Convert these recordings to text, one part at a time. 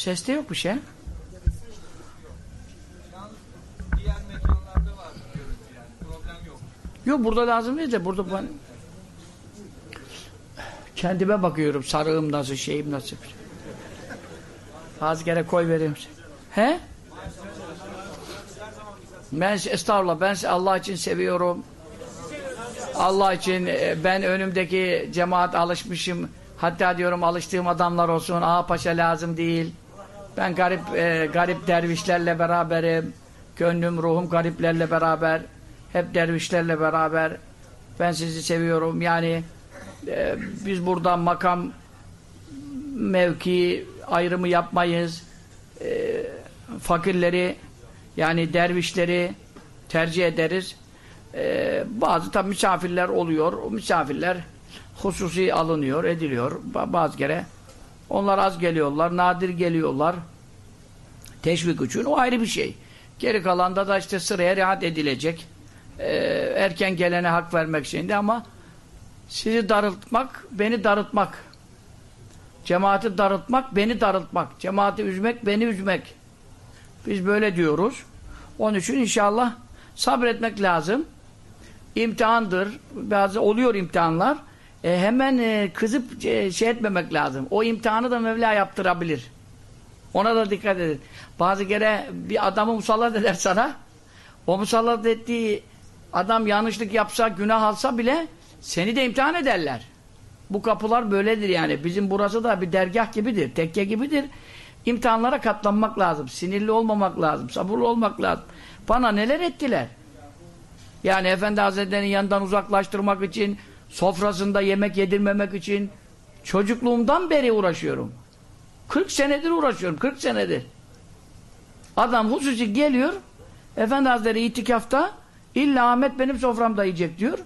Seste yok bir şey. Yok. Burada lazım değil de burada ben kendime bakıyorum sarığım nasıl şeyim nasıl. Az kere koy vereyim. He? Ben estağfurullah ben Allah için seviyorum. Allah için e, ben önümdeki cemaat alışmışım. Hatta diyorum alıştığım adamlar olsun. Ağa paşa lazım değil. Ben garip e, garip dervişlerle beraberim. Gönlüm, ruhum gariplerle beraber. Hep dervişlerle beraber. Ben sizi seviyorum. Yani e, biz burada makam mevki ayrımı yapmayız. E, fakirleri yani dervişleri tercih ederiz. E, bazı tabi misafirler oluyor. O misafirler hususi alınıyor, ediliyor. Ba- Bazı kere onlar az geliyorlar, nadir geliyorlar. Teşvik için o ayrı bir şey. Geri kalanda da işte sıraya riayet edilecek. Ee, erken gelene hak vermek şeyinde ama sizi darıltmak, beni darıltmak. Cemaati darıltmak, beni darıltmak. Cemaati üzmek, beni üzmek. Biz böyle diyoruz. Onun için inşallah sabretmek lazım. İmtihandır. Bazı oluyor imtihanlar. E, hemen e, kızıp e, şey etmemek lazım. O imtihanı da Mevla yaptırabilir. Ona da dikkat edin. Bazı kere bir adamı musallat eder sana. O musallat ettiği adam yanlışlık yapsa, günah alsa bile seni de imtihan ederler. Bu kapılar böyledir yani. Bizim burası da bir dergah gibidir, tekke gibidir. İmtihanlara katlanmak lazım. Sinirli olmamak lazım, sabırlı olmak lazım. Bana neler ettiler? Yani Efendi Hazretleri'nin yanından uzaklaştırmak için, sofrasında yemek yedirmemek için çocukluğumdan beri uğraşıyorum. 40 senedir uğraşıyorum, 40 senedir. Adam hususi geliyor, Efendi Hazretleri itikafta, illa Ahmet benim soframda yiyecek diyor.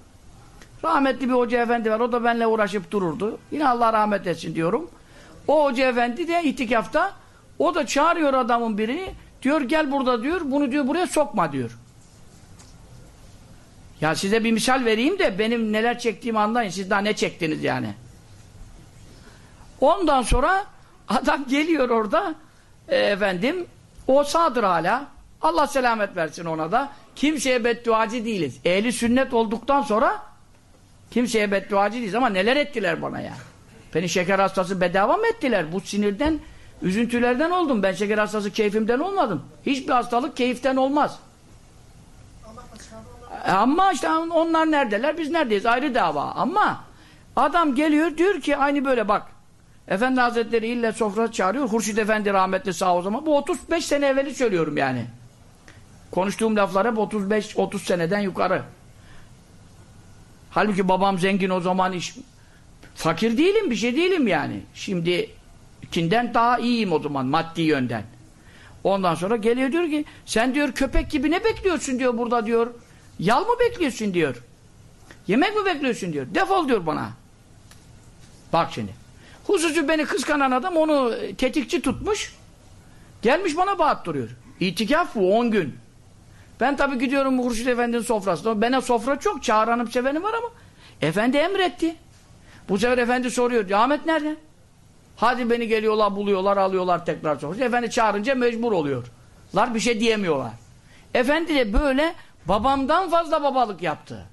Rahmetli bir hoca efendi var, o da benimle uğraşıp dururdu. Yine Allah rahmet etsin diyorum. O hoca efendi de itikafta, o da çağırıyor adamın birini, diyor gel burada diyor, bunu diyor buraya sokma diyor. Ya size bir misal vereyim de benim neler çektiğimi anlayın. Siz daha ne çektiniz yani. Ondan sonra adam geliyor orada e, efendim o sağdır hala. Allah selamet versin ona da. Kimseye bedduacı değiliz. Ehli sünnet olduktan sonra kimseye bedduacı değiliz ama neler ettiler bana ya. Beni şeker hastası bedava mı ettiler? Bu sinirden, üzüntülerden oldum. Ben şeker hastası keyfimden olmadım. Hiçbir hastalık keyiften olmaz. Ama işte onlar neredeler? Biz neredeyiz? Ayrı dava. Ama adam geliyor diyor ki aynı böyle bak. Efendi Hazretleri ille sofra çağırıyor. Hurşit Efendi rahmetli sağ o zaman. Bu 35 sene evveli söylüyorum yani. Konuştuğum laflar hep 35-30 seneden yukarı. Halbuki babam zengin o zaman iş... Fakir değilim, bir şey değilim yani. Şimdikinden daha iyiyim o zaman maddi yönden. Ondan sonra geliyor diyor ki sen diyor köpek gibi ne bekliyorsun diyor burada diyor. Yal mı bekliyorsun diyor. Yemek mi bekliyorsun diyor. Defol diyor bana. Bak şimdi. Hususi beni kıskanan adam onu tetikçi tutmuş. Gelmiş bana bağıttırıyor. İtikaf bu 10 gün. Ben tabii gidiyorum Hurşit Efendi'nin sofrasına. Bana sofra çok. Çağıranım sevenim var ama. Efendi emretti. Bu sefer efendi soruyor. Ahmet nerede? Hadi beni geliyorlar, buluyorlar, alıyorlar tekrar sofraya. Efendi çağırınca mecbur oluyorlar. Bir şey diyemiyorlar. Efendi de böyle babamdan fazla babalık yaptı.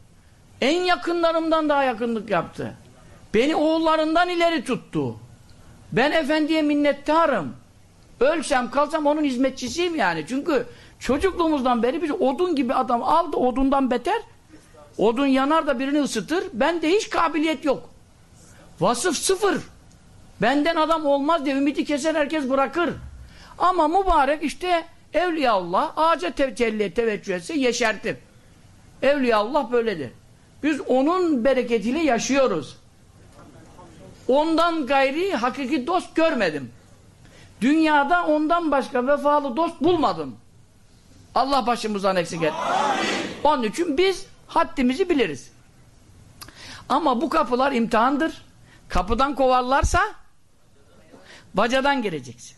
En yakınlarımdan daha yakınlık yaptı. Beni oğullarından ileri tuttu. Ben efendiye minnettarım. Ölsem kalsam onun hizmetçisiyim yani. Çünkü çocukluğumuzdan beri bir odun gibi adam aldı odundan beter. Odun yanar da birini ısıtır. Bende hiç kabiliyet yok. Vasıf sıfır. Benden adam olmaz diye ümidi keser herkes bırakır. Ama mübarek işte Evliyaullah ağaca tecelli teveccüh etse yeşertir. Evliyaullah böyledir. Biz onun bereketiyle yaşıyoruz. Ondan gayri hakiki dost görmedim. Dünyada ondan başka vefalı dost bulmadım. Allah başımızdan eksik et. Onun için biz haddimizi biliriz. Ama bu kapılar imtihandır. Kapıdan kovarlarsa bacadan gireceksin.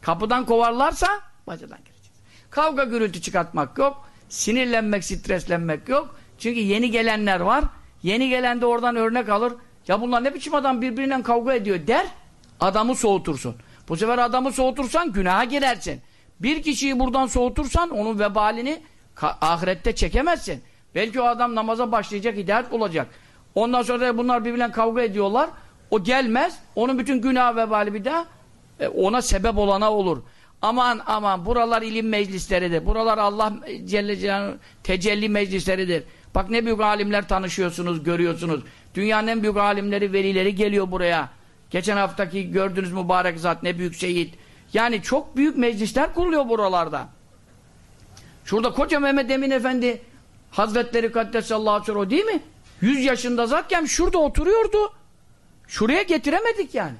Kapıdan kovarlarsa bacadan gireceksin. Kavga gürültü çıkartmak yok. Sinirlenmek, streslenmek yok. Çünkü yeni gelenler var. Yeni gelen de oradan örnek alır. Ya bunlar ne biçim adam birbirinden kavga ediyor der. Adamı soğutursun. Bu sefer adamı soğutursan günaha girersin. Bir kişiyi buradan soğutursan onun vebalini ahirette çekemezsin. Belki o adam namaza başlayacak, hidayet bulacak. Ondan sonra da bunlar birbirine kavga ediyorlar. O gelmez. Onun bütün günah vebali bir daha e, ona sebep olana olur. Aman aman buralar ilim meclisleridir. Buralar Allah Celle tecelli meclisleridir. Bak ne büyük alimler tanışıyorsunuz, görüyorsunuz. Dünyanın en büyük alimleri, velileri geliyor buraya. Geçen haftaki gördüğünüz mübarek zat ne büyük şehit. Yani çok büyük meclisler kuruluyor buralarda. Şurada koca Mehmet Emin Efendi Hazretleri Kaddesallahu aleyhi değil mi? 100 yaşında zatken şurada oturuyordu. Şuraya getiremedik yani.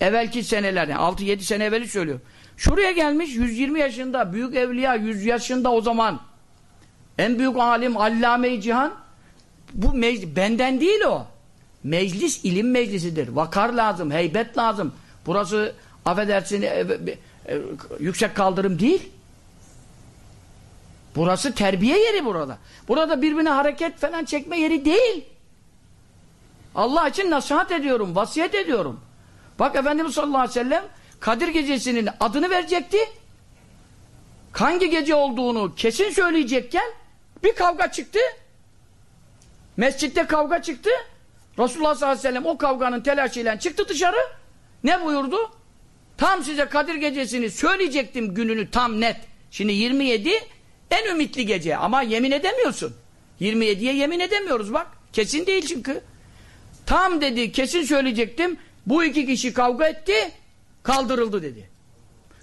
Evvelki senelerde, 6-7 sene evveli söylüyor. Şuraya gelmiş 120 yaşında, büyük evliya 100 yaşında o zaman. En büyük alim, allame-i cihan. Bu benden değil o. Meclis ilim meclisidir. Vakar lazım, heybet lazım. Burası affedersin e, e, e, yüksek kaldırım değil. Burası terbiye yeri burada. Burada birbirine hareket falan çekme yeri değil. Allah için nasihat ediyorum, vasiyet ediyorum. Bak Efendimiz sallallahu aleyhi ve sellem Kadir gecesinin adını verecekti. Hangi gece olduğunu kesin söyleyecekken bir kavga çıktı. Mescitte kavga çıktı. Resulullah sallallahu aleyhi ve sellem o kavganın telaşıyla çıktı dışarı. Ne buyurdu? Tam size Kadir gecesini söyleyecektim gününü tam net. Şimdi 27 en ümitli gece ama yemin edemiyorsun. 27'ye yemin edemiyoruz bak. Kesin değil çünkü. Tam dedi kesin söyleyecektim. Bu iki kişi kavga etti. Kaldırıldı dedi.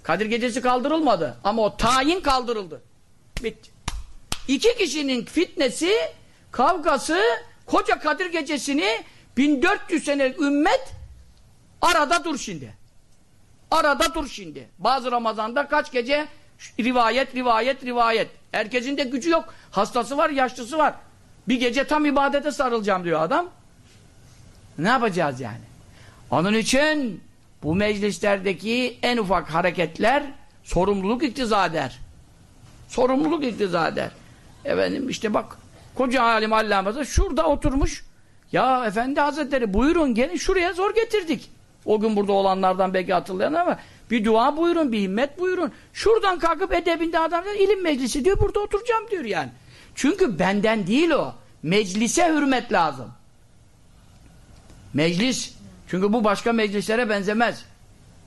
Kadir gecesi kaldırılmadı. Ama o tayin kaldırıldı. Bitti. İki kişinin fitnesi, kavgası, koca Kadir gecesini 1400 sene ümmet arada dur şimdi. Arada dur şimdi. Bazı Ramazan'da kaç gece rivayet, rivayet, rivayet. Herkesin de gücü yok. Hastası var, yaşlısı var. Bir gece tam ibadete sarılacağım diyor adam. Ne yapacağız yani? Onun için bu meclislerdeki en ufak hareketler sorumluluk iktiza eder. Sorumluluk iktiza eder. Efendim işte bak koca alim allamada şurada oturmuş. Ya efendi hazretleri buyurun gelin şuraya zor getirdik. O gün burada olanlardan belki hatırlayan ama bir dua buyurun, bir himmet buyurun. Şuradan kalkıp edebinde adam ilim meclisi diyor burada oturacağım diyor yani. Çünkü benden değil o. Meclise hürmet lazım. Meclis. Çünkü bu başka meclislere benzemez.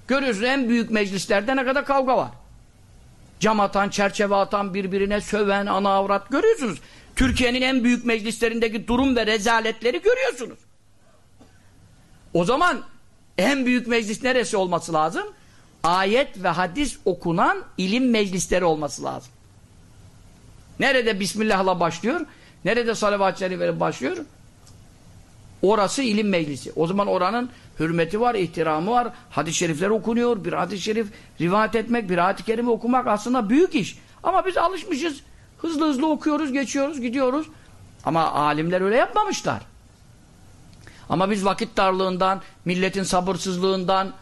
Görüyorsunuz en büyük meclislerde ne kadar kavga var. Cam atan, çerçeve atan, birbirine söven, ana avrat görüyorsunuz. Türkiye'nin en büyük meclislerindeki durum ve rezaletleri görüyorsunuz. O zaman en büyük meclis neresi olması lazım? Ayet ve hadis okunan ilim meclisleri olması lazım. Nerede Bismillah'la başlıyor? Nerede salavat-ı şerifeyle başlıyor? Orası ilim meclisi. O zaman oranın hürmeti var, ihtiramı var. Hadis-i şerifler okunuyor. Bir hadis-i şerif rivayet etmek, bir ayet-i kerime okumak aslında büyük iş. Ama biz alışmışız. Hızlı hızlı okuyoruz, geçiyoruz, gidiyoruz. Ama alimler öyle yapmamışlar. Ama biz vakit darlığından, milletin sabırsızlığından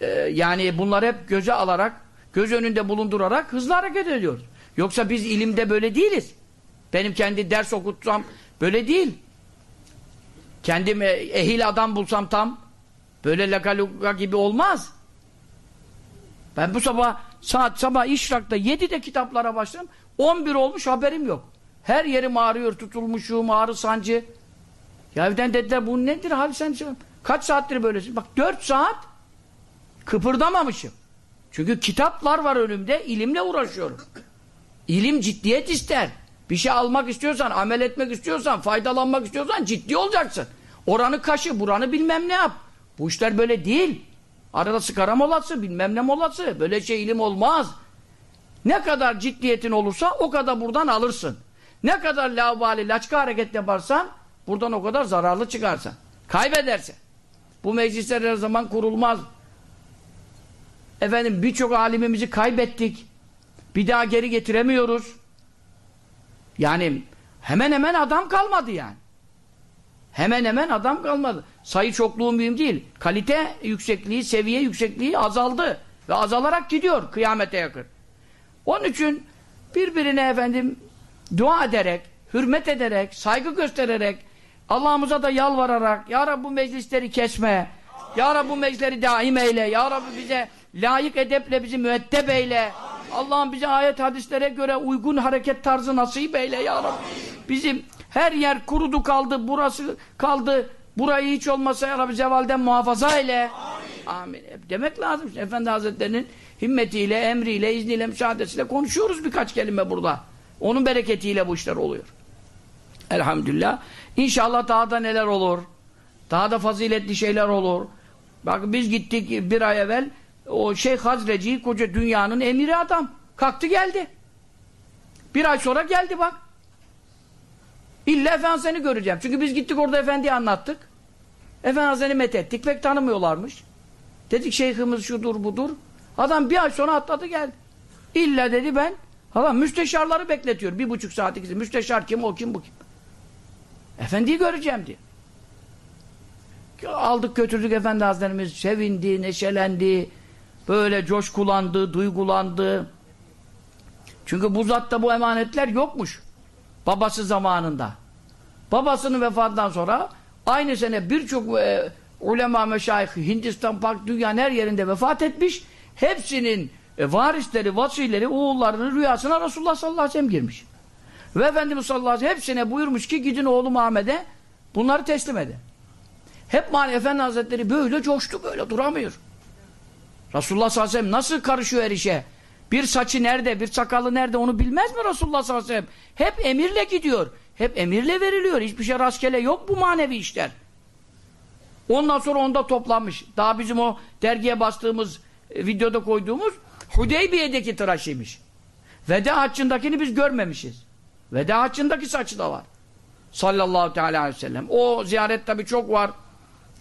e, yani bunları hep göze alarak, göz önünde bulundurarak hızlı hareket ediyoruz. Yoksa biz ilimde böyle değiliz. Benim kendi ders okutsam böyle değil. Kendim ehil adam bulsam tam böyle lakaluka gibi olmaz. Ben bu sabah saat sabah işrakta 7'de kitaplara başladım. 11 olmuş haberim yok. Her yerim ağrıyor, tutulmuşum, ağrı sancı. Ya evden dediler bu nedir hal sen kaç saattir böylesin? Bak 4 saat kıpırdamamışım. Çünkü kitaplar var önümde, ilimle uğraşıyorum. İlim ciddiyet ister. Bir şey almak istiyorsan, amel etmek istiyorsan, faydalanmak istiyorsan ciddi olacaksın. Oranı kaşı, buranı bilmem ne yap. Bu işler böyle değil. Arada sigara molası, bilmem ne molası. Böyle şey ilim olmaz. Ne kadar ciddiyetin olursa o kadar buradan alırsın. Ne kadar laubali, laçka hareket yaparsan buradan o kadar zararlı çıkarsan. Kaybedersin. Bu meclisler her zaman kurulmaz. Efendim birçok alimimizi kaybettik. Bir daha geri getiremiyoruz. Yani hemen hemen adam kalmadı yani. Hemen hemen adam kalmadı. Sayı çokluğu mühim değil. Kalite yüksekliği, seviye yüksekliği azaldı. Ve azalarak gidiyor kıyamete yakın. Onun için birbirine efendim dua ederek, hürmet ederek, saygı göstererek, Allah'ımıza da yalvararak, Ya Rabbi bu meclisleri kesme, Ya Rabbi bu meclisleri daim eyle. Ya Rabbi bize layık edeple bizi müeddep eyle. Allah'ım bize ayet hadislere göre uygun hareket tarzı nasip eyle ya Rabbi. Bizim her yer kurudu kaldı, burası kaldı. Burayı hiç olmasa ya Rabbi zevalden muhafaza eyle. Amin. Amin. Demek lazım. Efendi Hazretleri'nin himmetiyle, emriyle, izniyle, müsaadesiyle konuşuyoruz birkaç kelime burada. Onun bereketiyle bu işler oluyor. Elhamdülillah. İnşallah daha da neler olur. Daha da faziletli şeyler olur. Bak biz gittik bir ay evvel o Şeyh Hazreci koca dünyanın emiri adam. Kalktı geldi. Bir ay sonra geldi bak. İlla efendi seni göreceğim. Çünkü biz gittik orada efendiye anlattık. Efendi Hazretleri methettik. Pek tanımıyorlarmış. Dedik şeyhimiz şudur budur. Adam bir ay sonra atladı geldi. İlla dedi ben. Adam müsteşarları bekletiyor. Bir buçuk saat ikisi. Müsteşar kim o kim bu kim. Efendiyi göreceğim diye. Aldık götürdük Efendi Hazretlerimiz sevindi, neşelendi, böyle coşkulandı, duygulandı. Çünkü bu zatta bu emanetler yokmuş. Babası zamanında. Babasının vefatından sonra aynı sene birçok e, ulema meşayih Hindistan, Pak, dünyanın her yerinde vefat etmiş. Hepsinin e, varisleri, vasileri, oğullarının rüyasına Resulullah sallallahu aleyhi ve sellem girmiş. Ve Efendimiz sallallahu aleyhi ve sellem hepsine buyurmuş ki gidin oğlum Ahmet'e bunları teslim edin. Hep Mali Efendi Hazretleri böyle coştu böyle duramıyor. Resulullah sallallahu aleyhi ve sellem nasıl karışıyor her işe? Bir saçı nerede, bir sakalı nerede onu bilmez mi Resulullah sallallahu aleyhi ve sellem? Hep emirle gidiyor. Hep emirle veriliyor. Hiçbir şey rastgele yok bu manevi işler. Ondan sonra onda toplanmış. Daha bizim o dergiye bastığımız, videoda koyduğumuz Hudeybiye'deki tıraşıymış. Veda haccındakini biz görmemişiz. Veda haccındaki saçı da var. Sallallahu teala aleyhi ve sellem. O ziyaret tabi çok var.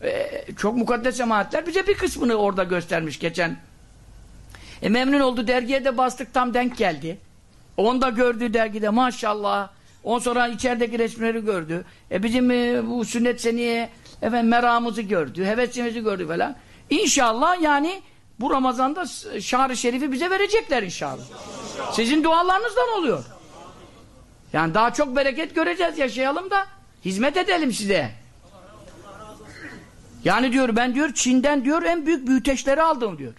Ee, çok mukaddes emanetler. Bize bir kısmını orada göstermiş geçen. E memnun oldu. Dergiye de bastık tam denk geldi. Onu da gördü dergide maşallah. Ondan sonra içerideki resimleri gördü. E bizim e, bu sünnet seniye efendim meramımızı gördü. Hevesimizi gördü falan. İnşallah yani bu Ramazan'da şahri şerifi bize verecekler inşallah. Sizin dualarınızdan oluyor. Yani daha çok bereket göreceğiz, yaşayalım da hizmet edelim size. Yani diyor ben diyor Çin'den diyor en büyük büyüteçleri aldım diyor.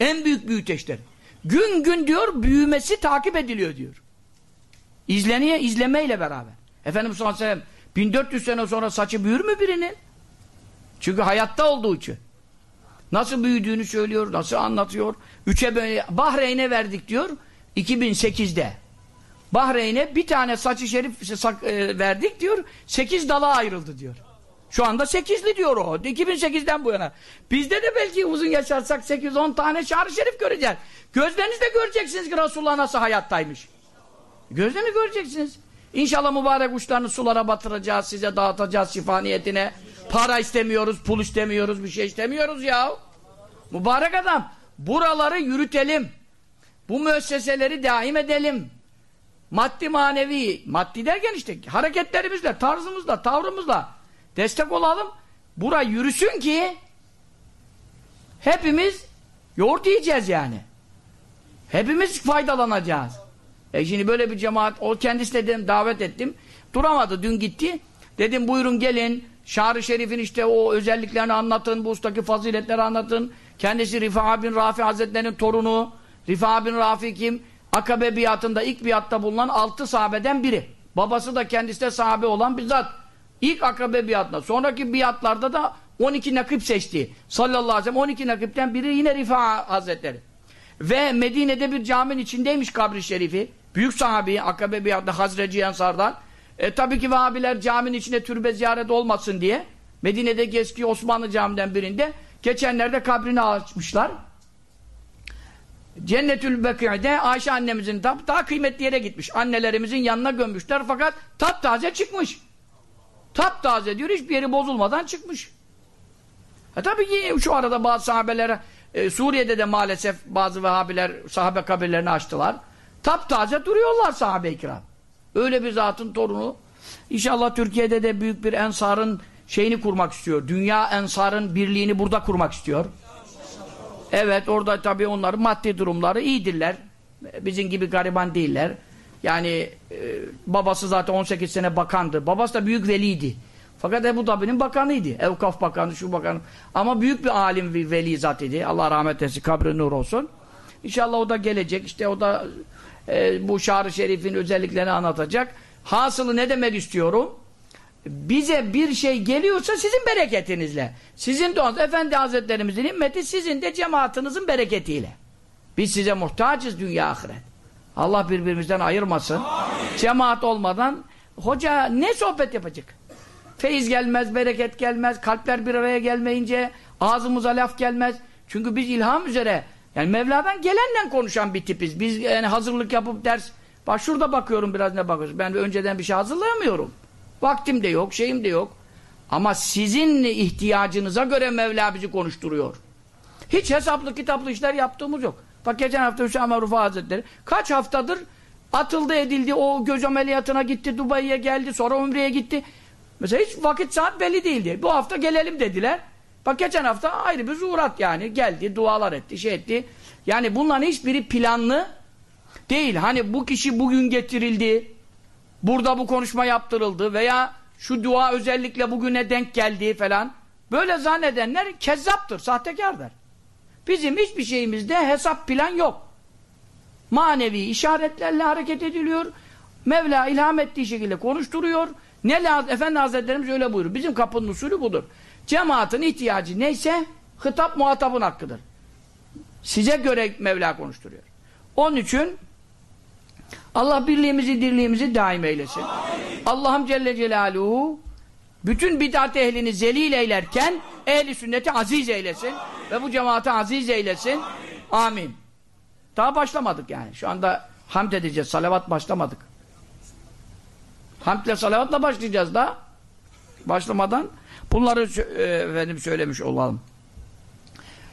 En büyük büyüteçleri. Gün gün diyor büyümesi takip ediliyor diyor. İzleniyor, izlemeyle beraber. Efendimiz sallallahu aleyhi ve sellem 1400 sene sonra saçı büyür mü birinin? Çünkü hayatta olduğu için. Nasıl büyüdüğünü söylüyor, nasıl anlatıyor. Üçe böyle Bahreyn'e verdik diyor 2008'de. Bahreyn'e bir tane saçı şerif sak, e, verdik diyor. Sekiz dala ayrıldı diyor. Şu anda sekizli diyor o. 2008'den bu yana. Bizde de belki uzun yaşarsak 8-10 tane şahri şerif göreceğiz. Gözlerinizle göreceksiniz ki Resulullah nasıl hayattaymış. Gözlerini göreceksiniz. İnşallah mübarek uçlarını sulara batıracağız, size dağıtacağız şifa niyetine. Para istemiyoruz, pul istemiyoruz, bir şey istemiyoruz ya. Mübarek adam. Buraları yürütelim. Bu müesseseleri daim edelim. Maddi manevi, maddi derken işte hareketlerimizle, tarzımızla, tavrımızla destek olalım. Bura yürüsün ki hepimiz yoğurt yiyeceğiz yani. Hepimiz faydalanacağız. E şimdi böyle bir cemaat, o kendisi dedim, davet ettim. Duramadı, dün gitti. Dedim buyurun gelin, Şar-ı Şerif'in işte o özelliklerini anlatın, bu ustaki faziletleri anlatın. Kendisi Rifa bin Rafi Hazretleri'nin torunu. Rifa bin Rafi kim? Akabe biatında, ilk biatta bulunan altı sahabeden biri. Babası da kendisi de sahabe olan bir zat. İlk akabe biatında. Sonraki biatlarda da 12 nakip seçti. Sallallahu aleyhi ve sellem 12 nakipten biri yine Rifa Hazretleri. Ve Medine'de bir caminin içindeymiş kabri şerifi. Büyük sahabi, akabe biatında Hazreci Ensar'dan. E tabii ki Vahabiler caminin içinde türbe ziyaret olmasın diye Medine'deki eski Osmanlı camiden birinde geçenlerde kabrini açmışlar. Cennetül Bekir'de Ayşe annemizin daha, daha kıymetli yere gitmiş. Annelerimizin yanına gömmüşler fakat taptaze çıkmış. Taptaze diyor hiçbir yeri bozulmadan çıkmış. E tabii ki şu arada bazı sahabeler e, Suriye'de de maalesef bazı Vehhabiler sahabe kabirlerini açtılar. Taptaze duruyorlar sahabe-i kiram. Öyle bir zatın torunu. İnşallah Türkiye'de de büyük bir ensarın şeyini kurmak istiyor. Dünya ensarın birliğini burada kurmak istiyor. Evet orada tabii onların maddi durumları iyidirler. Bizim gibi gariban değiller. Yani e, babası zaten 18 sene bakandı. Babası da büyük veliydi. Fakat Ebu Dabi'nin bakanıydı. Evkaf bakanı, şu bakanı. Ama büyük bir alim, bir veli zat idi. Allah rahmet eylesin, kabri nur olsun. İnşallah o da gelecek. İşte o da e, bu Şahri Şerif'in özelliklerini anlatacak. Hasılı ne demek istiyorum? Bize bir şey geliyorsa sizin bereketinizle. Sizin duanız, Efendi Hazretlerimizin himmeti sizin de cemaatinizin bereketiyle. Biz size muhtacız dünya ahiret. Allah birbirimizden ayırmasın. Amin. Cemaat olmadan hoca ne sohbet yapacak? Feyiz gelmez, bereket gelmez, kalpler bir araya gelmeyince ağzımıza laf gelmez. Çünkü biz ilham üzere yani Mevla'dan gelenle konuşan bir tipiz. Biz yani hazırlık yapıp ders bak şurada bakıyorum biraz ne bakıyoruz. Ben önceden bir şey hazırlayamıyorum. Vaktim de yok, şeyim de yok. Ama sizin ihtiyacınıza göre Mevla bizi konuşturuyor. Hiç hesaplı kitaplı işler yaptığımız yok. Bak geçen hafta Hüsam Rufa Hazretleri kaç haftadır atıldı edildi. O göz ameliyatına gitti, Dubai'ye geldi, sonra Umre'ye gitti. Mesela hiç vakit saat belli değildi. Bu hafta gelelim dediler. Bak geçen hafta ayrı bir zuhurat yani. Geldi, dualar etti, şey etti. Yani bunların hiçbiri planlı değil. Hani bu kişi bugün getirildi, burada bu konuşma yaptırıldı veya şu dua özellikle bugüne denk geldi falan. Böyle zannedenler kezzaptır, sahtekardır. Bizim hiçbir şeyimizde hesap plan yok. Manevi işaretlerle hareket ediliyor. Mevla ilham ettiği şekilde konuşturuyor. Ne lazım? Efendi Hazretlerimiz öyle buyurur. Bizim kapının usulü budur. Cemaatin ihtiyacı neyse hitap muhatabın hakkıdır. Size göre Mevla konuşturuyor. Onun için Allah birliğimizi, dirliğimizi daim eylesin. Allah'ım Celle Celaluhu bütün bid'at ehlini zelil eylerken ehli sünneti aziz eylesin ve bu cemaati aziz eylesin. Amin. Daha başlamadık yani. Şu anda hamd edeceğiz. Salavat başlamadık. Hamdle salavatla başlayacağız da başlamadan bunları e, efendim söylemiş olalım.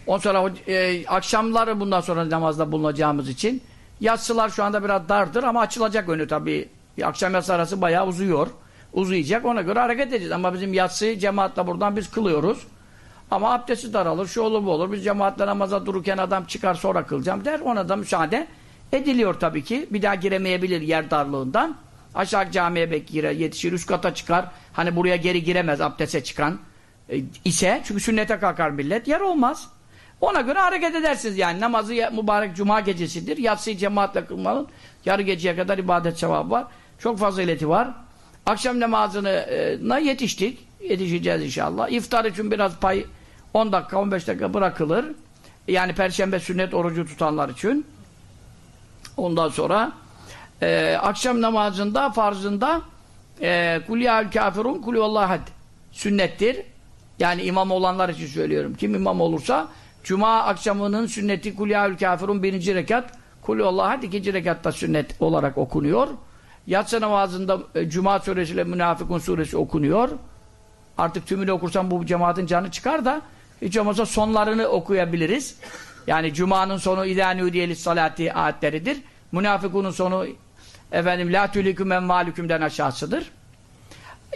Ondan sonra e, akşamları bundan sonra namazda bulunacağımız için yatsılar şu anda biraz dardır ama açılacak önü tabii. Akşam yatsı arası bayağı uzuyor. Uzayacak. Ona göre hareket edeceğiz. Ama bizim yatsıyı cemaatle buradan biz kılıyoruz. Ama abdesti daralır, şu olur bu olur. Biz cemaatle namaza dururken adam çıkar sonra kılacağım der. Ona da müsaade ediliyor tabii ki. Bir daha giremeyebilir yer darlığından. Aşağı camiye bek girer, yetişir, üst kata çıkar. Hani buraya geri giremez abdeste çıkan e, ise. Çünkü sünnete kalkar millet. Yer olmaz. Ona göre hareket edersiniz yani. Namazı mübarek cuma gecesidir. Yatsıyı cemaatle kılmalı. Yarı geceye kadar ibadet sevabı var. Çok fazileti var. Akşam namazına yetiştik. Yetişeceğiz inşallah. İftar için biraz pay 10 dakika 15 dakika bırakılır. Yani perşembe sünnet orucu tutanlar için. Ondan sonra e, akşam namazında farzında e, kul ya'ül kafirun kul had sünnettir. Yani imam olanlar için söylüyorum. Kim imam olursa Cuma akşamının sünneti kul ya'ül kafirun birinci rekat kul had ikinci rekatta sünnet olarak okunuyor. Yatsı namazında e, Cuma suresiyle Münafıkun suresi okunuyor. Artık tümünü okursam bu cemaatin canı çıkar da hiç olmazsa sonlarını okuyabiliriz. Yani Cuma'nın sonu İdânû diyelis salati ayetleridir. Münafıkunun sonu efendim la tüliküm envalükümden aşağısıdır.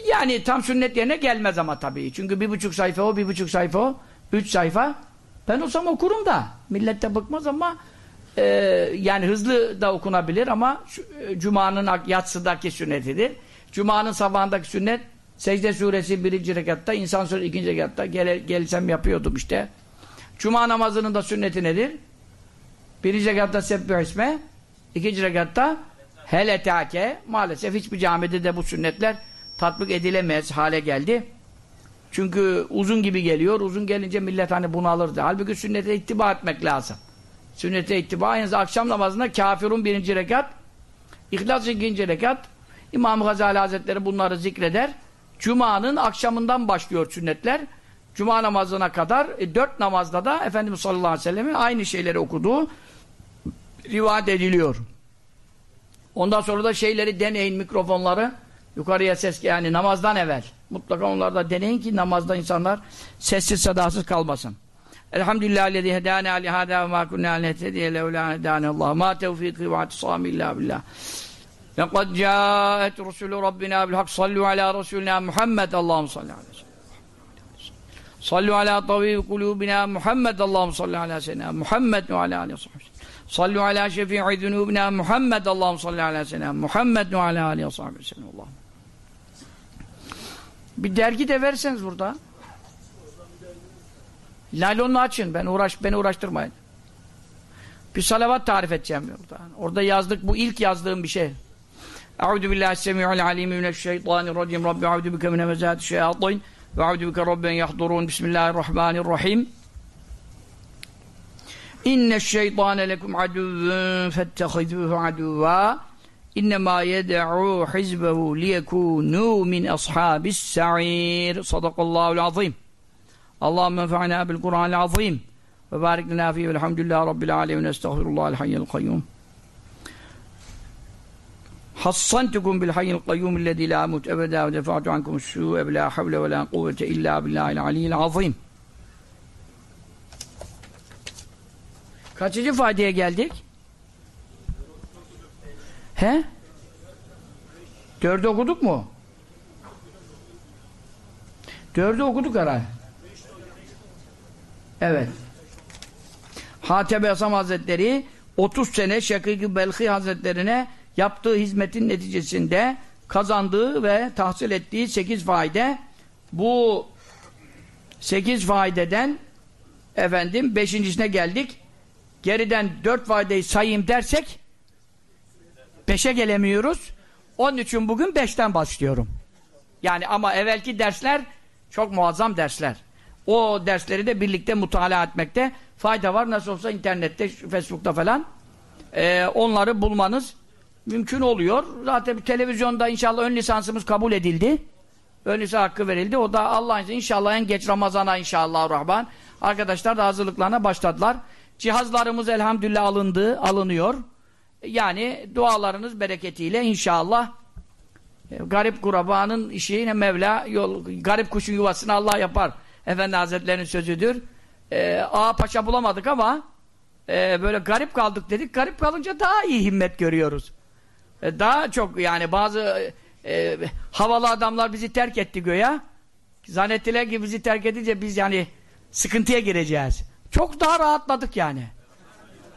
Yani tam sünnet yerine gelmez ama tabii. Çünkü bir buçuk sayfa o, bir buçuk sayfa o, üç sayfa. Ben olsam okurum da. Millet de bıkmaz ama e, yani hızlı da okunabilir ama e, Cuma'nın yatsıdaki sünnetidir. Cuma'nın sabahındaki sünnet Secde suresi birinci rekatta, insan suresi ikinci rekatta gel, gelsem yapıyordum işte. Cuma namazının da sünneti nedir? Birinci rekatta sebbih isme, ikinci rekatta heletake. Maalesef hiçbir camide de bu sünnetler tatbik edilemez hale geldi. Çünkü uzun gibi geliyor. Uzun gelince millet hani bunalırdı. Halbuki sünnete ittiba etmek lazım. Sünnete ittiba. Yalnız akşam namazında kafirun birinci rekat, İhlas ikinci rekat. İmam Gazali Hazretleri bunları zikreder. Cuma'nın akşamından başlıyor sünnetler. Cuma namazına kadar e, dört namazda da Efendimiz sallallahu aleyhi ve sellem'in aynı şeyleri okuduğu rivayet ediliyor. Ondan sonra da şeyleri deneyin mikrofonları yukarıya ses yani namazdan evvel. Mutlaka onları da deneyin ki namazda insanlar sessiz sedasız kalmasın. Elhamdülillah lezi hedâne alî hâdâ ve mâ kunnâ nehtediye levlâ hedâne Allah mâ tevfîkî ve atisâmi illâ billah. Lekad câet rusûlü rabbina bilhak sallu alâ rasûlina Muhammed Allah'ım salli aleyhi Sallu ala tabibi kulubina Muhammed Allah'ım salli ala seyyidina Muhammed ve ala aleyhi Sallu ala şefii zunubina Muhammed Allahum salli ala selam Muhammed ve ala alihi ve sahbihi sellem Allah. Bir dergi de verseniz burada. Lalonunu açın. Ben uğraş beni uğraştırmayın. Bir salavat tarif edeceğim burada. Orada yazdık. Bu ilk yazdığım bir şey. Euzu billahi semiul alim mineşşeytanirracim. Rabbi euzu bike min hemezati şeyatin ve euzu bike rabben yahdurun. Bismillahirrahmanirrahim. إن الشيطان لكم عدو فاتخذوه عدوا. إنما يدعو حزبه ليكونوا من أصحاب السعير. صدق الله العظيم. اللهم انفعنا بالقرآن العظيم. وبارك لنا فيه والحمد لله رب العالمين. استغفر الله الحي القيوم. حصنتكم بالحي القيوم الذي لا أموت أبدا ودفعت عنكم السوء بلا حول ولا قوة إلا بالله العلي العظيم. Kaçıncı faydaya geldik? He? Dördü okuduk mu? Dördü okuduk herhalde. Evet. Hatem Asam Hazretleri 30 sene Şakik-i Belhi Hazretlerine yaptığı hizmetin neticesinde kazandığı ve tahsil ettiği 8 faide bu 8 faideden efendim beşincisine geldik. Geriden 4 faideyi sayayım dersek 5'e gelemiyoruz. Onun için bugün 5'ten başlıyorum. Yani ama evvelki dersler çok muazzam dersler. O dersleri de birlikte mutala etmekte fayda var. Nasıl olsa internette, Facebook'ta falan e, onları bulmanız mümkün oluyor. Zaten televizyonda inşallah ön lisansımız kabul edildi. Ön lisans hakkı verildi. O da Allah'ın izniyle inşallah en geç Ramazan'a inşallah Rahman. Arkadaşlar da hazırlıklarına başladılar. Cihazlarımız elhamdülillah alındı, alınıyor. Yani dualarınız bereketiyle inşallah e, garip kurabanın işini Mevla yol, garip kuşun yuvasını Allah yapar. Efendi Hazretleri'nin sözüdür. E, ağa paşa bulamadık ama e, böyle garip kaldık dedik. Garip kalınca daha iyi himmet görüyoruz. E, daha çok yani bazı e, havalı adamlar bizi terk etti göya. Zannettiler ki bizi terk edince biz yani sıkıntıya gireceğiz. Çok daha rahatladık yani.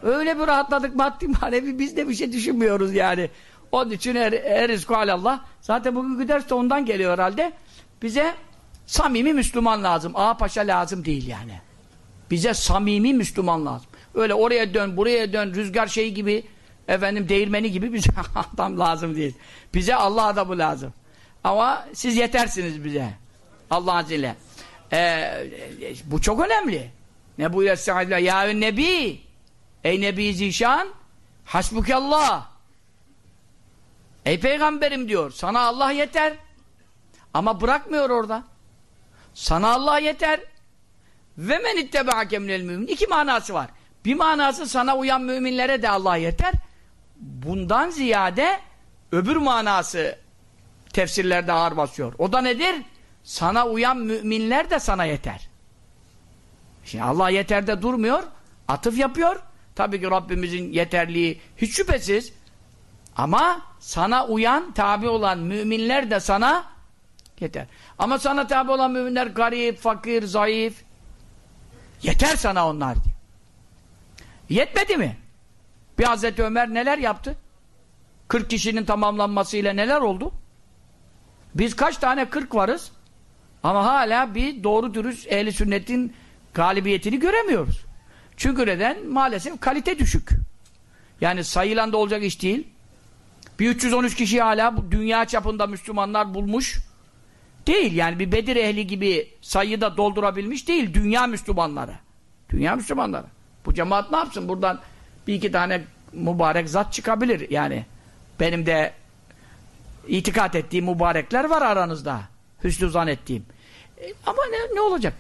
Öyle bir rahatladık maddi manevi biz de bir şey düşünmüyoruz yani. Onun için her, her rizku Allah. Zaten bugün ders de ondan geliyor herhalde. Bize samimi Müslüman lazım. Ağa paşa lazım değil yani. Bize samimi Müslüman lazım. Öyle oraya dön, buraya dön, rüzgar şeyi gibi, efendim değirmeni gibi bize adam lazım değil. Bize Allah adamı lazım. Ama siz yetersiniz bize. Allah'ın izniyle. Ee, bu çok önemli. Ne buyuruyor Estağfirullah? Ya Nebi Ey Nebi Zişan Hasbukallah Ey Peygamberim diyor. Sana Allah yeter. Ama bırakmıyor orada. Sana Allah yeter. Ve men ittebaake minel mümin. İki manası var. Bir manası sana uyan müminlere de Allah yeter. Bundan ziyade öbür manası tefsirlerde ağır basıyor. O da nedir? Sana uyan müminler de sana yeter. Şimdi Allah yeterde durmuyor. Atıf yapıyor. Tabii ki Rabbimizin yeterliği hiç şüphesiz. Ama sana uyan, tabi olan müminler de sana yeter. Ama sana tabi olan müminler garip, fakir, zayıf. Yeter sana onlar diyor. Yetmedi mi? Bir Hazreti Ömer neler yaptı? 40 kişinin tamamlanmasıyla neler oldu? Biz kaç tane 40 varız? Ama hala bir doğru dürüst ehli sünnetin galibiyetini göremiyoruz. Çünkü neden? Maalesef kalite düşük. Yani sayılan da olacak iş değil. Bir 313 kişi hala dünya çapında Müslümanlar bulmuş değil. Yani bir Bedir ehli gibi sayıyı da doldurabilmiş değil. Dünya Müslümanları. Dünya Müslümanları. Bu cemaat ne yapsın? Buradan bir iki tane mübarek zat çıkabilir. Yani benim de itikat ettiğim mübarekler var aranızda. Hüsnü zan ettiğim. E, ama ne, ne olacak?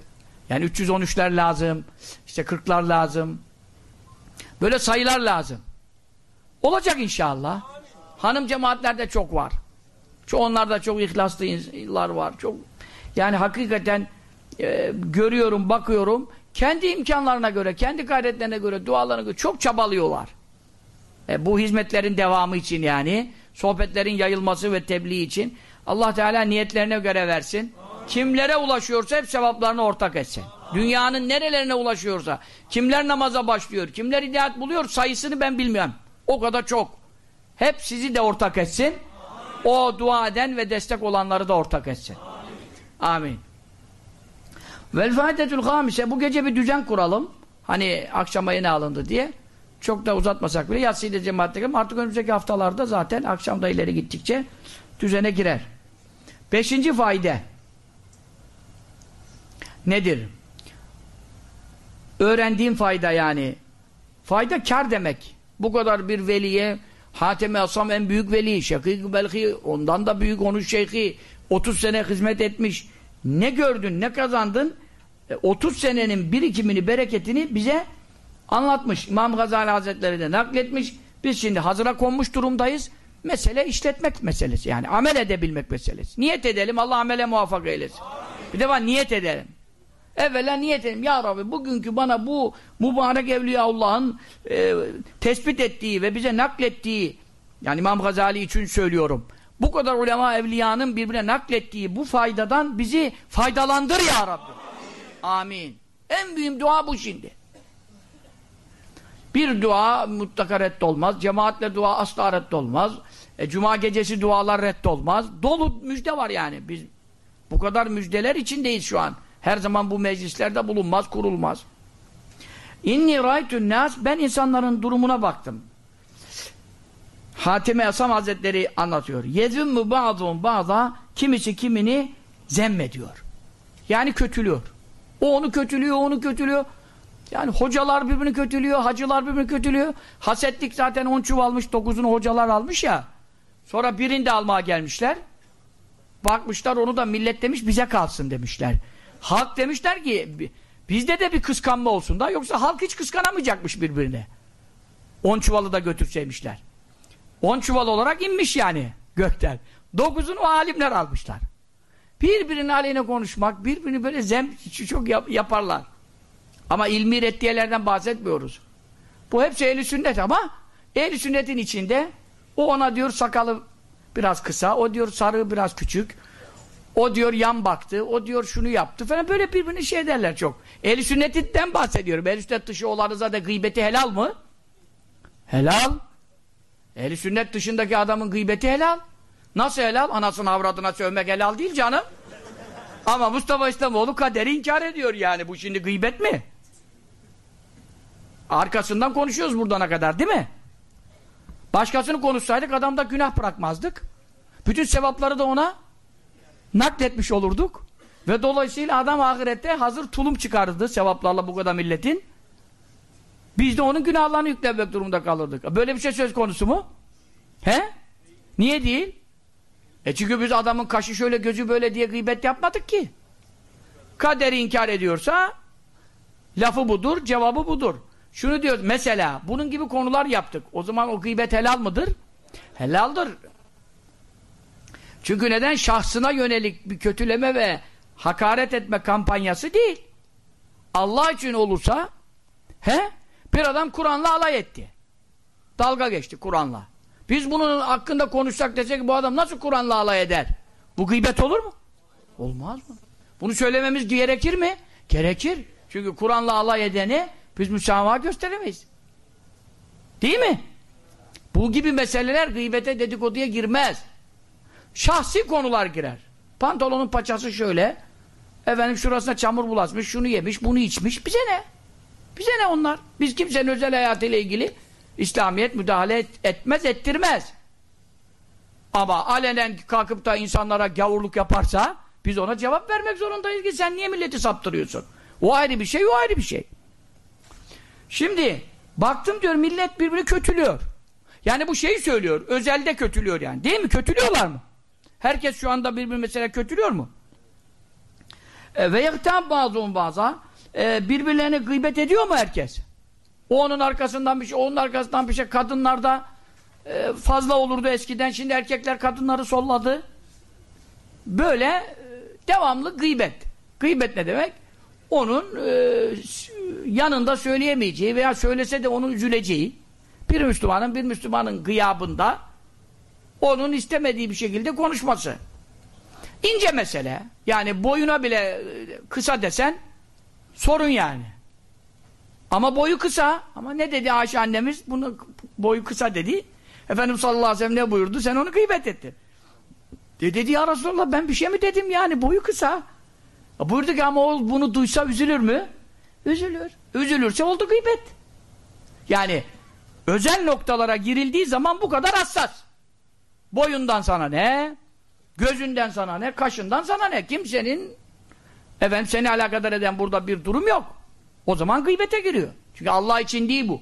Yani 313'ler lazım. işte 40'lar lazım. Böyle sayılar lazım. Olacak inşallah. Hanım cemaatlerde çok var. Çok onlarda çok ihlaslılar var. Çok yani hakikaten e, görüyorum, bakıyorum. Kendi imkanlarına göre, kendi gayretlerine göre, dualarına göre çok çabalıyorlar. E, bu hizmetlerin devamı için yani, sohbetlerin yayılması ve tebliğ için Allah Teala niyetlerine göre versin. Kimlere ulaşıyorsa hep sevaplarını ortak etsin. Dünyanın nerelerine ulaşıyorsa, kimler namaza başlıyor, kimler hidayet buluyor sayısını ben bilmiyorum. O kadar çok. Hep sizi de ortak etsin. O dua eden ve destek olanları da ortak etsin. Amin. Vel faidetül hamise bu gece bir düzen kuralım. Hani akşama yeni alındı diye. Çok da uzatmasak bile yatsıyla cemaatle. Artık önümüzdeki haftalarda zaten akşamda ileri gittikçe düzene girer. Beşinci faide. Nedir? Öğrendiğim fayda yani. Fayda kar demek. Bu kadar bir veliye Hatem-i Asam en büyük veli. Şakîk-i Belhi ondan da büyük onun şeyhi. 30 sene hizmet etmiş. Ne gördün, ne kazandın? E, 30 senenin birikimini, bereketini bize anlatmış. İmam Gazali Hazretleri de nakletmiş. Biz şimdi hazıra konmuş durumdayız. Mesele işletmek meselesi. Yani amel edebilmek meselesi. Niyet edelim. Allah amele muvaffak eylesin. Bir de var niyet edelim. Evvela niyet edelim. Ya Rabbi bugünkü bana bu mübarek Evliyaullah'ın e, tespit ettiği ve bize naklettiği yani İmam Gazali için söylüyorum. Bu kadar ulema evliyanın birbirine naklettiği bu faydadan bizi faydalandır ya Rabbi. Amin. En büyük dua bu şimdi. Bir dua mutlaka reddolmaz. Cemaatle dua asla reddolmaz. E, Cuma gecesi dualar reddolmaz. Dolu müjde var yani. Biz bu kadar müjdeler içindeyiz şu an. Her zaman bu meclislerde bulunmaz, kurulmaz. İnni raytun nas ben insanların durumuna baktım. Hatime Asam Hazretleri anlatıyor. Yezümmü ba'dun ba'da kimisi kimini zemmediyor. Yani kötülüyor. O onu kötülüyor, onu kötülüyor. Yani hocalar birbirini kötülüyor, hacılar birbirini kötülüyor. Hasetlik zaten on çuvalmış, dokuzunu hocalar almış ya. Sonra birini de almaya gelmişler. Bakmışlar onu da millet demiş bize kalsın demişler. Halk demişler ki bizde de bir kıskanma olsun da yoksa halk hiç kıskanamayacakmış birbirine. On çuvalı da götürseymişler. On çuval olarak inmiş yani gökten. Dokuzunu alimler almışlar. Birbirinin aleyhine konuşmak, birbirini böyle zem çok yap yaparlar. Ama ilmi reddiyelerden bahsetmiyoruz. Bu hepsi ehli sünnet ama ehli sünnetin içinde o ona diyor sakalı biraz kısa, o diyor sarığı biraz küçük, o diyor yan baktı, o diyor şunu yaptı falan böyle birbirini şey derler çok. Ehli sünnetten bahsediyorum. Ehli sünnet dışı olanı zaten gıybeti helal mı? Helal. Ehli sünnet dışındaki adamın gıybeti helal. Nasıl helal? Anasının avradına sövmek helal değil canım. Ama Mustafa İslamoğlu kaderi inkar ediyor yani. Bu şimdi gıybet mi? Arkasından konuşuyoruz buradan kadar değil mi? Başkasını konuşsaydık adamda günah bırakmazdık. Bütün sevapları da ona nakletmiş olurduk. Ve dolayısıyla adam ahirette hazır tulum çıkarırdı sevaplarla bu kadar milletin. Biz de onun günahlarını yüklemek durumunda kalırdık. Böyle bir şey söz konusu mu? He? Niye değil? E çünkü biz adamın kaşı şöyle gözü böyle diye gıybet yapmadık ki. Kaderi inkar ediyorsa lafı budur, cevabı budur. Şunu diyoruz mesela bunun gibi konular yaptık. O zaman o gıybet helal mıdır? Helaldir. Çünkü neden? Şahsına yönelik bir kötüleme ve hakaret etme kampanyası değil. Allah için olursa he? Bir adam Kur'an'la alay etti. Dalga geçti Kur'an'la. Biz bunun hakkında konuşsak desek bu adam nasıl Kur'an'la alay eder? Bu gıybet olur mu? Olmaz mı? Bunu söylememiz gerekir mi? Gerekir. Çünkü Kur'an'la alay edeni biz müsamaha gösteremeyiz. Değil mi? Bu gibi meseleler gıybete dedikoduya girmez. Şahsi konular girer. Pantolonun paçası şöyle. Efendim şurasına çamur bulaşmış, şunu yemiş, bunu içmiş. Bize ne? Bize ne onlar? Biz kimsenin özel hayatıyla ilgili İslamiyet müdahale et, etmez, ettirmez. Ama alenen kalkıp da insanlara gavurluk yaparsa biz ona cevap vermek zorundayız ki sen niye milleti saptırıyorsun? O ayrı bir şey, o ayrı bir şey. Şimdi baktım diyor millet birbirini kötülüyor. Yani bu şeyi söylüyor, özelde kötülüyor yani. Değil mi? Kötülüyorlar mı? Herkes şu anda birbirini mesela kötülüyor mu? E, ve yaktan bazı baza e, birbirlerine gıybet ediyor mu herkes? O onun arkasından bir şey, onun arkasından bir şey. Kadınlarda e, fazla olurdu eskiden. Şimdi erkekler kadınları solladı. Böyle e, devamlı gıybet. Gıybet ne demek? Onun e, yanında söyleyemeyeceği veya söylese de onun üzüleceği bir Müslümanın bir Müslümanın gıyabında onun istemediği bir şekilde konuşması. İnce mesele. Yani boyuna bile e, kısa desen sorun yani. Ama boyu kısa. Ama ne dedi Ayşe annemiz? Bunu boyu kısa dedi. Efendimiz sallallahu aleyhi ve sellem ne buyurdu? Sen onu gıybet ettin. De dedi ya Resulallah ben bir şey mi dedim yani boyu kısa. E buyurdu ki ama o bunu duysa üzülür mü? Üzülür. Üzülürse oldu gıybet. Yani özel noktalara girildiği zaman bu kadar hassas. Boyundan sana ne? Gözünden sana ne? Kaşından sana ne? Kimsenin efendim seni alakadar eden burada bir durum yok. O zaman gıybete giriyor. Çünkü Allah için değil bu.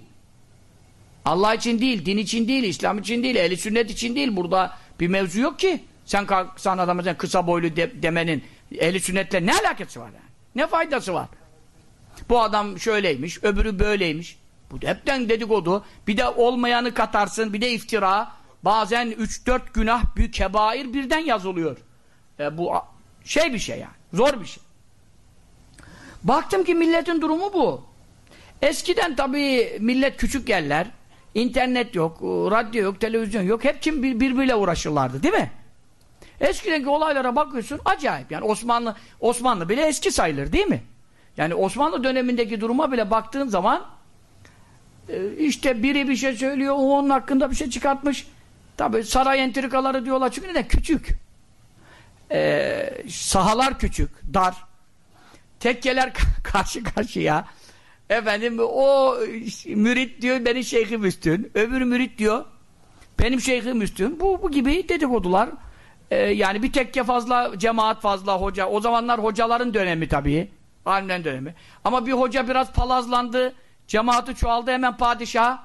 Allah için değil, din için değil, İslam için değil, ehli sünnet için değil. Burada bir mevzu yok ki. Sen kalksan adama sen kısa boylu de, demenin ehli sünnetle ne alakası var yani? Ne faydası var? Bu adam şöyleymiş, öbürü böyleymiş. Bu hepten dedikodu. Bir de olmayanı katarsın, bir de iftira. Bazen 3-4 günah büyük kebair birden yazılıyor. E, bu şey bir şey yani. Zor bir şey. Baktım ki milletin durumu bu. Eskiden tabii millet küçük yerler. internet yok, radyo yok, televizyon yok. Hep kim birbiriyle uğraşırlardı değil mi? Eskidenki olaylara bakıyorsun acayip. Yani Osmanlı Osmanlı bile eski sayılır değil mi? Yani Osmanlı dönemindeki duruma bile baktığın zaman e, işte biri bir şey söylüyor, o onun hakkında bir şey çıkartmış. Tabi saray entrikaları diyorlar çünkü neden? Küçük. Ee, sahalar küçük, dar. Tekkeler karşı karşıya. Efendim o mürit diyor benim şeyhim üstün. Öbür mürit diyor benim şeyhim üstün. Bu, bu gibi dedikodular. Ee, yani bir tekke fazla, cemaat fazla, hoca. O zamanlar hocaların dönemi tabii. Alimlerin dönemi. Ama bir hoca biraz palazlandı. Cemaati çoğaldı hemen padişah.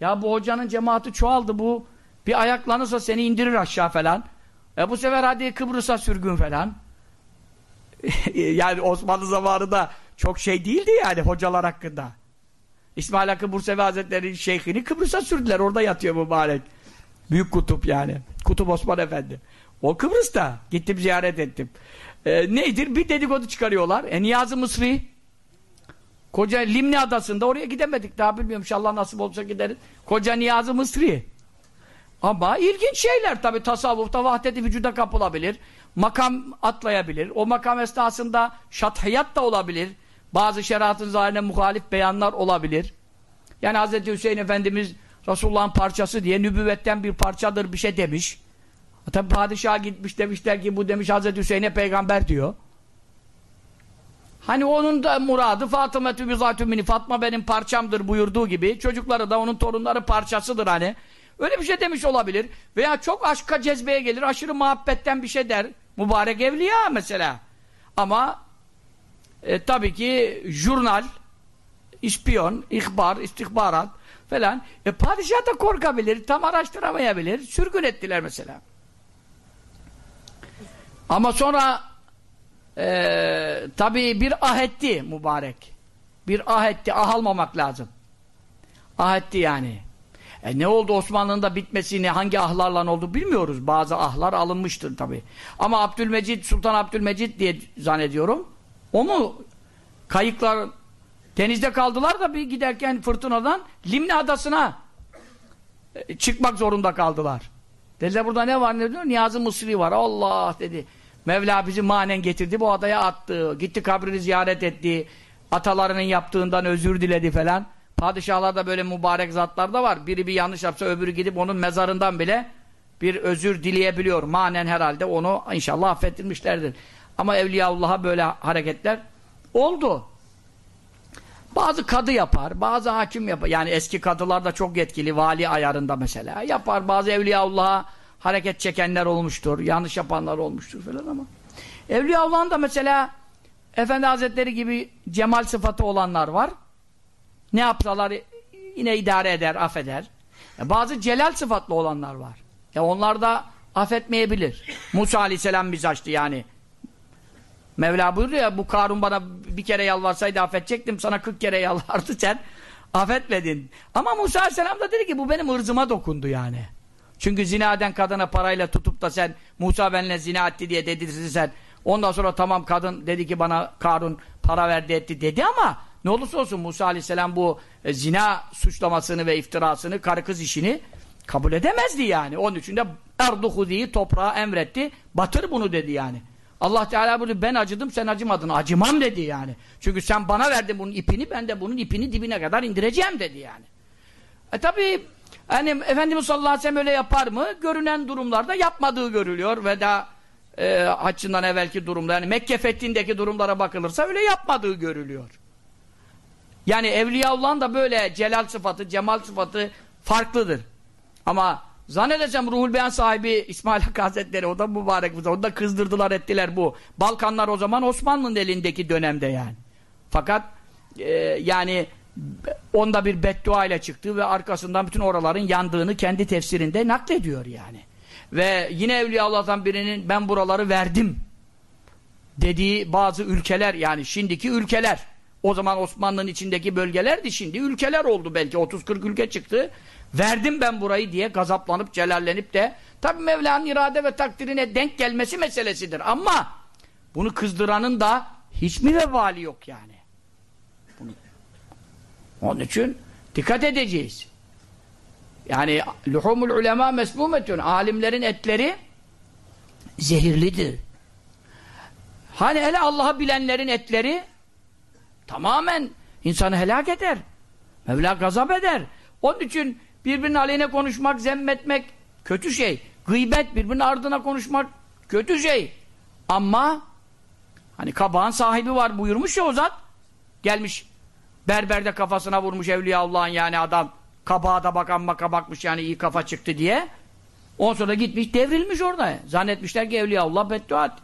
Ya bu hocanın cemaati çoğaldı bu. Bir ayaklanırsa seni indirir aşağı falan. E bu sefer hadi Kıbrıs'a sürgün falan. yani Osmanlı zamanında çok şey değildi yani hocalar hakkında. İsmail Hakkı Bursevi Hazretleri'nin şeyhini Kıbrıs'a sürdüler. Orada yatıyor mübarek. Büyük kutup yani. Kutup Osman Efendi. O Kıbrıs'ta. Gittim ziyaret ettim. Ee, nedir? Bir dedikodu çıkarıyorlar. E Niyazi Mısri Koca Limni Adası'nda oraya gidemedik. Daha bilmiyorum. İnşallah nasip olursa gideriz. Koca Niyazi Mısri. Ama ilginç şeyler tabi tasavvufta vahdeti vücuda kapılabilir. Makam atlayabilir. O makam esnasında şathiyat da olabilir. Bazı şeriatın zahirine muhalif beyanlar olabilir. Yani Hz. Hüseyin Efendimiz Resulullah'ın parçası diye nübüvvetten bir parçadır bir şey demiş. Tabi padişaha gitmiş demişler ki bu demiş Hz. Hüseyin'e peygamber diyor. Hani onun da muradı Fatıma Tübizatü Fatma benim parçamdır buyurduğu gibi çocukları da onun torunları parçasıdır hani. Öyle bir şey demiş olabilir. Veya çok aşka cezbeye gelir, aşırı muhabbetten bir şey der. Mübarek evliya mesela. Ama e, tabii ki jurnal, ispiyon, ihbar, istihbarat falan. E, padişah da korkabilir, tam araştıramayabilir. Sürgün ettiler mesela. Ama sonra e, tabii bir ahetti mübarek. Bir ahetti, ah almamak lazım. Ahetti yani. E ne oldu Osmanlı'nın da bitmesini hangi ahlarla oldu bilmiyoruz. Bazı ahlar alınmıştır tabi. Ama Abdülmecid, Sultan Abdülmecid diye zannediyorum. O mu? Kayıklar denizde kaldılar da bir giderken fırtınadan Limni Adası'na e, çıkmak zorunda kaldılar. Dediler burada ne var ne diyor? Niyazi Mısri var. Allah dedi. Mevla bizi manen getirdi bu adaya attı. Gitti kabrini ziyaret etti. Atalarının yaptığından özür diledi falan. Padişahlarda böyle mübarek zatlar da var. Biri bir yanlış yapsa öbürü gidip onun mezarından bile bir özür dileyebiliyor. Manen herhalde onu inşallah affettirmişlerdir. Ama Evliyaullah'a böyle hareketler oldu. Bazı kadı yapar, bazı hakim yapar. Yani eski kadılar da çok yetkili, vali ayarında mesela. Yapar, bazı Evliyaullah'a hareket çekenler olmuştur, yanlış yapanlar olmuştur falan ama. Evliyaullah'ın da mesela Efendi Hazretleri gibi cemal sıfatı olanlar var ne yapsalar yine idare eder, affeder. E bazı celal sıfatlı olanlar var. E onlar da affetmeyebilir. Musa aleyhisselam mizaçtı yani. Mevla buyuruyor ya bu Karun bana bir kere yalvarsaydı affedecektim. Sana 40 kere yalvardı sen affetmedin. Ama Musa aleyhisselam da dedi ki bu benim ırzıma dokundu yani. Çünkü zina eden kadına parayla tutup da sen Musa benimle zina etti diye dedi sen. Ondan sonra tamam kadın dedi ki bana Karun para verdi etti dedi ama ne olursa olsun Musa aleyhisselam bu e, zina suçlamasını ve iftirasını, karı kız işini kabul edemezdi yani. Onun için de erduhudiyi toprağa emretti. Batır bunu dedi yani. Allah Teala bunu ben acıdım sen acımadın. Acımam dedi yani. Çünkü sen bana verdin bunun ipini ben de bunun ipini dibine kadar indireceğim dedi yani. E tabi hani Efendimiz sallallahu aleyhi ve sellem öyle yapar mı? Görünen durumlarda yapmadığı görülüyor ve da e, haccından evvelki durumda yani Mekke fethindeki durumlara bakılırsa öyle yapmadığı görülüyor. Yani Evliyaullah'ın da böyle celal sıfatı, cemal sıfatı farklıdır. Ama zannedersem Ruhul Beyan sahibi İsmail Hakkı Hazretleri o da mübarek. Onu da kızdırdılar ettiler bu. Balkanlar o zaman Osmanlı'nın elindeki dönemde yani. Fakat e, yani onda bir beddua ile çıktı ve arkasından bütün oraların yandığını kendi tefsirinde naklediyor yani. Ve yine Evliyaullah'tan birinin ben buraları verdim dediği bazı ülkeler yani şimdiki ülkeler o zaman Osmanlı'nın içindeki bölgelerdi şimdi. Ülkeler oldu belki. 30-40 ülke çıktı. Verdim ben burayı diye gazaplanıp celallenip de. Tabi Mevla'nın irade ve takdirine denk gelmesi meselesidir. Ama bunu kızdıranın da hiç mi vebali yok yani. Bunu. onun için dikkat edeceğiz. Yani luhumul ulema mesmumetun. Alimlerin etleri zehirlidir. Hani hele Allah'ı bilenlerin etleri tamamen insanı helak eder Mevla gazap eder onun için birbirinin aleyhine konuşmak, zemmetmek kötü şey. Gıybet, birbirinin ardına konuşmak kötü şey. Ama hani kabağın sahibi var buyurmuş ya o zat. Gelmiş berberde kafasına vurmuş Evliyaullah'ın yani adam. Kabağa da bakan maka bakmış yani iyi kafa çıktı diye. On sonra gitmiş devrilmiş orada. Zannetmişler ki Evliyaullah beddua etti.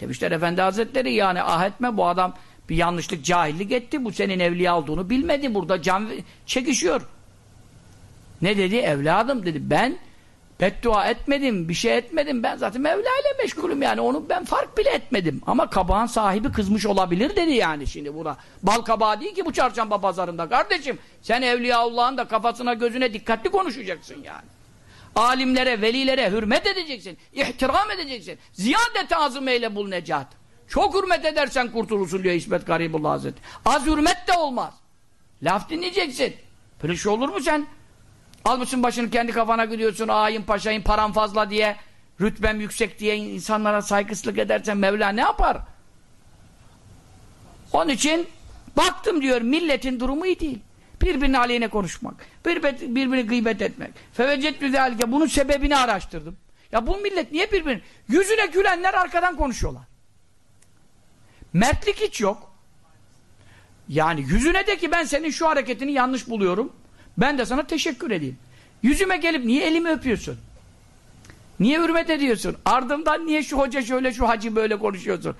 Demişler Efendi Hazretleri yani ah etme bu adam bir yanlışlık, cahillik etti. Bu senin evliya olduğunu bilmedi. Burada can çekişiyor. Ne dedi? Evladım dedi. Ben beddua etmedim, bir şey etmedim. Ben zaten Mevla ile meşgulüm yani. Onu ben fark bile etmedim. Ama kabağın sahibi kızmış olabilir dedi yani şimdi buna. Bal kabağı değil ki bu çarşamba pazarında. Kardeşim sen Evliyaullah'ın da kafasına gözüne dikkatli konuşacaksın yani. Alimlere, velilere hürmet edeceksin. ihtiram edeceksin. Ziyadet azım eyle bul necat. Çok hürmet edersen kurtulursun diyor İsmet Garibullah Hazretleri. Az hürmet de olmaz. Laf dinleyeceksin. Böyle şey olur mu sen? Almışsın başını kendi kafana gidiyorsun. Ağayım paşayım param fazla diye. Rütbem yüksek diye insanlara saygısızlık edersen Mevla ne yapar? Onun için baktım diyor milletin durumu iyi değil. Birbirinin aleyhine konuşmak. Birbirini gıybet etmek. Fevecettü zelike. Bunun sebebini araştırdım. Ya bu millet niye birbirini? Yüzüne gülenler arkadan konuşuyorlar. Mertlik hiç yok. Yani yüzüne de ki ben senin şu hareketini yanlış buluyorum. Ben de sana teşekkür edeyim. Yüzüme gelip niye elimi öpüyorsun? Niye hürmet ediyorsun? Ardımdan niye şu hoca şöyle şu hacı böyle konuşuyorsun?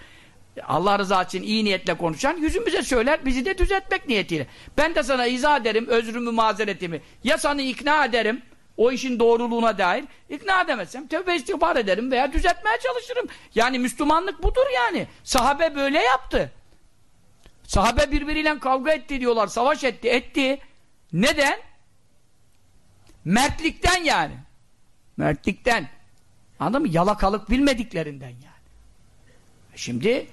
Allah rızası için iyi niyetle konuşan yüzümüze söyler bizi de düzeltmek niyetiyle. Ben de sana izah ederim özrümü mazeretimi. Ya sana ikna ederim o işin doğruluğuna dair. ikna edemezsem tövbe istiğfar ederim veya düzeltmeye çalışırım. Yani Müslümanlık budur yani. Sahabe böyle yaptı. Sahabe birbiriyle kavga etti diyorlar. Savaş etti, etti. Neden? Mertlikten yani. Mertlikten. Anladın mı? Yalakalık bilmediklerinden yani. Şimdi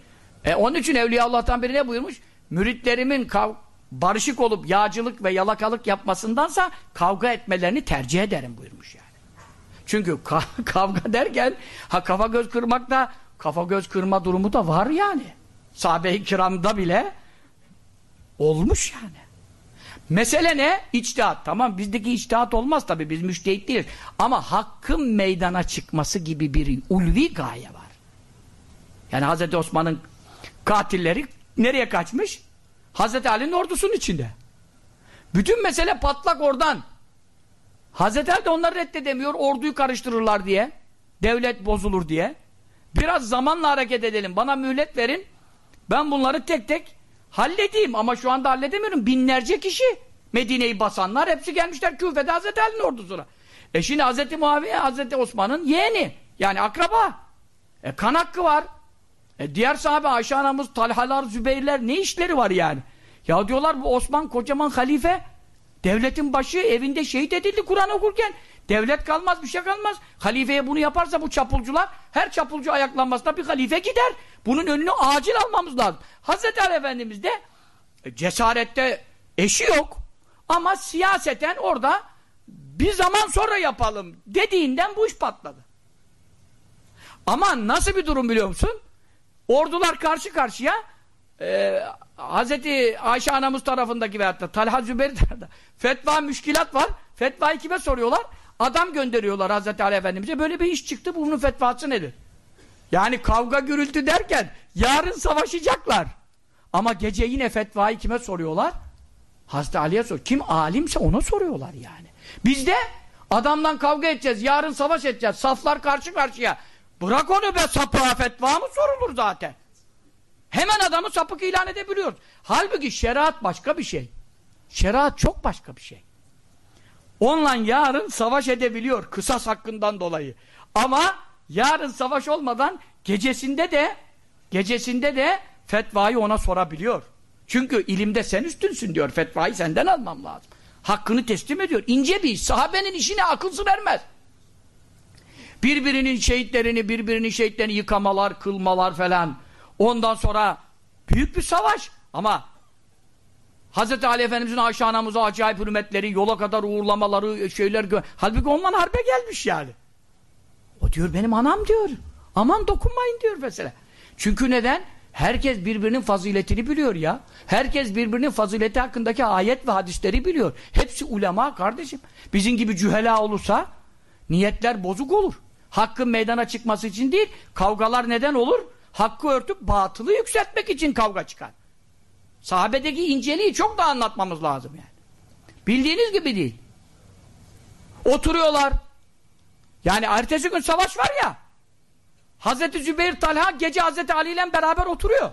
e, onun için Evliya Allah'tan biri ne buyurmuş? Müritlerimin kav barışık olup yağcılık ve yalakalık yapmasındansa kavga etmelerini tercih ederim buyurmuş yani. Çünkü ka kavga derken ha kafa göz kırmak da kafa göz kırma durumu da var yani. Sahabe-i kiramda bile olmuş yani. Mesele ne? İçtihat. Tamam bizdeki içtihat olmaz tabi biz müştehit değiliz. Ama hakkın meydana çıkması gibi bir ulvi gaye var. Yani Hazreti Osman'ın katilleri nereye kaçmış? Hazreti Ali'nin ordusunun içinde. Bütün mesele patlak oradan. Hazreti Ali de onları reddedemiyor, orduyu karıştırırlar diye. Devlet bozulur diye. Biraz zamanla hareket edelim, bana mühlet verin. Ben bunları tek tek halledeyim ama şu anda halledemiyorum. Binlerce kişi Medine'yi basanlar hepsi gelmişler Küfe'de Hazreti Ali'nin ordusuna. E şimdi Hazreti Muaviye Hazreti Osman'ın yeğeni. Yani akraba. E kan hakkı var. E diğer sahabe Ayşe anamız, Talhalar, Zübeyirler ne işleri var yani? Ya diyorlar bu Osman kocaman halife devletin başı evinde şehit edildi Kur'an okurken. Devlet kalmaz bir şey kalmaz. Halifeye bunu yaparsa bu çapulcular her çapulcu ayaklanmasına bir halife gider. Bunun önünü acil almamız lazım. Hazreti Ali Efendimiz de e, cesarette eşi yok. Ama siyaseten orada bir zaman sonra yapalım dediğinden bu iş patladı. Ama nasıl bir durum biliyor musun? Ordular karşı karşıya e, Hazreti Ayşe anamız tarafındaki veyahut da Talha Zübeyir tarafında fetva müşkilat var. Fetvayı kime soruyorlar? Adam gönderiyorlar Hazreti Ali Efendimiz'e. Böyle bir iş çıktı. Bunun fetvası nedir? Yani kavga gürültü derken yarın savaşacaklar. Ama gece yine fetvayı kime soruyorlar? Hazreti Ali'ye sor. Kim alimse ona soruyorlar yani. Bizde adamdan kavga edeceğiz, yarın savaş edeceğiz, saflar karşı karşıya. Bırak onu be sapığa fetva mı sorulur zaten? Hemen adamı sapık ilan edebiliyoruz. Halbuki şeriat başka bir şey. Şeriat çok başka bir şey. Onunla yarın savaş edebiliyor kısas hakkından dolayı. Ama yarın savaş olmadan gecesinde de gecesinde de fetvayı ona sorabiliyor. Çünkü ilimde sen üstünsün diyor. Fetvayı senden almam lazım. Hakkını teslim ediyor. İnce bir iş. Sahabenin işine akılsız vermez. Birbirinin şehitlerini, birbirinin şehitlerini yıkamalar, kılmalar falan. Ondan sonra büyük bir savaş. Ama Hz. Ali Efendimiz'in Ayşe acayip hürmetleri, yola kadar uğurlamaları, şeyler... Halbuki ondan harbe gelmiş yani. O diyor benim anam diyor. Aman dokunmayın diyor mesela. Çünkü neden? Herkes birbirinin faziletini biliyor ya. Herkes birbirinin fazileti hakkındaki ayet ve hadisleri biliyor. Hepsi ulema kardeşim. Bizim gibi cühela olursa niyetler bozuk olur. Hakkın meydana çıkması için değil, kavgalar neden olur? Hakkı örtüp batılı yükseltmek için kavga çıkar. Sahabedeki inceliği çok da anlatmamız lazım yani. Bildiğiniz gibi değil. Oturuyorlar. Yani ertesi gün savaş var ya. Hazreti Zübeyir Talha gece Hazreti Ali ile beraber oturuyor.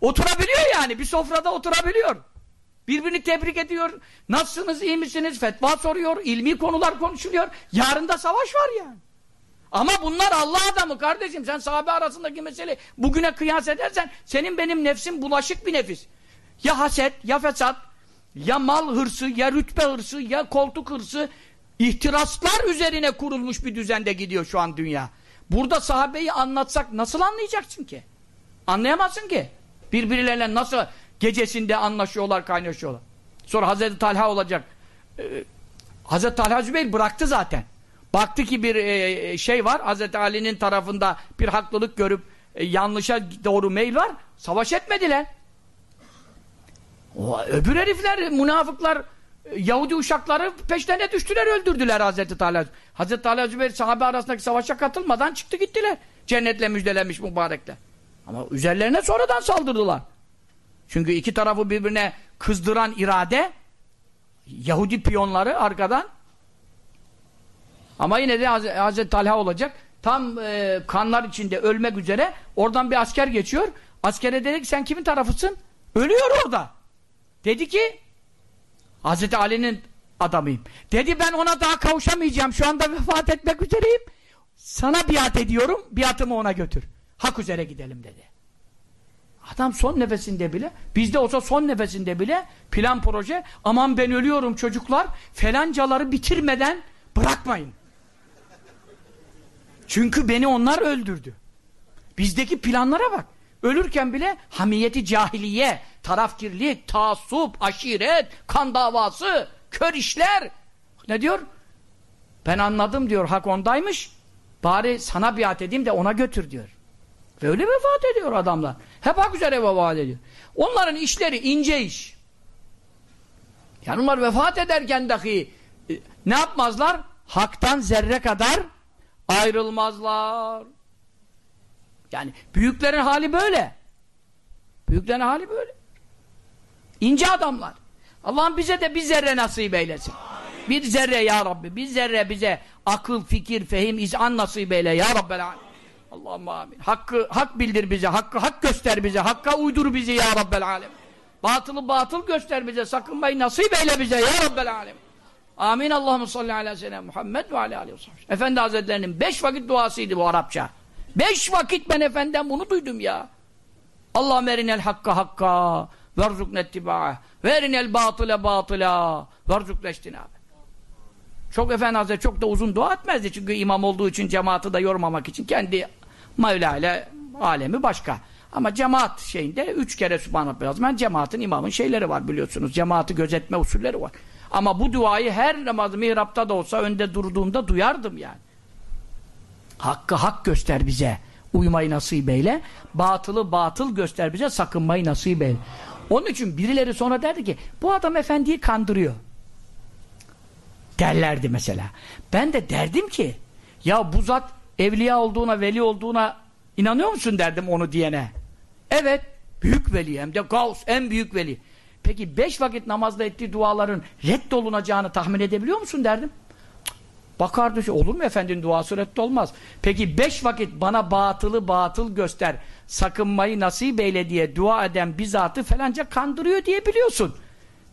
Oturabiliyor yani. Bir sofrada oturabiliyor. Birbirini tebrik ediyor. Nasılsınız, iyi misiniz? Fetva soruyor. ilmi konular konuşuluyor. Yarın da savaş var yani. Ama bunlar Allah adamı kardeşim. Sen sahabe arasındaki mesele bugüne kıyas edersen senin benim nefsim bulaşık bir nefis. Ya haset, ya fesat, ya mal hırsı, ya rütbe hırsı, ya koltuk hırsı ihtiraslar üzerine kurulmuş bir düzende gidiyor şu an dünya. Burada sahabeyi anlatsak nasıl anlayacaksın ki? Anlayamazsın ki. Birbirleriyle nasıl gecesinde anlaşıyorlar, kaynaşıyorlar. Sonra Hazreti Talha olacak. Ee, Hazreti Talha Zübeyir bıraktı zaten. Baktı ki bir e, şey var, Hazreti Ali'nin tarafında bir haklılık görüp e, yanlışa doğru meyil var, savaş etmediler. O, öbür herifler, münafıklar, e, Yahudi uşakları peşlerine düştüler, öldürdüler Hazreti Talha. Hazreti Talha Zübeyir sahabe arasındaki savaşa katılmadan çıktı gittiler. Cennetle müjdelenmiş mübarekler. Ama üzerlerine sonradan saldırdılar. Çünkü iki tarafı birbirine kızdıran irade, Yahudi piyonları arkadan ama yine de Haz Hazreti Talha olacak. Tam e, kanlar içinde ölmek üzere. Oradan bir asker geçiyor. Askere dedi ki sen kimin tarafısın? Ölüyor orada. Dedi ki Hazreti Ali'nin adamıyım. Dedi ben ona daha kavuşamayacağım. Şu anda vefat etmek üzereyim. Sana biat ediyorum. Biatımı ona götür. Hak üzere gidelim dedi. Adam son nefesinde bile, bizde olsa son nefesinde bile plan proje, aman ben ölüyorum çocuklar, felancaları bitirmeden bırakmayın. Çünkü beni onlar öldürdü. Bizdeki planlara bak. Ölürken bile hamiyeti cahiliye, tarafkirlik, taassup, aşiret, kan davası, kör işler. Ne diyor? Ben anladım diyor, hak ondaymış. Bari sana biat edeyim de ona götür diyor. Ve öyle vefat ediyor adamlar. Hep hak üzere vefat ediyor. Onların işleri ince iş. Yani onlar vefat ederken dahi e, ne yapmazlar? Haktan zerre kadar ayrılmazlar. Yani büyüklerin hali böyle. Büyüklerin hali böyle. İnce adamlar. Allah'ım bize de bir zerre nasip eylesin. Bir zerre ya Rabbi. Bir zerre bize akıl, fikir, fehim, izan nasip eyle ya Rabbel alem. Allah'ım amin. Hakkı hak bildir bize. Hakkı hak göster bize. Hakka uydur bizi ya Rabbel alem. Batılı batıl göster bize. Sakınmayı nasip eyle bize ya Rabbel alem. Amin. Allahümme salli ala seyyidina Muhammed ve ala aleyhi ve Efendi Hazretlerinin beş vakit duasıydı bu Arapça. Beş vakit ben efendiden bunu duydum ya. Allahümme erinel hakka hakka verzukne ittiba'ah ve erinel batıle batıla verzukne istinâbe. Çok Efendi Hazretleri çok da uzun dua etmezdi. Çünkü imam olduğu için cemaati da yormamak için kendi Mevla ile alemi başka. Ama cemaat şeyinde üç kere Subhanallah lazım. Yani cemaatin imamın şeyleri var biliyorsunuz. Cemaati gözetme usulleri var. Ama bu duayı her namaz mihrapta da olsa önde durduğumda duyardım yani. Hakkı hak göster bize. Uymayı nasip eyle. Batılı batıl göster bize. Sakınmayı nasip eyle. Onun için birileri sonra derdi ki bu adam efendiyi kandırıyor. Derlerdi mesela. Ben de derdim ki ya bu zat evliya olduğuna, veli olduğuna inanıyor musun derdim onu diyene. Evet, büyük veli hem de Gauss, en büyük veli. Peki beş vakit namazda ettiği duaların reddolunacağını tahmin edebiliyor musun derdim. Bakardı olur mu efendinin duası reddolmaz. Peki beş vakit bana batılı batıl göster, sakınmayı nasip eyle diye dua eden bizatı falanca kandırıyor diye biliyorsun.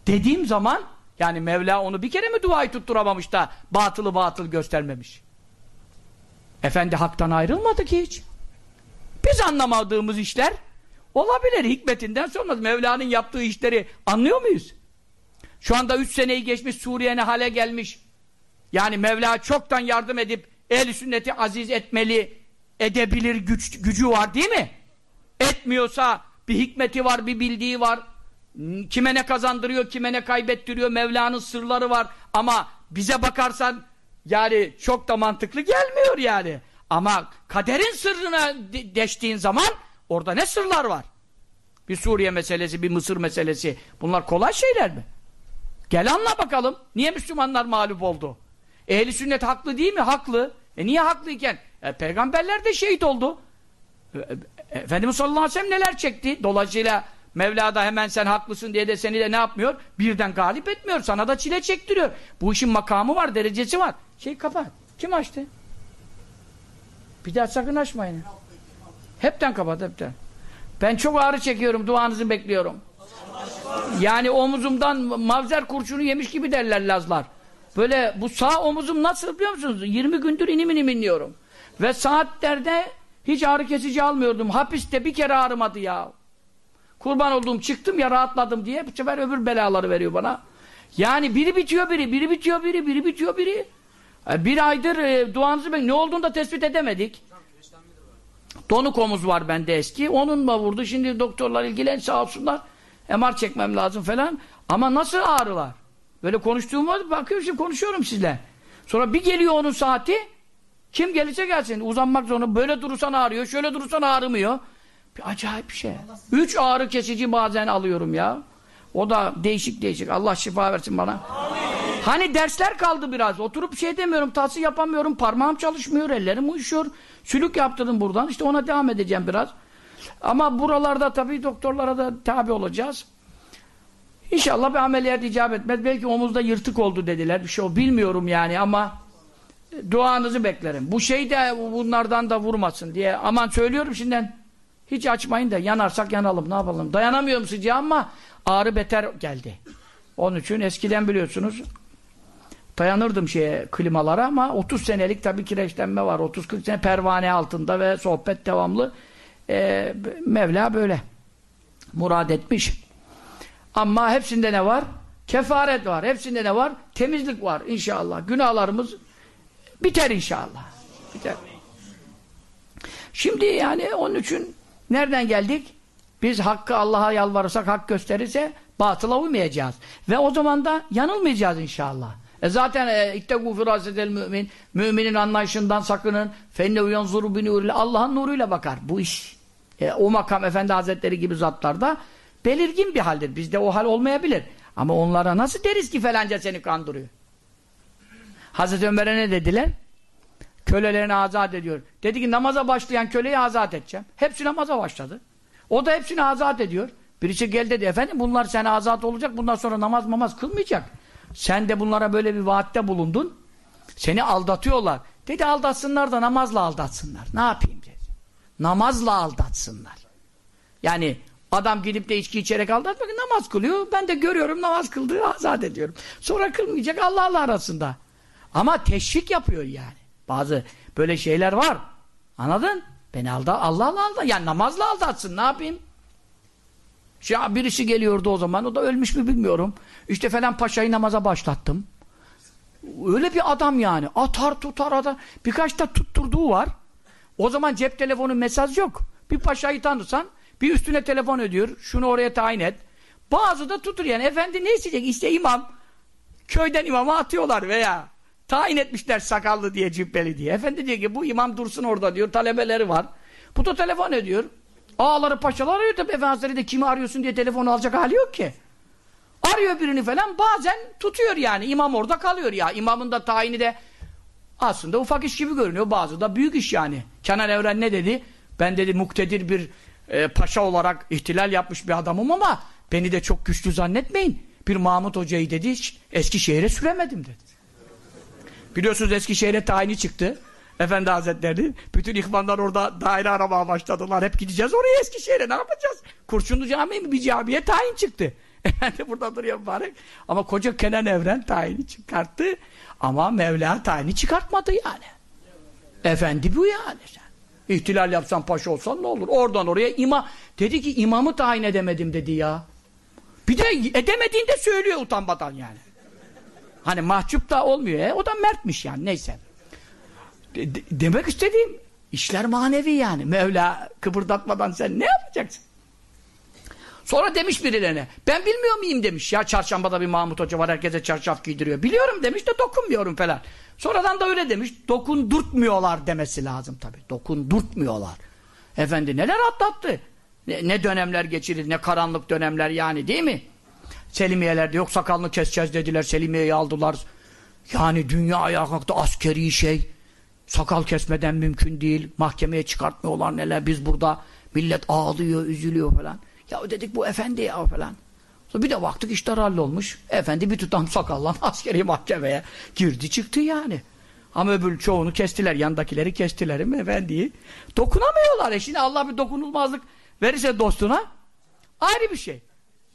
Dediğim zaman, yani Mevla onu bir kere mi duayı tutturamamış da batılı batıl göstermemiş. Efendi haktan ayrılmadı ki hiç. Biz anlamadığımız işler olabilir. Hikmetinden sormaz. Mevla'nın yaptığı işleri anlıyor muyuz? Şu anda üç seneyi geçmiş Suriye ne hale gelmiş. Yani Mevla çoktan yardım edip ehl sünneti aziz etmeli, edebilir güç, gücü var değil mi? Etmiyorsa bir hikmeti var, bir bildiği var. Kime ne kazandırıyor, kime ne kaybettiriyor. Mevla'nın sırları var. Ama bize bakarsan yani çok da mantıklı gelmiyor yani. Ama kaderin sırrına de deştiğin zaman orada ne sırlar var? Bir Suriye meselesi, bir Mısır meselesi. Bunlar kolay şeyler mi? Gel anla bakalım. Niye Müslümanlar mağlup oldu? Ehli sünnet haklı değil mi? Haklı. E niye haklıyken? E, peygamberler de şehit oldu. E, e, Efendimiz sallallahu aleyhi ve sellem neler çekti? Dolayısıyla Mevla da hemen sen haklısın diye de seni de ne yapmıyor? Birden galip etmiyor. Sana da çile çektiriyor. Bu işin makamı var, derecesi var. Şey kapat. Kim açtı? Bir daha sakın açmayın. Hepten kapat, hepten. Ben çok ağrı çekiyorum, duanızı bekliyorum. Yani omuzumdan mavzer kurşunu yemiş gibi derler Lazlar. Böyle bu sağ omuzum nasıl biliyor musunuz? 20 gündür inim inim inliyorum. Ve saatlerde hiç ağrı kesici almıyordum. Hapiste bir kere ağrımadı ya. Kurban olduğum çıktım ya rahatladım diye bu sefer öbür belaları veriyor bana. Yani biri bitiyor biri, biri bitiyor biri, biri bitiyor biri. E, bir aydır e, duanızı ben ne olduğunu da tespit edemedik. Donuk omuz var bende eski. Onunla vurdu. Şimdi doktorlar ilgilen sağ olsunlar. MR çekmem lazım falan. Ama nasıl ağrılar? Böyle konuştuğum var. Bakıyorum şimdi konuşuyorum sizle. Sonra bir geliyor onun saati. Kim gelirse gelsin. Uzanmak zorunda. Böyle durursan ağrıyor. Şöyle durursan ağrımıyor. Bir acayip bir şey. Üç ağrı kesici bazen alıyorum ya. O da değişik değişik. Allah şifa versin bana. Hani dersler kaldı biraz. Oturup şey demiyorum. Tahsil yapamıyorum. Parmağım çalışmıyor. Ellerim uyuşuyor. Sülük yaptırdım buradan. İşte ona devam edeceğim biraz. Ama buralarda tabii doktorlara da tabi olacağız. İnşallah bir ameliyat icap etmez. Belki omuzda yırtık oldu dediler. Bir şey o bilmiyorum yani ama duanızı beklerim. Bu şey de bunlardan da vurmasın diye. Aman söylüyorum şimdiden. Hiç açmayın da yanarsak yanalım ne yapalım. Dayanamıyorum sıcağa ama ağrı beter geldi. Onun için eskiden biliyorsunuz dayanırdım şeye klimalara ama 30 senelik tabii kireçlenme var. 30-40 sene pervane altında ve sohbet devamlı. Ee, Mevla böyle murad etmiş. Ama hepsinde ne var? Kefaret var. Hepsinde ne var? Temizlik var inşallah. Günahlarımız biter inşallah. Biter. Şimdi yani onun için nereden geldik? Biz hakkı Allah'a yalvarırsak, hak gösterirse batıla uymayacağız. Ve o zaman da yanılmayacağız inşallah. E zaten ittegû firâsetel mümin müminin anlayışından sakının fenne uyanzuru bi nurille Allah'ın nuruyla bakar. Bu iş e, o makam Efendi Hazretleri gibi zatlarda belirgin bir haldir. Bizde o hal olmayabilir. Ama onlara nasıl deriz ki falanca seni kandırıyor? Hazreti Ömer'e ne dediler? Kölelerini azat ediyor. Dedi ki namaza başlayan köleyi azat edeceğim. Hepsi namaza başladı. O da hepsini azat ediyor. Birisi gel dedi efendim bunlar sen azat olacak bundan sonra namaz mamaz kılmayacak. Sen de bunlara böyle bir vaatte bulundun. Seni aldatıyorlar. Dedi aldatsınlar da namazla aldatsınlar. Ne yapayım dedi. Namazla aldatsınlar. Yani adam gidip de içki içerek aldatmak namaz kılıyor. Ben de görüyorum namaz kıldığı azat ediyorum. Sonra kılmayacak Allah'la arasında. Ama teşvik yapıyor yani. Bazı böyle şeyler var. Anladın? Beni alda Allah'la alda. Yani namazla aldatsın. Ne yapayım? Şey, birisi geliyordu o zaman. O da ölmüş mü bilmiyorum. İşte falan paşayı namaza başlattım. Öyle bir adam yani. Atar tutar atar. Birkaç da tutturduğu var. O zaman cep telefonu mesaj yok. Bir paşayı tanırsan bir üstüne telefon ediyor. Şunu oraya tayin et. Bazı da tutur yani. Efendi ne isteyecek? İşte imam. Köyden imama atıyorlar veya tayin etmişler sakallı diye cübbeli diye. Efendi diyor ki bu imam dursun orada diyor. Talebeleri var. Bu da telefon ediyor. Ağaları paşalar arıyor tabi Efendimiz de kimi arıyorsun diye telefonu alacak hali yok ki. Arıyor birini falan bazen tutuyor yani. İmam orada kalıyor ya. İmamın da tayini de Aslında ufak iş gibi görünüyor. Bazı da büyük iş yani. Kenan Evren ne dedi? Ben dedi muktedir bir e, paşa olarak ihtilal yapmış bir adamım ama beni de çok güçlü zannetmeyin. Bir Mahmut Hoca'yı dedi Eskişehir'e süremedim dedi. Biliyorsunuz Eskişehir'e tayini çıktı. Efendi Hazretleri. Bütün ihvanlar orada daire aramaya başladılar. Hep gideceğiz oraya Eskişehir'e ne yapacağız? Kurşunlu Camii mi bir camiye tayin çıktı. Efendi burada duruyor mübarek. Ama koca Kenan Evren tayini çıkarttı. Ama Mevla tayini çıkartmadı yani. Efendi bu yani. İhtilal yapsan paşa olsan ne olur? Oradan oraya ima dedi ki imamı tayin edemedim dedi ya. Bir de edemediğini de söylüyor utanmadan yani. Hani mahcup da olmuyor. E? O da mertmiş yani neyse. De, de, demek istediğim işler manevi yani. Mevla kıpırdatmadan sen ne yapacaksın? Sonra demiş birilerine ben bilmiyor muyum demiş ya çarşambada bir Mahmut Hoca var herkese çarşaf giydiriyor. Biliyorum demiş de dokunmuyorum falan. Sonradan da öyle demiş dokundurtmuyorlar demesi lazım tabi. Dokundurtmuyorlar. Efendi neler atlattı. Ne, ne dönemler geçirir ne karanlık dönemler yani değil mi? Selimiyelerde yok sakalını keseceğiz dediler Selimiye'yi aldılar. Yani dünya ayağa kalktı askeri şey. Sakal kesmeden mümkün değil. Mahkemeye çıkartmıyorlar neler. Biz burada millet ağlıyor, üzülüyor falan. Ya dedik bu efendi ya falan. Bir de baktık işler hallolmuş. Efendi bir tutam sakalla askeri mahkemeye girdi çıktı yani. Ama öbür çoğunu kestiler. Yandakileri kestiler mi efendiyi? Dokunamıyorlar. E şimdi Allah bir dokunulmazlık verirse dostuna ayrı bir şey.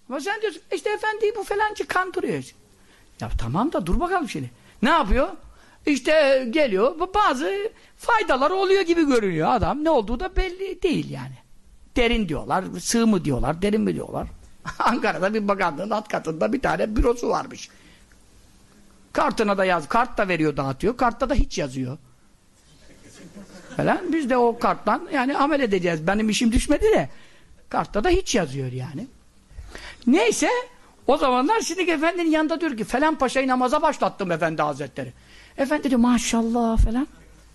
Ama sen diyorsun işte efendiyi bu falancı kandırıyor. Ya tamam da dur bakalım şimdi. Ne yapıyor? İşte geliyor bazı faydaları oluyor gibi görünüyor adam. Ne olduğu da belli değil yani. Derin diyorlar, sığ mı diyorlar, derin mi diyorlar. Ankara'da bir bakanlığın alt katında bir tane bürosu varmış. Kartına da yaz, kart da veriyor dağıtıyor, kartta da hiç yazıyor. Falan. Biz de o karttan yani amel edeceğiz. Benim işim düşmedi de kartta da hiç yazıyor yani. Neyse o zamanlar şimdi efendinin yanında diyor ki falan paşayı namaza başlattım efendi hazretleri. Efendi diyor maşallah falan.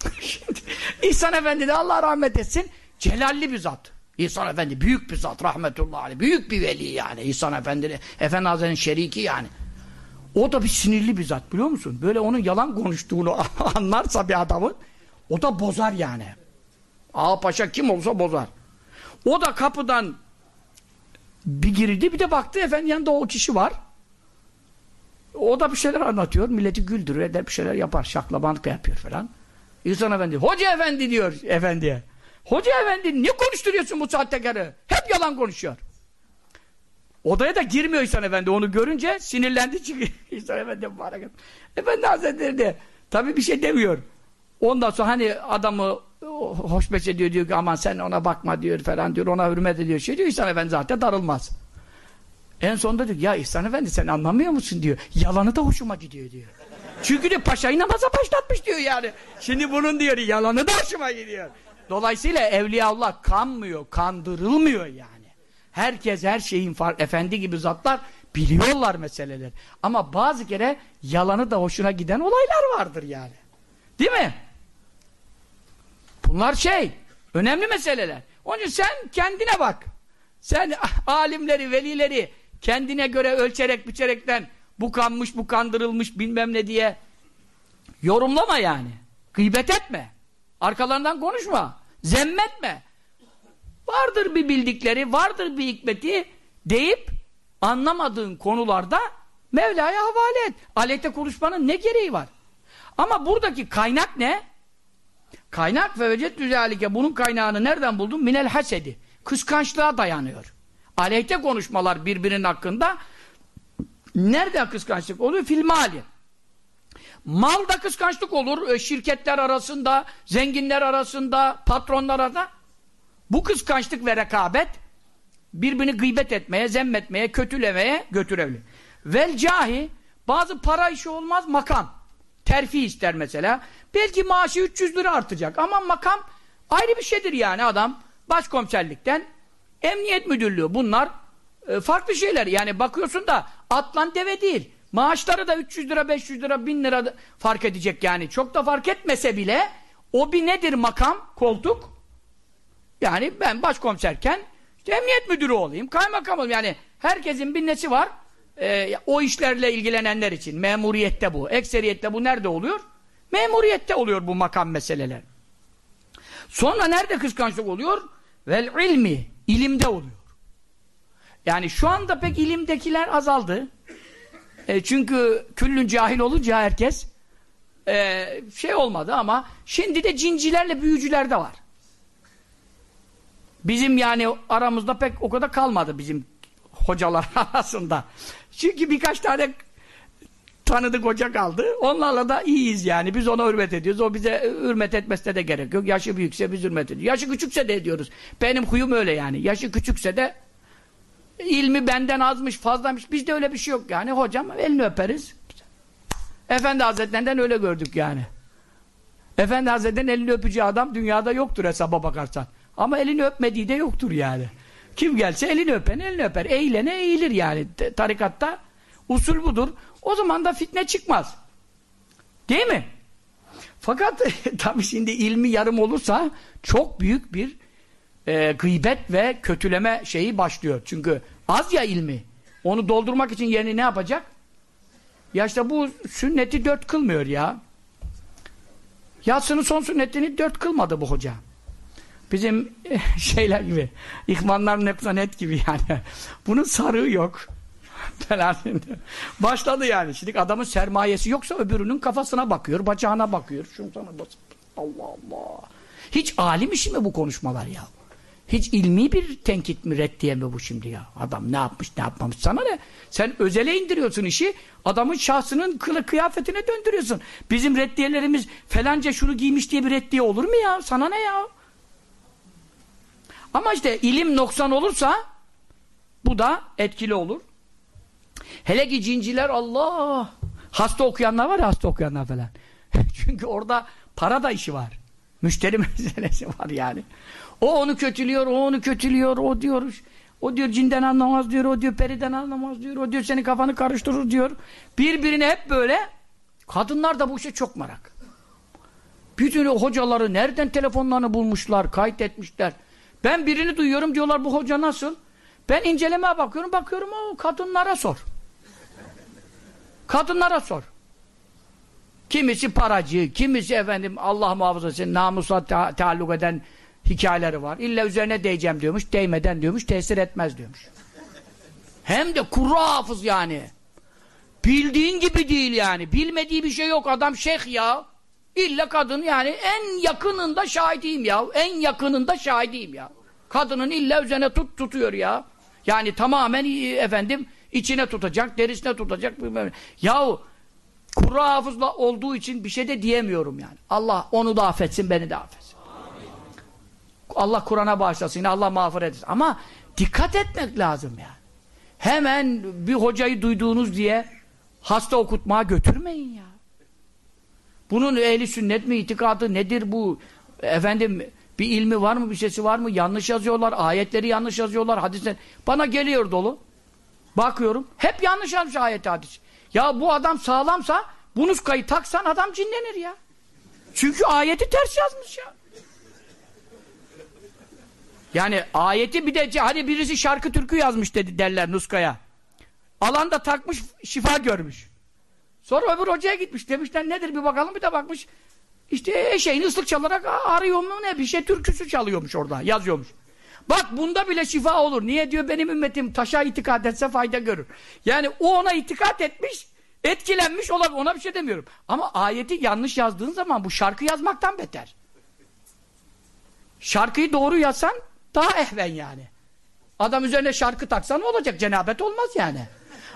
şimdi İhsan Efendi de Allah rahmet etsin celalli bir zat. İhsan Efendi büyük bir zat rahmetullahi aleyh. Büyük bir veli yani İhsan Efendi. Efendi Hazretleri'nin şeriki yani. O da bir sinirli bir zat biliyor musun? Böyle onun yalan konuştuğunu anlarsa bir adamın o da bozar yani. Ağa paşa kim olsa bozar. O da kapıdan bir girdi bir de baktı efendim yanında o kişi var. O da bir şeyler anlatıyor. Milleti güldürür eder bir şeyler yapar. Şaklabanlık yapıyor falan. İhsan Efendi hoca efendi diyor efendiye. Hoca efendi niye konuşturuyorsun bu sahtekarı? Hep yalan konuşuyor. Odaya da girmiyor İhsan Efendi. Onu görünce sinirlendi çünkü İhsan Efendi mübarek. Efendi Hazretleri de tabii bir şey demiyor. Ondan sonra hani adamı hoşbeş ediyor diyor ki aman sen ona bakma diyor falan diyor. Ona hürmet ediyor. Şey diyor İhsan Efendi zaten darılmaz. En sonunda diyor ya İhsan Efendi sen anlamıyor musun diyor. Yalanı da hoşuma gidiyor diyor. Çünkü de paşayı namaza başlatmış diyor yani. Şimdi bunun diyor yalanı da hoşuma gidiyor. Dolayısıyla Evliyaullah kanmıyor, kandırılmıyor yani. Herkes her şeyin fark, efendi gibi zatlar biliyorlar meseleler. Ama bazı kere yalanı da hoşuna giden olaylar vardır yani. Değil mi? Bunlar şey, önemli meseleler. Onun için sen kendine bak. Sen alimleri, velileri kendine göre ölçerek, biçerekten bu kanmış, bu kandırılmış bilmem ne diye yorumlama yani. Gıybet etme. Arkalarından konuşma. Zemmetme. Vardır bir bildikleri, vardır bir hikmeti deyip anlamadığın konularda Mevla'ya havale et. Aleyhte konuşmanın ne gereği var? Ama buradaki kaynak ne? Kaynak ve vecet düzelike bunun kaynağını nereden buldun? Minel hasedi. Kıskançlığa dayanıyor. Aleyhte konuşmalar birbirinin hakkında nerede kıskançlık oluyor? Filmali. Malda kıskançlık olur. E, şirketler arasında, zenginler arasında, patronlar arasında. Bu kıskançlık ve rekabet birbirini gıybet etmeye, zemmetmeye, kötülemeye götürebilir. Vel cahi bazı para işi olmaz makam. Terfi ister mesela. Belki maaşı 300 lira artacak ama makam ayrı bir şeydir yani adam başkomiserlikten emniyet müdürlüğü bunlar e, farklı şeyler. Yani bakıyorsun da atlan deve değil. Maaşları da 300 lira, 500 lira, 1000 lira fark edecek yani. Çok da fark etmese bile o bir nedir makam, koltuk? Yani ben başkomiserken işte emniyet müdürü olayım, kaymakam olayım. Yani herkesin bir nesi var? Ee, o işlerle ilgilenenler için. Memuriyette bu. Ekseriyette bu nerede oluyor? Memuriyette oluyor bu makam meseleler. Sonra nerede kıskançlık oluyor? Vel ilmi, ilimde oluyor. Yani şu anda pek ilimdekiler azaldı. E, çünkü küllün cahil olunca herkes e, şey olmadı ama şimdi de cincilerle büyücüler de var. Bizim yani aramızda pek o kadar kalmadı bizim hocalar arasında. Çünkü birkaç tane tanıdık hoca kaldı. Onlarla da iyiyiz yani. Biz ona hürmet ediyoruz. O bize hürmet etmesine de gerek yok. Yaşı büyükse biz hürmet ediyoruz. Yaşı küçükse de ediyoruz. Benim huyum öyle yani. Yaşı küçükse de ilmi benden azmış, fazlamış. Bizde öyle bir şey yok yani. Hocam elini öperiz. Efendi Hazretlerinden öyle gördük yani. Efendi Hazretleri'nin elini öpeceği adam dünyada yoktur hesaba bakarsan. Ama elini öpmediği de yoktur yani. Kim gelse elini öpen elini öper. Eğilene eğilir yani. Tarikatta usul budur. O zaman da fitne çıkmaz. Değil mi? Fakat tabii şimdi ilmi yarım olursa çok büyük bir e, gıybet ve kötüleme şeyi başlıyor. Çünkü az ya ilmi. Onu doldurmak için yerini ne yapacak? Ya işte bu sünneti dört kılmıyor ya. Yatsının son sünnetini dört kılmadı bu hoca. Bizim şeyler gibi, ihvanlar nepsanet gibi yani. Bunun sarığı yok. Başladı yani. Şimdi adamın sermayesi yoksa öbürünün kafasına bakıyor, bacağına bakıyor. Şunu sana basıp. Allah Allah. Hiç alim işi mi bu konuşmalar ya? Hiç ilmi bir tenkit mi, reddiye mi bu şimdi ya? Adam ne yapmış, ne yapmamış sana ne? Sen özele indiriyorsun işi, adamın şahsının kılı kıyafetine döndürüyorsun. Bizim reddiyelerimiz falanca şunu giymiş diye bir reddiye olur mu ya? Sana ne ya? Ama işte ilim noksan olursa bu da etkili olur. Hele ki cinciler Allah! Hasta okuyanlar var ya hasta okuyanlar falan. Çünkü orada para da işi var. Müşteri meselesi var yani. O onu kötülüyor, o onu kötülüyor, o diyor, o diyor cinden anlamaz diyor, o diyor periden anlamaz diyor, o diyor senin kafanı karıştırır diyor. Birbirine hep böyle. Kadınlar da bu işe çok merak. Bütün hocaları nereden telefonlarını bulmuşlar, kayıt etmişler. Ben birini duyuyorum diyorlar bu hoca nasıl? Ben incelemeye bakıyorum, bakıyorum o kadınlara sor. Kadınlara sor. Kimisi paracı, kimisi efendim Allah muhafaza etsin namusa ta taalluk eden hikayeleri var. İlla üzerine değeceğim diyormuş, değmeden diyormuş, tesir etmez diyormuş. Hem de kuru hafız yani. Bildiğin gibi değil yani. Bilmediği bir şey yok. Adam şeyh ya. İlla kadın yani en yakınında şahidiyim ya. En yakınında şahidiyim ya. Kadının illa üzerine tut tutuyor ya. Yani tamamen efendim içine tutacak, derisine tutacak. Yahu kuru hafızla olduğu için bir şey de diyemiyorum yani. Allah onu da affetsin, beni de affetsin. Allah Kur'an'a bağışlasın, Allah mağfiret etsin. Ama dikkat etmek lazım yani. Hemen bir hocayı duyduğunuz diye hasta okutmaya götürmeyin ya. Bunun ehli sünnet mi, itikadı nedir bu? Efendim bir ilmi var mı, bir şeysi var mı? Yanlış yazıyorlar, ayetleri yanlış yazıyorlar, hadisler. Bana geliyor dolu. Bakıyorum, hep yanlış yazmış ayet hadis. Ya bu adam sağlamsa, bu nuskayı taksan adam cinlenir ya. Çünkü ayeti ters yazmış ya. Yani ayeti bir de hani birisi şarkı türkü yazmış dedi derler nuskaya. Alan da takmış şifa görmüş. Sonra öbür hocaya gitmiş demişler nedir bir bakalım bir de bakmış. İşte eşeğini ıslık çalarak arıyor mu ne bir şey türküsü çalıyormuş orada yazıyormuş. Bak bunda bile şifa olur. Niye diyor benim ümmetim taşa itikat etse fayda görür. Yani o ona itikat etmiş etkilenmiş olabilir ona bir şey demiyorum. Ama ayeti yanlış yazdığın zaman bu şarkı yazmaktan beter. Şarkıyı doğru yazsan daha ehven yani. Adam üzerine şarkı taksan olacak? Cenabet olmaz yani.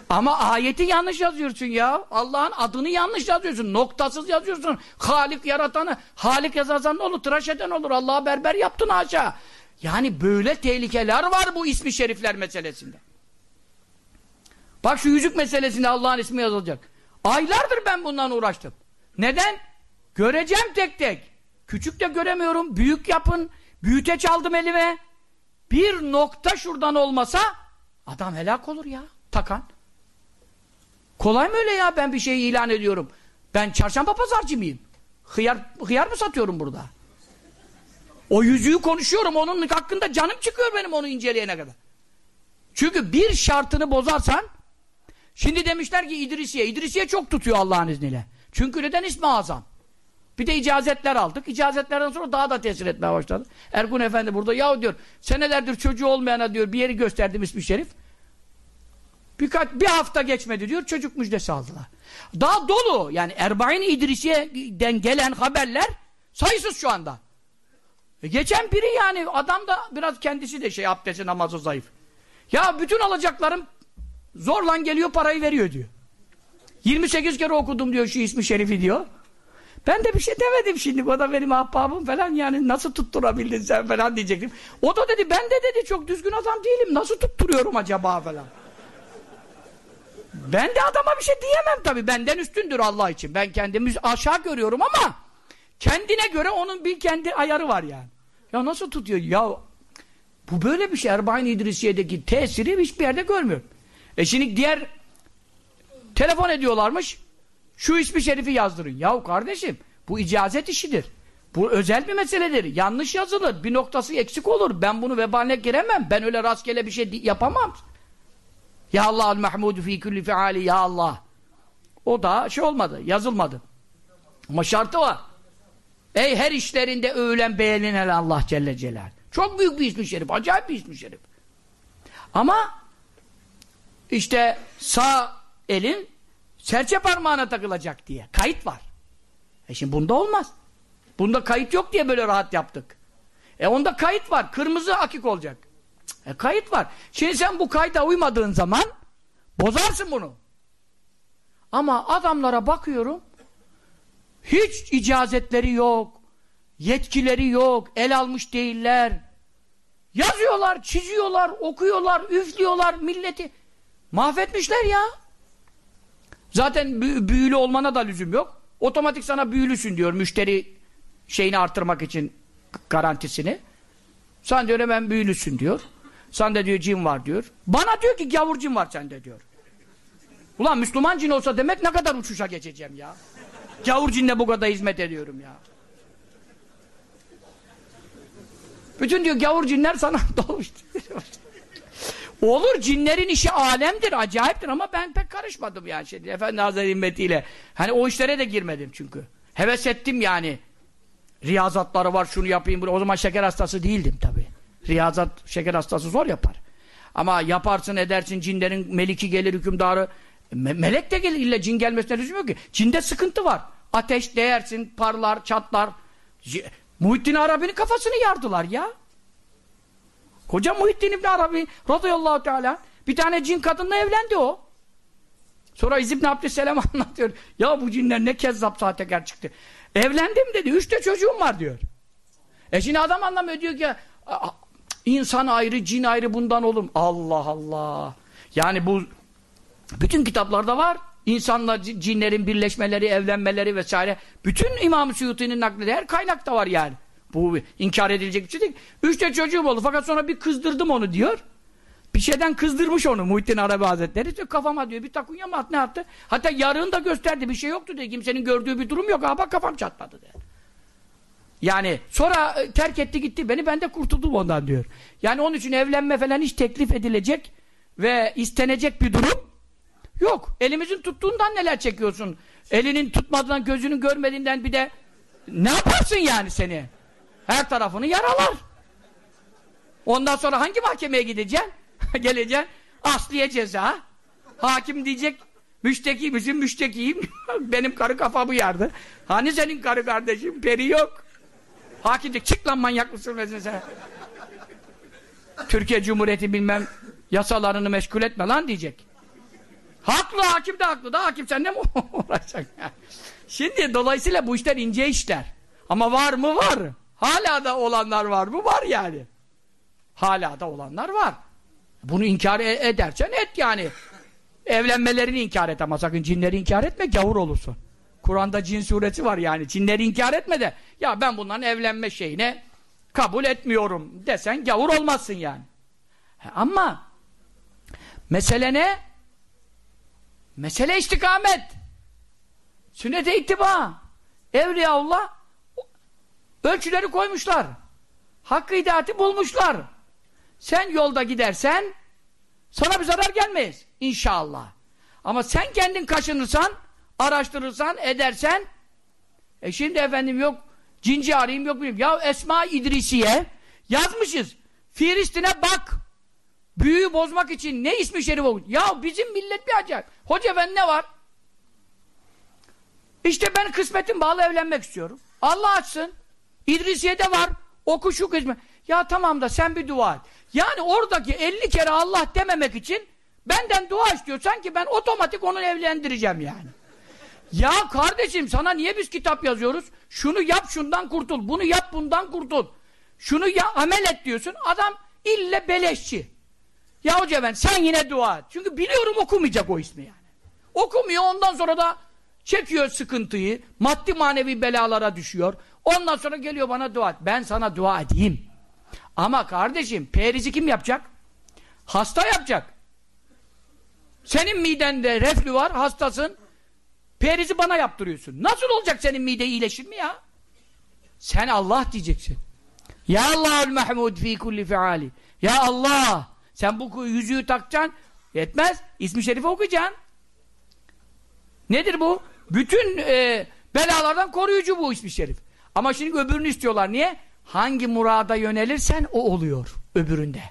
Ama ayeti yanlış yazıyorsun ya. Allah'ın adını yanlış yazıyorsun. Noktasız yazıyorsun. Halik yaratanı. Halik yazarsan ne olur? Tıraş eden olur. Allah'a berber yaptın haşa. Yani böyle tehlikeler var bu ismi şerifler meselesinde. Bak şu yüzük meselesinde Allah'ın ismi yazılacak. Aylardır ben bundan uğraştım. Neden? Göreceğim tek tek. Küçük de göremiyorum. Büyük yapın. Büyüteç aldım elime. Bir nokta şuradan olmasa adam helak olur ya. Takan. Kolay mı öyle ya ben bir şey ilan ediyorum. Ben çarşamba pazarcı mıyım? Hıyar, hıyar mı satıyorum burada? O yüzüğü konuşuyorum onun hakkında canım çıkıyor benim onu inceleyene kadar. Çünkü bir şartını bozarsan şimdi demişler ki İdrisiye. İdrisiye çok tutuyor Allah'ın izniyle. Çünkü neden ismi azam? Bir de icazetler aldık. İcazetlerden sonra daha da tesir etmeye başladı. Ergun Efendi burada yahu diyor senelerdir çocuğu olmayana diyor bir yeri gösterdim ismi şerif. Birkaç bir hafta geçmedi diyor çocuk müjdesi aldılar. Daha dolu yani Erbain İdrisiye'den gelen haberler sayısız şu anda. E geçen biri yani adam da biraz kendisi de şey abdesti namazı zayıf. Ya bütün alacaklarım zorla geliyor parayı veriyor diyor. 28 kere okudum diyor şu ismi şerifi diyor. Ben de bir şey demedim şimdi. O da benim ahbabım falan yani nasıl tutturabildin sen falan diyecektim. O da dedi ben de dedi çok düzgün adam değilim. Nasıl tutturuyorum acaba falan. Ben de adama bir şey diyemem tabii. Benden üstündür Allah için. Ben kendimi aşağı görüyorum ama kendine göre onun bir kendi ayarı var yani. Ya nasıl tutuyor? Ya bu böyle bir şey. Erbain İdrisiye'deki tesiri hiçbir yerde görmüyorum. E şimdi diğer telefon ediyorlarmış. Şu ismi şerifi yazdırın. Yahu kardeşim bu icazet işidir. Bu özel bir meseledir. Yanlış yazılır. Bir noktası eksik olur. Ben bunu vebaline giremem. Ben öyle rastgele bir şey yapamam. Ya Allah al mahmudu fi kulli fiali ya Allah. O da şey olmadı. Yazılmadı. Ama şartı var. Ey her işlerinde övülen beğenilen Allah Celle Celal. Çok büyük bir ismi şerif. Acayip bir ismi şerif. Ama işte sağ elin serçe parmağına takılacak diye. Kayıt var. E şimdi bunda olmaz. Bunda kayıt yok diye böyle rahat yaptık. E onda kayıt var. Kırmızı akik olacak. E kayıt var. Şimdi sen bu kayda uymadığın zaman bozarsın bunu. Ama adamlara bakıyorum hiç icazetleri yok. Yetkileri yok. El almış değiller. Yazıyorlar, çiziyorlar, okuyorlar, üflüyorlar milleti. Mahvetmişler ya. Zaten büyü büyülü olmana da lüzum yok. Otomatik sana büyülüsün diyor müşteri şeyini arttırmak için garantisini. Sen diyor hemen büyülüsün diyor. Sen de diyor cin var diyor. Bana diyor ki gavur cin var sende diyor. Ulan Müslüman cin olsa demek ne kadar uçuşa geçeceğim ya. Gavur cinle bu kadar hizmet ediyorum ya. Bütün diyor gavur cinler sana dolmuş. Olur cinlerin işi alemdir, acayiptir ama ben pek karışmadım yani şimdi Efendi Hazretleri himmetiyle. Hani o işlere de girmedim çünkü. Heves ettim yani. Riyazatları var şunu yapayım bunu. O zaman şeker hastası değildim tabi. Riyazat şeker hastası zor yapar. Ama yaparsın edersin cinlerin meliki gelir hükümdarı. Me melek de gelir illa cin gelmesine lüzum yok ki. Cinde sıkıntı var. Ateş değersin, parlar, çatlar. Muhittin Arabi'nin kafasını yardılar ya. Koca Muhittin İbni Arabi radıyallahu teala bir tane cin kadınla evlendi o. Sonra İzibn Abdüsselam anlatıyor. Ya bu cinler ne kezzap sahtekar çıktı. Evlendim dedi. Üç de çocuğum var diyor. E şimdi adam anlamıyor diyor ki insan ayrı, cin ayrı bundan olur. Allah Allah. Yani bu bütün kitaplarda var. İnsanla cinlerin birleşmeleri, evlenmeleri vesaire. Bütün İmam-ı Suyuti'nin naklediği her kaynakta var yani. Bu inkar edilecek bir şey değil. Üçte çocuğum oldu fakat sonra bir kızdırdım onu diyor. Bir şeyden kızdırmış onu Muhittin Arabi Hazretleri. İşte kafama diyor bir takunya mı at ne attı? Hatta yarığını da gösterdi bir şey yoktu dedi. Kimsenin gördüğü bir durum yok. Ha bak kafam çatladı dedi. Yani sonra e, terk etti gitti beni ben de kurtuldum ondan diyor. Yani onun için evlenme falan hiç teklif edilecek ve istenecek bir durum yok. Elimizin tuttuğundan neler çekiyorsun? Elinin tutmadığından gözünün görmediğinden bir de ne yaparsın yani seni? Her tarafını yaralar. Ondan sonra hangi mahkemeye gideceksin? Geleceksin. Asliye ceza. Hakim diyecek müşteki misin? Müştekiyim. Benim karı kafamı yardı. Hani senin karı kardeşim? Peri yok. Hakim diyecek çık lan manyak mısın sen? Türkiye Cumhuriyeti bilmem yasalarını meşgul etme lan diyecek. Haklı hakim de haklı da hakim sen ne mi uğraşacaksın Şimdi dolayısıyla bu işler ince işler. Ama var mı? Var. Hala da olanlar var mı? Var yani. Hala da olanlar var. Bunu inkar e edersen et yani. Evlenmelerini inkar et ama sakın cinleri inkar etme gavur olursun. Kur'an'da cin suresi var yani. Cinleri inkar etme de ya ben bunların evlenme şeyine kabul etmiyorum desen gavur olmazsın yani. Ama mesele ne? Mesele istikamet. Sünnet-i ittiba. Evliyaullah ölçüleri koymuşlar. Hakkı hidayeti bulmuşlar. Sen yolda gidersen sana bir zarar gelmeyiz. İnşallah. Ama sen kendin kaşınırsan, araştırırsan, edersen E şimdi efendim yok cinci arayayım yok bileyim. Ya Esma İdrisiye yazmışız. Filistin'e bak. Büyüyü bozmak için ne ismi şerif olmuş? Ya bizim millet bir acayip. Hoca ben ne var? İşte ben kısmetim bağlı evlenmek istiyorum. Allah açsın. İdrisiye'de var. Oku şu kısmet. Ya tamam da sen bir dua et. Yani oradaki 50 kere Allah dememek için benden dua istiyor. Sanki ben otomatik onu evlendireceğim yani. Ya kardeşim sana niye biz kitap yazıyoruz? Şunu yap şundan kurtul. Bunu yap bundan kurtul. Şunu ya amel et diyorsun. Adam ille beleşçi. Ya hoca ben sen yine dua et. Çünkü biliyorum okumayacak o ismi yani. Okumuyor ondan sonra da çekiyor sıkıntıyı. Maddi manevi belalara düşüyor. Ondan sonra geliyor bana dua et. Ben sana dua edeyim. Ama kardeşim perizi kim yapacak? Hasta yapacak. Senin midende reflü var, hastasın. Perizi bana yaptırıyorsun. Nasıl olacak senin mide iyileşir mi ya? Sen Allah diyeceksin. Ya Allah'ül Mahmud fi kulli fiali. Ya Allah! Sen bu yüzüğü takacaksın. Yetmez. İsmi şerifi okuyacaksın. Nedir bu? Bütün e, belalardan koruyucu bu ismi şerif. Ama şimdi öbürünü istiyorlar. Niye? Hangi murada yönelirsen o oluyor öbüründe.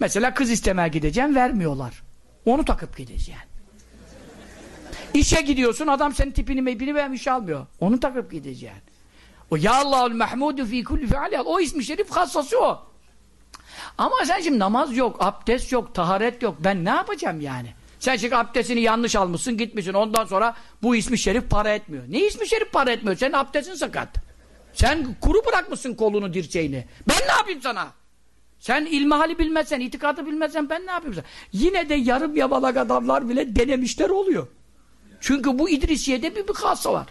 Mesela kız istemeye gideceğim vermiyorlar. Onu takıp gideceksin. İşe gidiyorsun adam senin tipini meypini vermiş almıyor. Onu takıp gideceksin. O ya Allahul Mahmudu fi kulli fiali o ismi şerif hassası o. Ama sen şimdi namaz yok, abdest yok, taharet yok. Ben ne yapacağım yani? Sen şimdi abdestini yanlış almışsın, gitmişsin. Ondan sonra bu ismi şerif para etmiyor. Ne ismi şerif para etmiyor? Senin abdestin sakat. Sen kuru bırakmışsın kolunu, dirceğini. Ben ne yapayım sana? Sen ilmihali bilmezsen, itikadı bilmezsen ben ne yapayım sana? Yine de yarım yamalak adamlar bile denemişler oluyor. Çünkü bu İdrisiye'de bir bıkası var.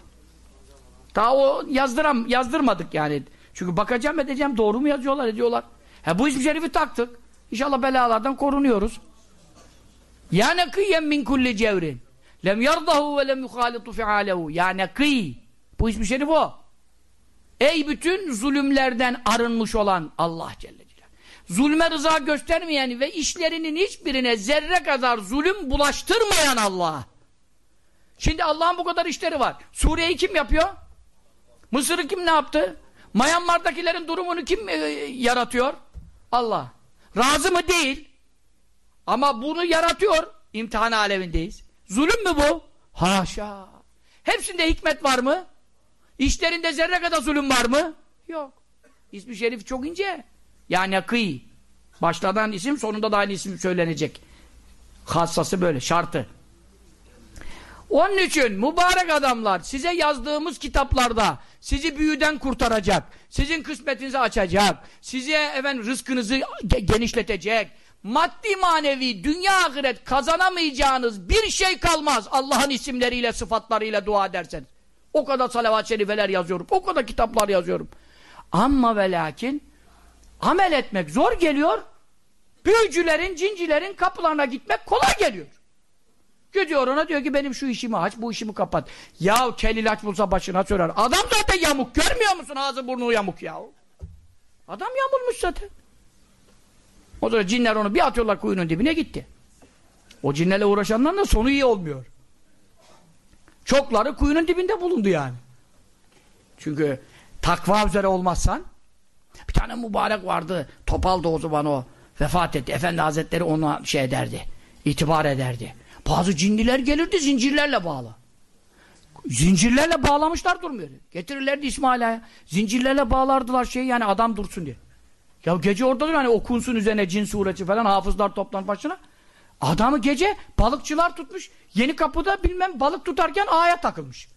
Daha o yazdıram, yazdırmadık yani. Çünkü bakacağım edeceğim doğru mu yazıyorlar ediyorlar. Ha bu ismi şerifi taktık. İnşallah belalardan korunuyoruz. Ya nekiyyen min kulli cevrin. Lem yardahu ve lem yuhalitu fi'alehu. Ya nekiy. Bu ismi şerif o. Ey bütün zulümlerden arınmış olan Allah Celle Celaluhu. Zulme rıza göstermeyen ve işlerinin hiçbirine zerre kadar zulüm bulaştırmayan Allah. Şimdi Allah'ın bu kadar işleri var. Suriye'yi kim yapıyor? Mısır'ı kim ne yaptı? Myanmar'dakilerin durumunu kim e, yaratıyor? Allah. Razı mı? Değil. Ama bunu yaratıyor. İmtihan alemindeyiz. Zulüm mü bu? Haşa. Hepsinde hikmet var mı? İşlerinde zerre kadar zulüm var mı? Yok. İsmi şerif çok ince. Yani kıy. Başladan isim sonunda da aynı isim söylenecek. Hassası böyle. Şartı. Onun için mübarek adamlar size yazdığımız kitaplarda sizi büyüden kurtaracak, sizin kısmetinizi açacak, size efendim rızkınızı genişletecek, maddi manevi dünya ahiret kazanamayacağınız bir şey kalmaz Allah'ın isimleriyle sıfatlarıyla dua ederseniz. O kadar salavat-ı şerifeler yazıyorum, o kadar kitaplar yazıyorum. Ama ve lakin amel etmek zor geliyor, büyücülerin, cincilerin kapılarına gitmek kolay geliyor. Gidiyor ona diyor ki benim şu işimi aç, bu işimi kapat. Ya kel ilaç bulsa başına söyler. Adam zaten yamuk. Görmüyor musun ağzı burnu yamuk ya? Adam yamulmuş zaten. O zaman cinler onu bir atıyorlar kuyunun dibine gitti. O cinlerle uğraşanların da sonu iyi olmuyor. Çokları kuyunun dibinde bulundu yani. Çünkü takva üzere olmazsan bir tane mübarek vardı. Topaldı o zaman o. Vefat etti. Efendi Hazretleri ona şey ederdi. itibar ederdi. Bazı cinliler gelirdi zincirlerle bağlı. Zincirlerle bağlamışlar durmuyor. Getirirlerdi İsmail'e. Zincirlerle bağlardılar şey yani adam dursun diye. Ya gece orada dur hani okunsun üzerine cin sureti falan hafızlar toplan başına. Adamı gece balıkçılar tutmuş. Yeni kapıda bilmem balık tutarken ağaya takılmış.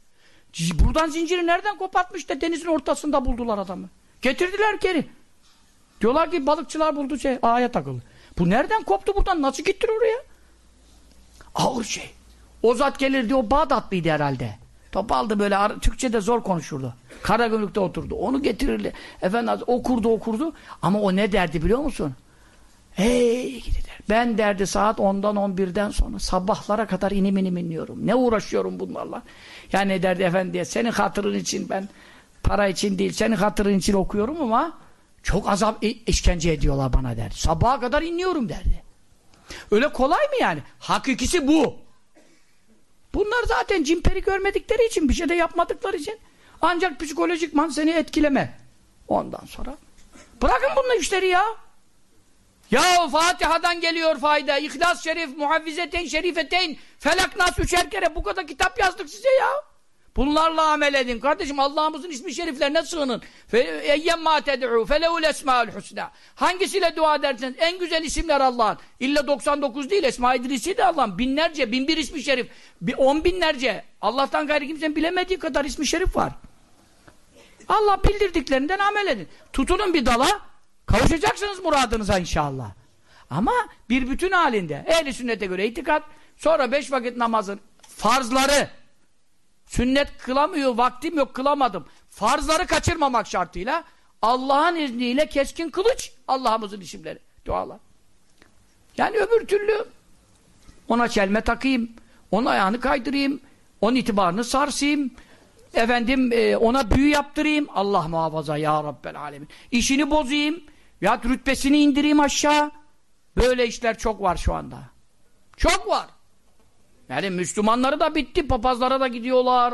Buradan zinciri nereden kopartmış da denizin ortasında buldular adamı. Getirdiler geri. Diyorlar ki balıkçılar buldu şey ağaya takıldı. Bu nereden koptu buradan nasıl gittir oraya? Ağır şey. O zat gelirdi o Bağdatlıydı herhalde. Topaldı böyle Türkçe'de zor konuşurdu. Karagümrük'te oturdu. Onu getirirdi. Efendim okurdu okurdu. Ama o ne derdi biliyor musun? Hey gidiler. Ben derdi saat 10'dan 11'den sonra sabahlara kadar inim inim inliyorum. Ne uğraşıyorum bunlarla. Yani derdi efendiye senin hatırın için ben para için değil senin hatırın için okuyorum ama çok azap işkence ediyorlar bana derdi. Sabaha kadar inliyorum derdi. Öyle kolay mı yani? Hakikisi bu. Bunlar zaten cimperi görmedikleri için, bir şey de yapmadıkları için ancak psikolojikman seni etkileme. Ondan sonra bırakın bunun işleri ya. Ya Fatiha'dan geliyor fayda. İhlas şerif, muhavvizeteyn, şerifeteyn, felak nas üçer kere. Bu kadar kitap yazdık size ya. Bunlarla amel edin. Kardeşim Allah'ımızın ismi şeriflerine sığının. Eyyem ma ted'u felehul esmaül husna. Hangisiyle dua ederseniz en güzel isimler Allah'ın. İlla 99 değil Esma-i İdrisi de Allah'ın. Binlerce, bin bir ismi şerif. On binlerce. Allah'tan gayrı kimsenin bilemediği kadar ismi şerif var. Allah bildirdiklerinden amel edin. Tutunun bir dala kavuşacaksınız muradınıza inşallah. Ama bir bütün halinde ehli sünnete göre itikat sonra beş vakit namazın farzları Sünnet kılamıyor, vaktim yok kılamadım. Farzları kaçırmamak şartıyla Allah'ın izniyle keskin kılıç Allah'ımızın isimleri, dualar. Yani öbür türlü ona çelme takayım, onun ayağını kaydırayım, onun itibarını sarsayım, efendim e, ona büyü yaptırayım, Allah muhafaza ya Rabbel alemin. İşini bozayım, ya rütbesini indireyim aşağı. Böyle işler çok var şu anda. Çok var. Yani Müslümanları da bitti. Papazlara da gidiyorlar.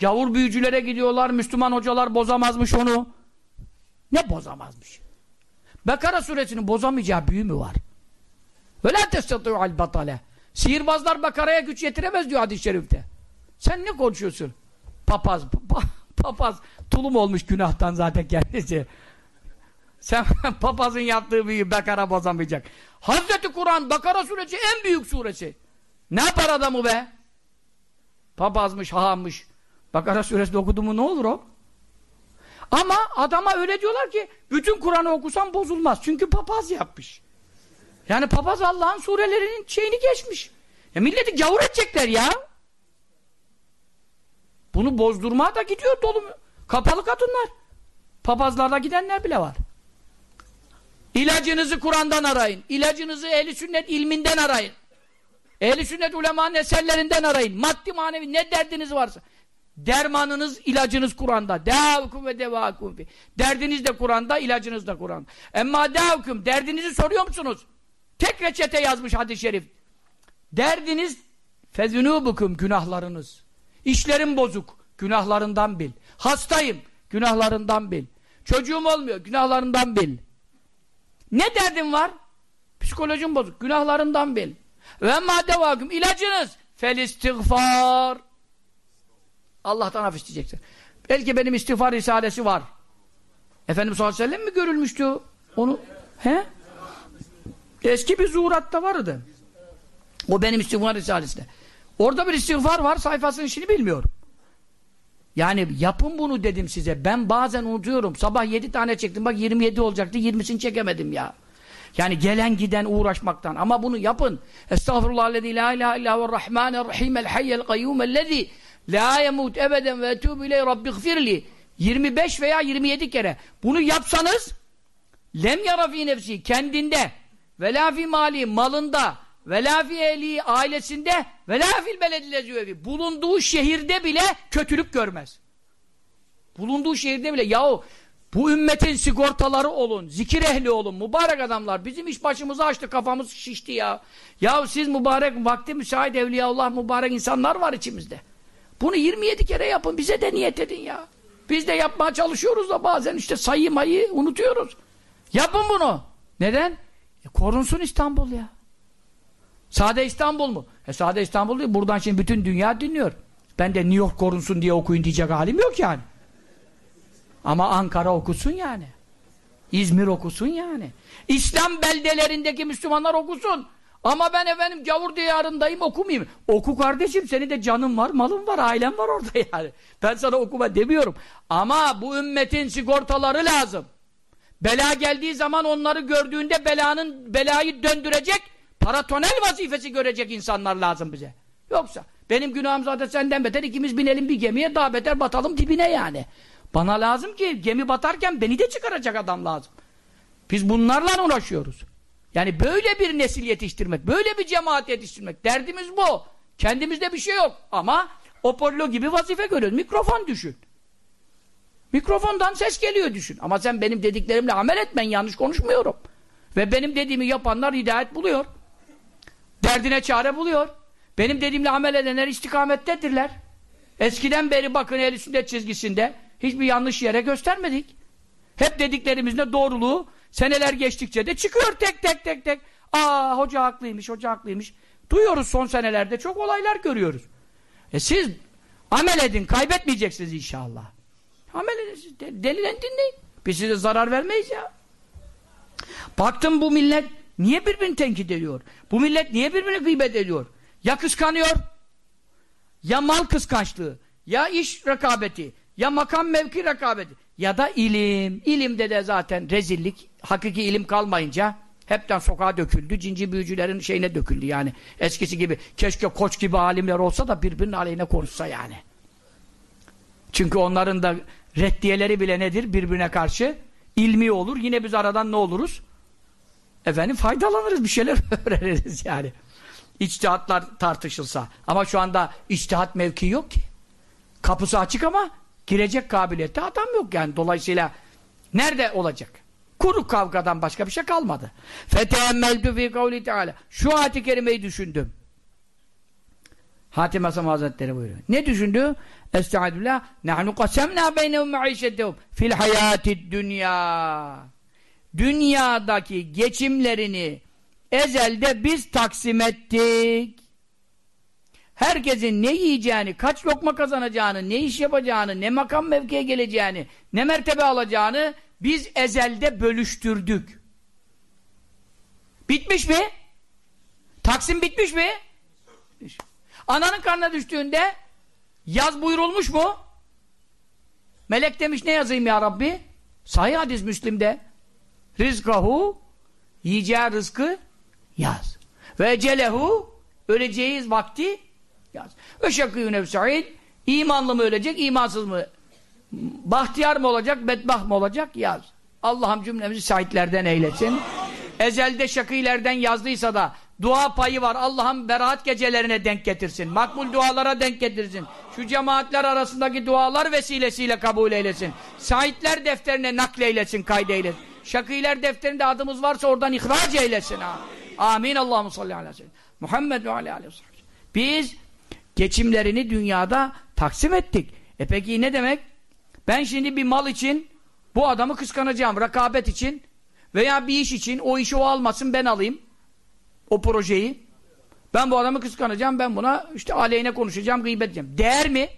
Gavur büyücülere gidiyorlar. Müslüman hocalar bozamazmış onu. Ne bozamazmış? Bekara suresinin bozamayacağı büyü mü var? La testatu'al batale. Sihirbazlar Bakara'ya güç yetiremez diyor hadis-i şerifte. Sen ne konuşuyorsun? Papaz. Pa papaz. Tulum olmuş günahtan zaten kendisi. Sen papazın yaptığı büyüyü Bakara bozamayacak. Hazreti Kur'an Bakara suresi en büyük suresi. Ne yapar adamı be? Papazmış, hahammış. Bakara suresinde okudu mu ne olur o? Ama adama öyle diyorlar ki bütün Kur'an'ı okusan bozulmaz. Çünkü papaz yapmış. Yani papaz Allah'ın surelerinin şeyini geçmiş. Ya milleti gavur edecekler ya. Bunu bozdurmaya da gidiyor dolu kapalı kadınlar. Papazlarla gidenler bile var. İlacınızı Kur'an'dan arayın. İlacınızı ehli sünnet ilminden arayın. Ehli sünnet ulemanın eserlerinden arayın. Maddi manevi ne derdiniz varsa. Dermanınız, ilacınız Kur'an'da. Dâvkum ve devâkum fi. Derdiniz de Kur'an'da, ilacınız da Kur'an'da. Emma dâvkum, derdinizi soruyor musunuz? Tek reçete yazmış hadis-i şerif. Derdiniz fezunûbukum, günahlarınız. İşlerim bozuk, günahlarından bil. Hastayım, günahlarından bil. Çocuğum olmuyor, günahlarından bil. Ne derdin var? Psikolojim bozuk, günahlarından bil. Ve madevâküm ilacınız fel istiğfar. Allah'tan af isteyeceksin. Belki benim istiğfar risalesi var. Efendimiz sallallahu aleyhi ve sellem mi görülmüştü? Onu he? Eski bir zuhuratta vardı. O benim istiğfar risalesinde. Orada bir istiğfar var, sayfasının işini bilmiyorum. Yani yapın bunu dedim size. Ben bazen unutuyorum. Sabah yedi tane çektim. Bak 27 olacaktı. 20'sini çekemedim ya. Yani gelen giden uğraşmaktan. Ama bunu yapın. Estağfirullahallezî la ilahe illâ ve rahmanirrahîm el hayyel kayyûm ellezî la yemut ebeden ve etûbü ileyh rabbiğfirli 25 veya 27 kere. Bunu yapsanız lem yara fî nefsi kendinde ve la mali malında ve la ehli ailesinde ve la beledillezî bulunduğu şehirde bile kötülük görmez. Bulunduğu şehirde bile yahu bu ümmetin sigortaları olun, zikir ehli olun, mübarek adamlar. Bizim iş başımızı açtı, kafamız şişti ya. Ya siz mübarek, vakti müsait evliyaullah mübarek insanlar var içimizde. Bunu 27 kere yapın, bize de niyet edin ya. Biz de yapmaya çalışıyoruz da bazen işte sayı mayı unutuyoruz. Yapın bunu. Neden? E, korunsun İstanbul ya. Sade İstanbul mu? E sade İstanbul değil, buradan şimdi bütün dünya dinliyor. Ben de New York korunsun diye okuyun diyecek halim yok yani. Ama Ankara okusun yani. İzmir okusun yani. İslam beldelerindeki Müslümanlar okusun. Ama ben efendim gavur diyarındayım okumayayım. Oku kardeşim senin de canın var, malın var, ailen var orada yani. Ben sana okuma demiyorum. Ama bu ümmetin sigortaları lazım. Bela geldiği zaman onları gördüğünde belanın belayı döndürecek paratonel vazifesi görecek insanlar lazım bize. Yoksa benim günahım zaten senden beter ikimiz binelim bir gemiye daha beter batalım dibine yani. Bana lazım ki gemi batarken beni de çıkaracak adam lazım. Biz bunlarla uğraşıyoruz. Yani böyle bir nesil yetiştirmek, böyle bir cemaat yetiştirmek. Derdimiz bu. Kendimizde bir şey yok. Ama Apollo gibi vazife görüyoruz. Mikrofon düşün. Mikrofondan ses geliyor düşün. Ama sen benim dediklerimle amel etmen yanlış konuşmuyorum. Ve benim dediğimi yapanlar hidayet buluyor. Derdine çare buluyor. Benim dediğimle amel edenler istikamettedirler. Eskiden beri bakın ehl sünnet çizgisinde hiçbir yanlış yere göstermedik. Hep dediklerimizde doğruluğu seneler geçtikçe de çıkıyor tek tek tek tek. Aa hoca haklıymış, hoca haklıymış. Duyuyoruz son senelerde çok olaylar görüyoruz. E siz amel edin, kaybetmeyeceksiniz inşallah. Amel edin, delilen dinleyin. Biz size zarar vermeyiz ya. Baktım bu millet niye birbirini tenkit ediyor? Bu millet niye birbirini gıybet ediyor? Ya kıskanıyor, ya mal kıskançlığı, ya iş rekabeti, ya makam mevki rekabeti, ya da ilim. İlimde de zaten rezillik, hakiki ilim kalmayınca hepten sokağa döküldü. Cinci büyücülerin şeyine döküldü yani. Eskisi gibi keşke koç gibi alimler olsa da birbirinin aleyhine konuşsa yani. Çünkü onların da reddiyeleri bile nedir birbirine karşı? ilmi olur. Yine biz aradan ne oluruz? Efendim faydalanırız bir şeyler öğreniriz yani. İçtihatlar tartışılsa. Ama şu anda içtihat mevki yok ki. Kapısı açık ama girecek kabiliyette adam yok yani. Dolayısıyla nerede olacak? Kuru kavgadan başka bir şey kalmadı. Feteemmeltu fi kavli teala. Şu ayet-i kerimeyi düşündüm. Hatim Hasan Hazretleri buyuruyor. Ne düşündü? Estağfirullah. Nahnu qasemna beynehum maişetehum fil hayatid dünya. Dünyadaki geçimlerini ezelde biz taksim ettik. Herkesin ne yiyeceğini, kaç lokma kazanacağını, ne iş yapacağını, ne makam mevkiye geleceğini, ne mertebe alacağını biz ezelde bölüştürdük. Bitmiş mi? Taksim bitmiş mi? Ananın karnına düştüğünde yaz buyurulmuş mu? Melek demiş ne yazayım ya Rabbi? Sahih hadis Müslim'de. Rizkahu yiyeceği rızkı yaz. Ve celehu öleceğiz vakti yaz. Ve nefsa'id imanlı mı ölecek, imansız mı? Bahtiyar mı olacak, bedbah mı olacak? Yaz. Allah'ım cümlemizi şahitlerden eylesin. Ezelde şakîlerden yazdıysa da dua payı var. Allah'ım beraat gecelerine denk getirsin. Makbul dualara denk getirsin. Şu cemaatler arasındaki dualar vesilesiyle kabul eylesin. Şahitler defterine nakleylesin, kaydeylesin. Şakîler defterinde adımız varsa oradan ihraç eylesin. Ha. Amin. Allahu salli aleyhi ve sellem. Muhammed ve aleyhi ve sellem. Biz geçimlerini dünyada taksim ettik. E peki ne demek? Ben şimdi bir mal için bu adamı kıskanacağım, rekabet için veya bir iş için o işi o almasın ben alayım o projeyi. Ben bu adamı kıskanacağım, ben buna işte aleyhine konuşacağım, gıybet edeceğim. Değer mi?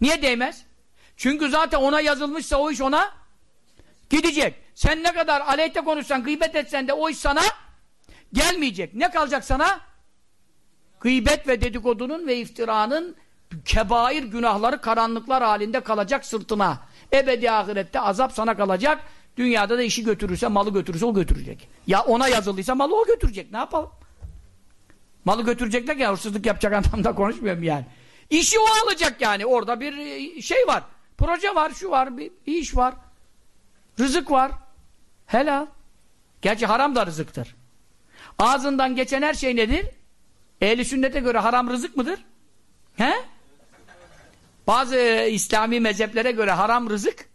Niye değmez? Çünkü zaten ona yazılmışsa o iş ona gidecek. Sen ne kadar aleyhte konuşsan, gıybet etsen de o iş sana gelmeyecek. Ne kalacak sana? Gıybet ve dedikodunun ve iftiranın kebair günahları karanlıklar halinde kalacak sırtına. Ebedi ahirette azap sana kalacak. Dünyada da işi götürürse, malı götürürse o götürecek. Ya ona yazıldıysa malı o götürecek. Ne yapalım? Malı götürecekler ya hırsızlık yapacak anlamda konuşmuyorum yani. İşi o alacak yani. Orada bir şey var. Proje var, şu var, bir iş var. Rızık var. Helal. Gerçi haram da rızıktır. Ağzından geçen her şey nedir? Ehli sünnete göre haram rızık mıdır? He? Bazı e, İslami mezheplere göre haram rızık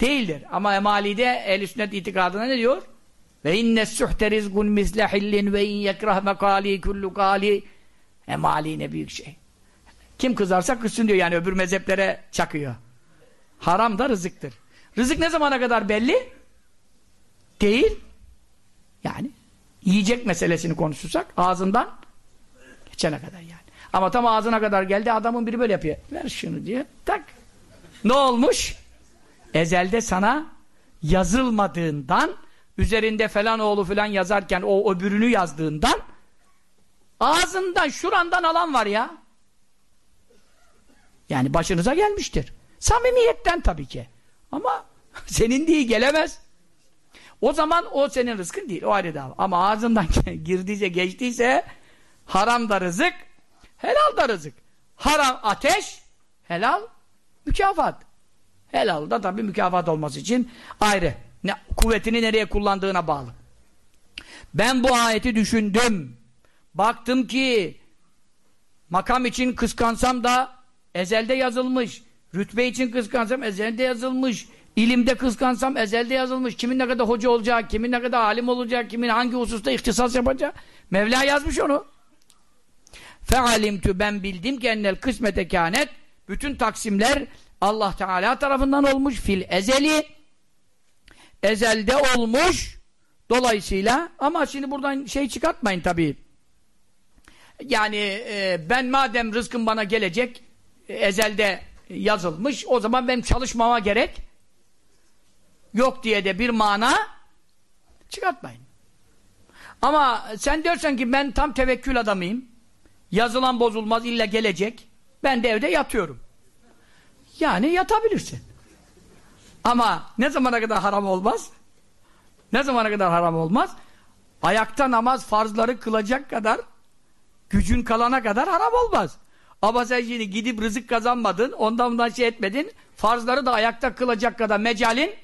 değildir. Ama emalide ehl sünnet itikadına ne diyor? Ve inne suhte rizgun misle hillin ve in yekrah mekali kullu kali emali ne büyük şey. Kim kızarsa kızsın diyor yani öbür mezheplere çakıyor. Haram da rızıktır. Rızık ne zamana kadar belli? Değil. Yani yiyecek meselesini konuşursak ağzından geçene kadar yani. Ama tam ağzına kadar geldi adamın biri böyle yapıyor. Ver şunu diye. Tak. Ne olmuş? Ezelde sana yazılmadığından üzerinde falan oğlu falan yazarken o öbürünü yazdığından ağzından şurandan alan var ya. Yani başınıza gelmiştir. Samimiyetten tabii ki. Ama senin değil gelemez. O zaman o senin rızkın değil. O ayrı dava. Ama ağzından girdiyse geçtiyse haram da rızık helal da rızık. Haram ateş helal mükafat. Helal da tabii mükafat olması için ayrı. Ne, kuvvetini nereye kullandığına bağlı. Ben bu ayeti düşündüm. Baktım ki makam için kıskansam da ezelde yazılmış. Rütbe için kıskansam ezelde yazılmış. İlimde kıskansam ezelde yazılmış. Kimin ne kadar hoca olacak, kimin ne kadar alim olacak, kimin hangi hususta ihtisas yapacak. Mevla yazmış onu. Fealimtü ben bildim ki ennel kısmete kânet bütün taksimler Allah Teala tarafından olmuş fil ezeli ezelde olmuş dolayısıyla ama şimdi buradan şey çıkartmayın tabii yani e, ben madem rızkım bana gelecek e, ezelde yazılmış o zaman benim çalışmama gerek yok diye de bir mana çıkartmayın. Ama sen diyorsan ki ben tam tevekkül adamıyım. Yazılan bozulmaz illa gelecek. Ben de evde yatıyorum. Yani yatabilirsin. Ama ne zamana kadar haram olmaz? Ne zamana kadar haram olmaz? Ayakta namaz farzları kılacak kadar gücün kalana kadar haram olmaz. Ama sen şimdi gidip rızık kazanmadın, ondan bundan şey etmedin, farzları da ayakta kılacak kadar mecalin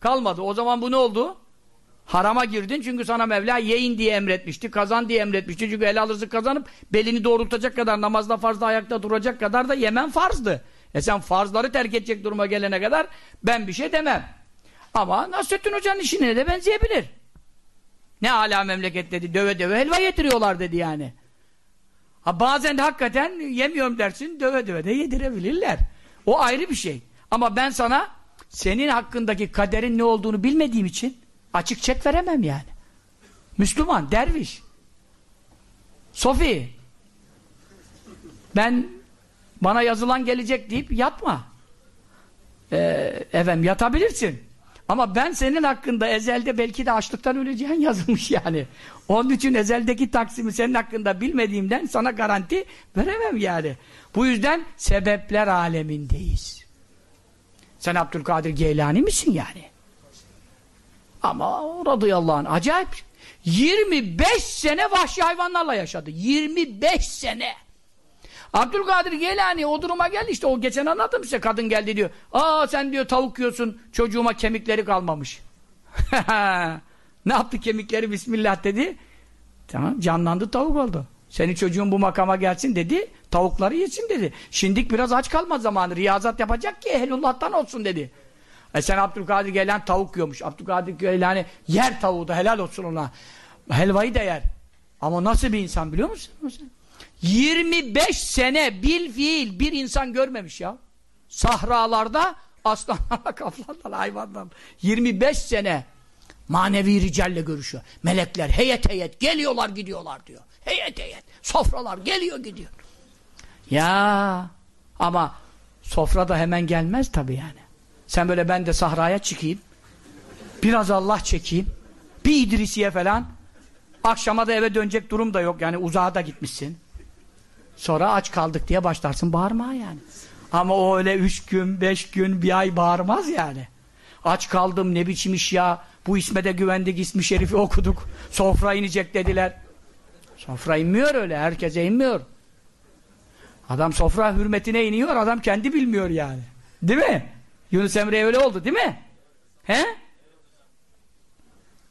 kalmadı. O zaman bu ne oldu? Harama girdin çünkü sana Mevla yeyin diye emretmişti, kazan diye emretmişti. Çünkü helal rızık kazanıp belini doğrultacak kadar, namazda farzda ayakta duracak kadar da yemen farzdı. E sen farzları terk edecek duruma gelene kadar ben bir şey demem. Ama Nasrettin Hoca'nın işine de benzeyebilir. Ne ala memleket dedi, döve döve helva yediriyorlar dedi yani. Ha bazen de hakikaten yemiyorum dersin, döve döve de yedirebilirler. O ayrı bir şey. Ama ben sana senin hakkındaki kaderin ne olduğunu bilmediğim için açık çek veremem yani. Müslüman, derviş. Sofi. Ben bana yazılan gelecek deyip yatma. Ee, efendim yatabilirsin. Ama ben senin hakkında ezelde belki de açlıktan öleceğin yazılmış yani. Onun için ezeldeki taksimi senin hakkında bilmediğimden sana garanti veremem yani. Bu yüzden sebepler alemindeyiz. Sen Abdülkadir Geylani misin yani? Ama radıyallahu anh acayip. 25 sene vahşi hayvanlarla yaşadı. 25 sene. Abdülkadir Geylani o duruma geldi işte o geçen anlattım size kadın geldi diyor. Aa sen diyor tavuk yiyorsun çocuğuma kemikleri kalmamış. ne yaptı kemikleri bismillah dedi. Tamam canlandı tavuk oldu. Senin çocuğun bu makama gelsin dedi. Tavukları yesin dedi. Şimdik biraz aç kalma zamanı. Riyazat yapacak ki ehlullah'tan olsun dedi. E sen Abdülkadir Geylani tavuk yiyormuş. Abdülkadir Geylani yer tavuğu da helal olsun ona. Helvayı da yer. Ama nasıl bir insan biliyor musun? 25 sene bil fiil bir insan görmemiş ya. Sahralarda aslanlarla, kaplanlarla, hayvanlarla. 25 sene manevi ricalle görüşüyor. Melekler heyet heyet geliyorlar gidiyorlar diyor. Heyet heyet. Sofralar geliyor gidiyor. Ya ama sofra da hemen gelmez tabii yani. Sen böyle ben de sahraya çıkayım. Biraz Allah çekeyim. Bir İdrisiye falan. Akşama da eve dönecek durum da yok. Yani uzağa da gitmişsin. Sonra aç kaldık diye başlarsın bağırmaya yani. Ama o öyle üç gün, beş gün, bir ay bağırmaz yani. Aç kaldım ne biçim iş ya. Bu isme de güvendik ismi şerifi okuduk. Sofra inecek dediler. Sofra inmiyor öyle. Herkese inmiyor. Adam sofra hürmetine iniyor. Adam kendi bilmiyor yani. Değil mi? Yunus Emre öyle oldu değil mi? He?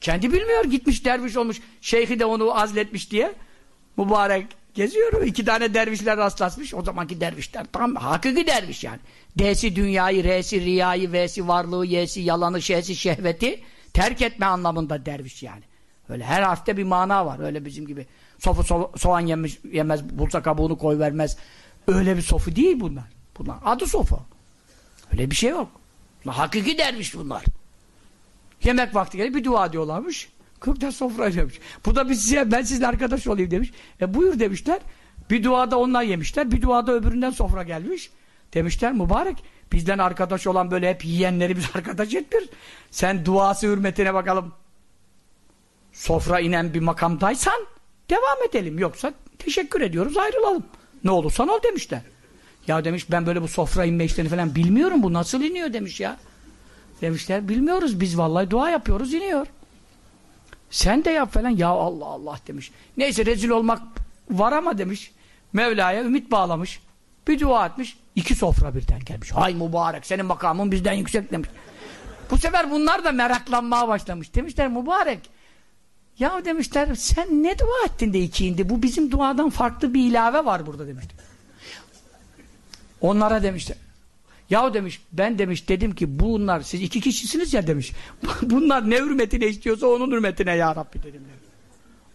Kendi bilmiyor. Gitmiş derviş olmuş. Şeyhi de onu azletmiş diye. Mübarek geziyor. İki tane dervişler rastlaşmış. O zamanki dervişler tam hakiki derviş yani. D'si dünyayı, R'si riyayı, V'si varlığı, Y'si yalanı, Ş'si şehveti terk etme anlamında derviş yani. Öyle her harfte bir mana var. Öyle bizim gibi sofu so soğan yemiş, yemez, bulsa kabuğunu koy vermez. Öyle bir sofu değil bunlar. Bunlar adı sofu. Öyle bir şey yok. Hakiki derviş bunlar. Yemek vakti gelip bir dua diyorlarmış. Kırkta sofra demiş. Bu da biz size, ben sizle arkadaş olayım demiş. E buyur demişler. Bir duada onlar yemişler. Bir duada öbüründen sofra gelmiş. Demişler mübarek. Bizden arkadaş olan böyle hep yiyenleri biz arkadaş etmiyoruz. Sen duası hürmetine bakalım. Sofra inen bir makamdaysan devam edelim. Yoksa teşekkür ediyoruz ayrılalım. Ne olursan ol demişler. Ya demiş ben böyle bu sofra inme işlerini falan bilmiyorum. Bu nasıl iniyor demiş ya. Demişler bilmiyoruz biz vallahi dua yapıyoruz iniyor. Sen de yap falan. Ya Allah Allah demiş. Neyse rezil olmak var ama demiş. Mevla'ya ümit bağlamış. Bir dua etmiş. iki sofra birden gelmiş. Hay mübarek senin makamın bizden yüksek demiş. Bu sefer bunlar da meraklanmaya başlamış. Demişler mübarek. Ya demişler sen ne dua ettin de iki indi? Bu bizim duadan farklı bir ilave var burada demişler. Onlara demişler. Ya demiş ben demiş dedim ki bunlar siz iki kişisiniz ya demiş. Bunlar ne hürmetine istiyorsa onun hürmetine ya Rabbi dedim.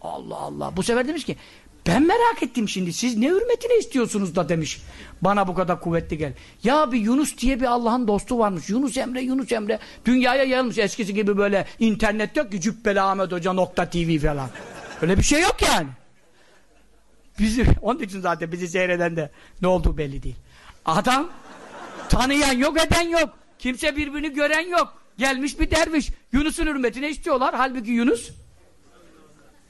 Allah Allah. Bu sefer demiş ki Ben merak ettim şimdi. Siz ne hürmetine istiyorsunuz da demiş. Bana bu kadar kuvvetli gel. Ya bir Yunus diye bir Allah'ın dostu varmış. Yunus Emre, Yunus Emre. Dünyaya yayılmış. Eskisi gibi böyle internet yok ki Cübbeli Ahmet Hoca nokta TV falan. Öyle bir şey yok yani. Bizi, onun için zaten bizi seyreden de ne olduğu belli değil. Adam tanıyan yok eden yok. Kimse birbirini gören yok. Gelmiş bir derviş. Yunus'un hürmetine istiyorlar. Halbuki Yunus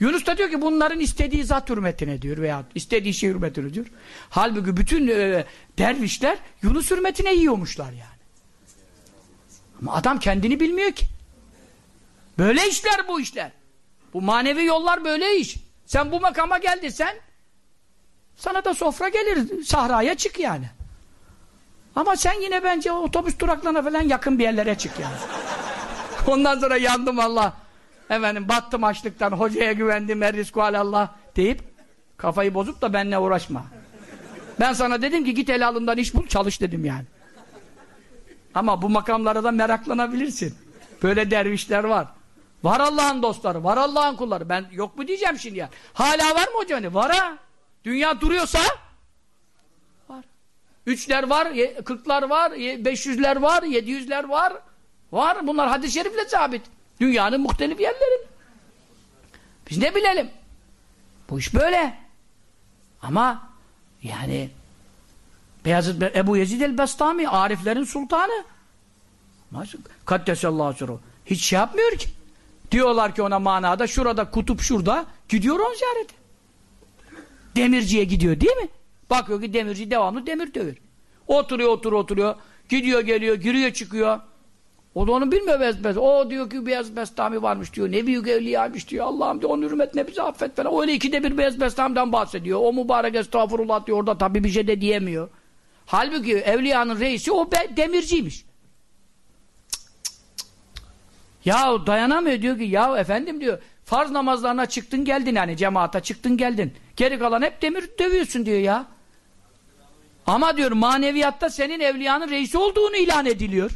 Yunus da diyor ki bunların istediği zat hürmetine diyor veya istediği şey hürmetine diyor. Halbuki bütün e, dervişler Yunus hürmetine yiyormuşlar yani. Ama adam kendini bilmiyor ki. Böyle işler bu işler. Bu manevi yollar böyle iş. Sen bu makama geldin sen sana da sofra gelir. Sahraya çık yani. Ama sen yine bence otobüs duraklarına falan yakın bir yerlere çık yani. Ondan sonra yandım Allah. Efendim battım açlıktan, hocaya güvendim, er rizku alallah deyip kafayı bozup da benimle uğraşma. Ben sana dedim ki git el alından iş bul, çalış dedim yani. Ama bu makamlara da meraklanabilirsin. Böyle dervişler var. Var Allah'ın dostları, var Allah'ın kulları. Ben yok mu diyeceğim şimdi ya. Hala var mı hocam? Var ha. Dünya duruyorsa. Üçler var, kırklar var, beş yüzler var, yedi yüzler var. Var. Bunlar hadis-i şerifle sabit. Dünyanın muhtelif yerleri. Biz ne bilelim? Bu iş böyle. Ama yani Beyazıt Ebu Yezid el-Bestami Ariflerin sultanı. Kaddesallahu suru. Hiç şey yapmıyor ki. Diyorlar ki ona manada şurada kutup şurada gidiyor on ziyarete. Demirciye gidiyor değil mi? Bakıyor ki demirci devamlı demir dövür. Oturuyor oturuyor oturuyor. Gidiyor geliyor giriyor çıkıyor. O da onu bilmiyor Beyazıt O diyor ki Beyazıt Bestami varmış diyor. Ne büyük evliyaymış diyor. Allah'ım diyor onun hürmetine bizi affet falan. Öyle ikide bir Beyazıt Bestami'den bahsediyor. O mübarek estağfurullah diyor. Orada tabii bir şey de diyemiyor. Halbuki evliyanın reisi o demirciymiş. Ya dayanamıyor diyor ki ya efendim diyor farz namazlarına çıktın geldin yani cemaata çıktın geldin. Geri kalan hep demir dövüyorsun diyor ya. Ama diyor maneviyatta senin evliyanın reisi olduğunu ilan ediliyor.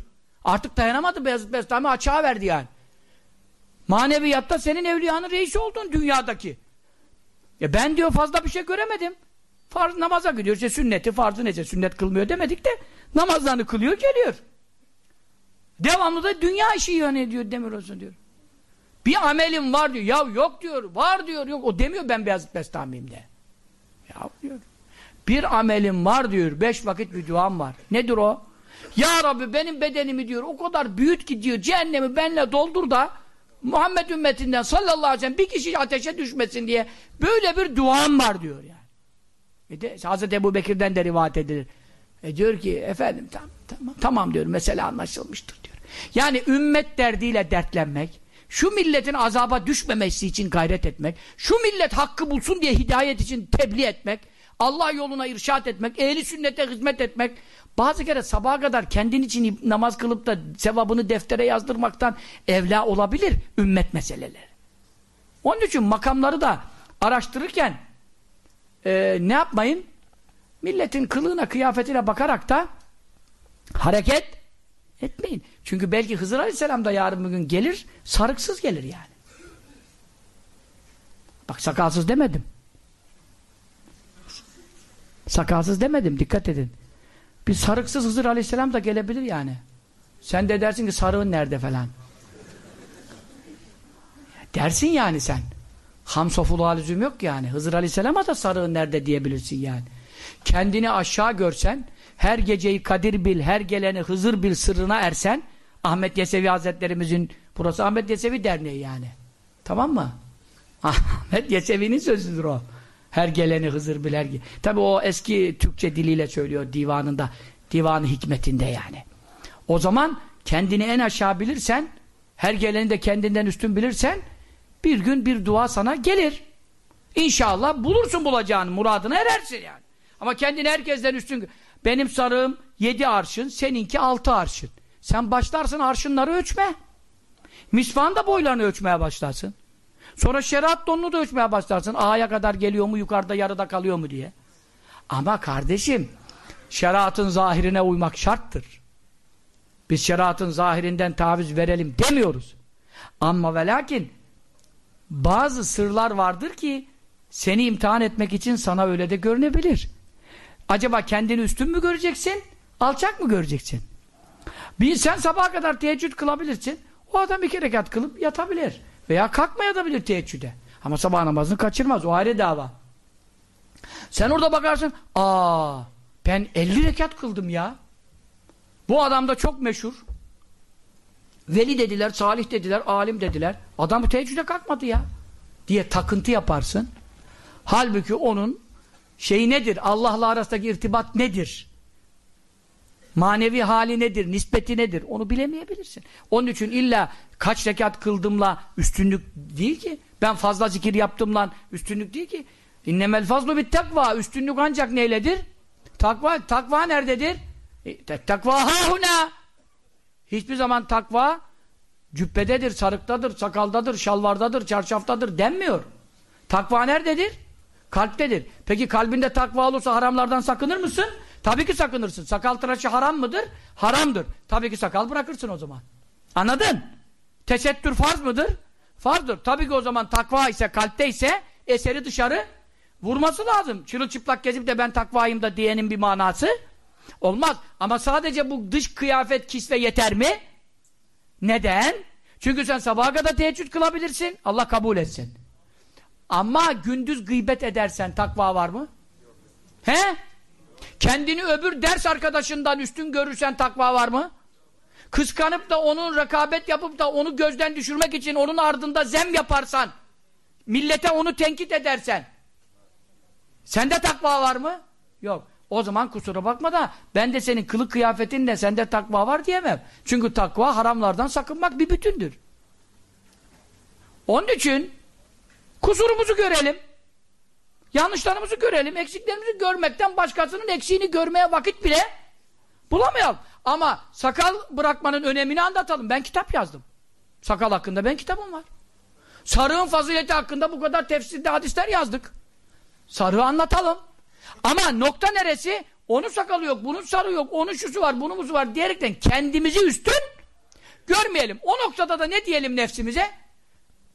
Artık dayanamadı Beyazıt Bestami açığa verdi yani. Maneviyatta senin evliyanın reisi oldun dünyadaki. Ya ben diyor fazla bir şey göremedim. Farz namaza gidiyor. İşte sünneti, farzı neyse sünnet kılmıyor demedik de namazlarını kılıyor geliyor. Devamlı da dünya işi yönetiyor demir olsun diyor. Bir amelim var diyor. Ya yok diyor. Var diyor. Yok. O demiyor ben Beyazıt Bestami'yim de. Ya diyor. Bir amelim var diyor. Beş vakit bir duam var. Nedir o? Ya Rabbi benim bedenimi diyor o kadar büyüt ki diyor cehennemi benle doldur da Muhammed ümmetinden sallallahu aleyhi ve sellem bir kişi ateşe düşmesin diye böyle bir duam var diyor yani. E de, Hazreti Ebu Bekir'den de rivayet edilir. E diyor ki efendim tamam, tamam, tamam diyor mesela anlaşılmıştır diyor. Yani ümmet derdiyle dertlenmek, şu milletin azaba düşmemesi için gayret etmek, şu millet hakkı bulsun diye hidayet için tebliğ etmek, Allah yoluna irşat etmek, ehli sünnete hizmet etmek, bazı kere sabaha kadar kendin için namaz kılıp da sevabını deftere yazdırmaktan evla olabilir ümmet meseleleri. Onun için makamları da araştırırken e, ne yapmayın? Milletin kılığına, kıyafetine bakarak da hareket etmeyin. Çünkü belki Hızır Aleyhisselam da yarın bugün gelir, sarıksız gelir yani. Bak sakalsız demedim. Sakalsız demedim, dikkat edin. Bir sarıksız Hızır Aleyhisselam da gelebilir yani. Sen de dersin ki sarığın nerede falan. Dersin yani sen. Hamsoful lüzum yok yani. Hızır Aleyhisselam'a da sarığın nerede diyebilirsin yani. Kendini aşağı görsen, her geceyi Kadir bil, her geleni Hızır bil sırrına ersen, Ahmet Yesevi Hazretlerimizin, burası Ahmet Yesevi Derneği yani. Tamam mı? Ahmet Yesevi'nin sözüdür o. Her geleni Hızır biler. Tabi o eski Türkçe diliyle söylüyor divanında. Divanı hikmetinde yani. O zaman kendini en aşağı bilirsen, her geleni de kendinden üstün bilirsen, bir gün bir dua sana gelir. İnşallah bulursun bulacağını, muradına erersin yani. Ama kendini herkesten üstün... Benim sarığım yedi arşın, seninki altı arşın. Sen başlarsın arşınları ölçme. Misvan da boylarını ölçmeye başlarsın. Sonra şeriat donunu da ölçmeye başlarsın. A'ya kadar geliyor mu, yukarıda yarıda kalıyor mu diye. Ama kardeşim, şeriatın zahirine uymak şarttır. Biz şeriatın zahirinden taviz verelim demiyoruz. Ama ve lakin bazı sırlar vardır ki seni imtihan etmek için sana öyle de görünebilir. Acaba kendini üstün mü göreceksin, alçak mı göreceksin? Bir sen sabaha kadar teheccüd kılabilirsin. O adam iki rekat kılıp yatabilir. Veya kalkmayabilir teheccüde. Ama sabah namazını kaçırmaz. O ayrı dava. Sen orada bakarsın. Aa, ben 50 rekat kıldım ya. Bu adam da çok meşhur. Veli dediler, salih dediler, alim dediler. Adam teheccüde kalkmadı ya. Diye takıntı yaparsın. Halbuki onun şeyi nedir? Allah'la arasındaki irtibat nedir? Manevi hali nedir? Nispeti nedir? Onu bilemeyebilirsin. Onun için illa kaç rekat kıldımla üstünlük değil ki. Ben fazla zikir yaptımla üstünlük değil ki. İnnemel fazlu bit takva. Üstünlük ancak neyledir? Takva. Takva nerededir? E, takva hahuna. Hiçbir zaman takva cübbededir, sarıktadır, sakaldadır, şalvardadır, çarşaftadır denmiyor. Takva nerededir? Kalptedir. Peki kalbinde takva olursa haramlardan sakınır mısın? Tabii ki sakınırsın. Sakal tıraşı haram mıdır? Haramdır. Tabii ki sakal bırakırsın o zaman. Anladın? Tesettür farz mıdır? Farzdır. Tabii ki o zaman takva ise, kalpte ise eseri dışarı vurması lazım. Çırılçıplak gezip de ben takvayım da diyenin bir manası olmaz. Ama sadece bu dış kıyafet kisve yeter mi? Neden? Çünkü sen sabaha kadar teheccüd kılabilirsin. Allah kabul etsin. Ama gündüz gıybet edersen takva var mı? He? Kendini öbür ders arkadaşından üstün görürsen takva var mı? Kıskanıp da onun rekabet yapıp da onu gözden düşürmek için onun ardında zem yaparsan, millete onu tenkit edersen, sende takva var mı? Yok. O zaman kusura bakma da ben de senin kılık kıyafetinle sende takva var diyemem. Çünkü takva haramlardan sakınmak bir bütündür. Onun için kusurumuzu görelim. Yanlışlarımızı görelim. Eksiklerimizi görmekten başkasının eksiğini görmeye vakit bile bulamayalım. Ama sakal bırakmanın önemini anlatalım. Ben kitap yazdım. Sakal hakkında ben kitabım var. Sarığın fazileti hakkında bu kadar tefsirde hadisler yazdık. Sarığı anlatalım. Ama nokta neresi? Onun sakalı yok, bunun sarığı yok, onun şusu var, bunun buzu var diyerekten kendimizi üstün görmeyelim. O noktada da ne diyelim nefsimize?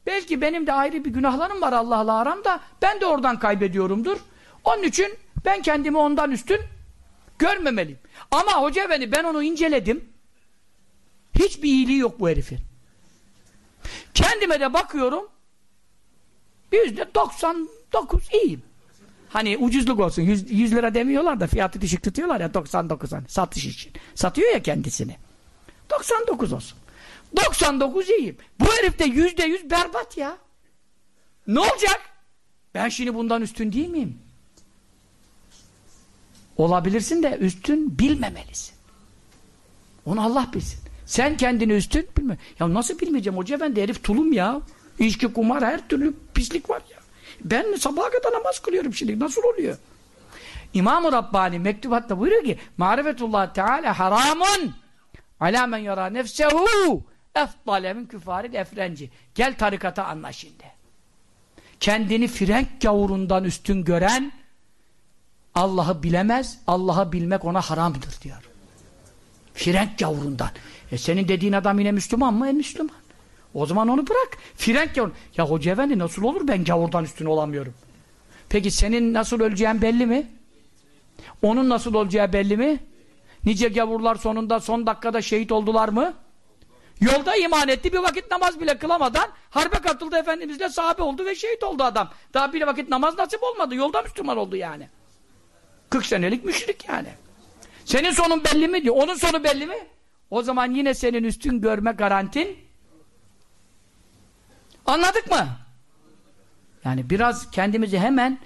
Belki benim de ayrı bir günahlarım var Allah'la aramda. Ben de oradan kaybediyorumdur. Onun için ben kendimi ondan üstün görmemeliyim. Ama hoca efendi ben onu inceledim. Hiçbir iyiliği yok bu herifin. Kendime de bakıyorum. Yüzde 99 iyiyim. Hani ucuzluk olsun. 100, 100 lira demiyorlar da fiyatı düşük tutuyorlar ya 99 hani satış için. Satıyor ya kendisini. 99 olsun. 99 iyiyim. Bu herif de yüzde yüz berbat ya. Ne olacak? Ben şimdi bundan üstün değil miyim? Olabilirsin de üstün bilmemelisin. Onu Allah bilsin. Sen kendini üstün bilme. Ya nasıl bilmeyeceğim hoca ben de herif tulum ya. İçki, kumar her türlü pislik var ya. Ben sabaha kadar namaz kılıyorum şimdi. Nasıl oluyor? İmam-ı Rabbani mektubatta buyuruyor ki Marifetullah Teala haramun ala men yara nefsehu efdale min küfaril efrenci. Gel tarikata anla şimdi. Kendini frenk gavurundan üstün gören Allah'ı bilemez, Allah'ı bilmek ona haramdır diyor. Frenk gavurundan. E senin dediğin adam yine Müslüman mı? E Müslüman. O zaman onu bırak. Frenk gavur. Ya hoca efendi nasıl olur ben gavurdan üstün olamıyorum. Peki senin nasıl öleceğin belli mi? Onun nasıl olacağı belli mi? Nice gavurlar sonunda son dakikada şehit oldular mı? Yolda iman etti bir vakit namaz bile kılamadan harbe katıldı Efendimizle sahabe oldu ve şehit oldu adam. Daha bir vakit namaz nasip olmadı. Yolda Müslüman oldu yani. 40 senelik müşrik yani. Senin sonun belli mi diyor. Onun sonu belli mi? O zaman yine senin üstün görme garantin Anladık mı? Yani biraz kendimizi hemen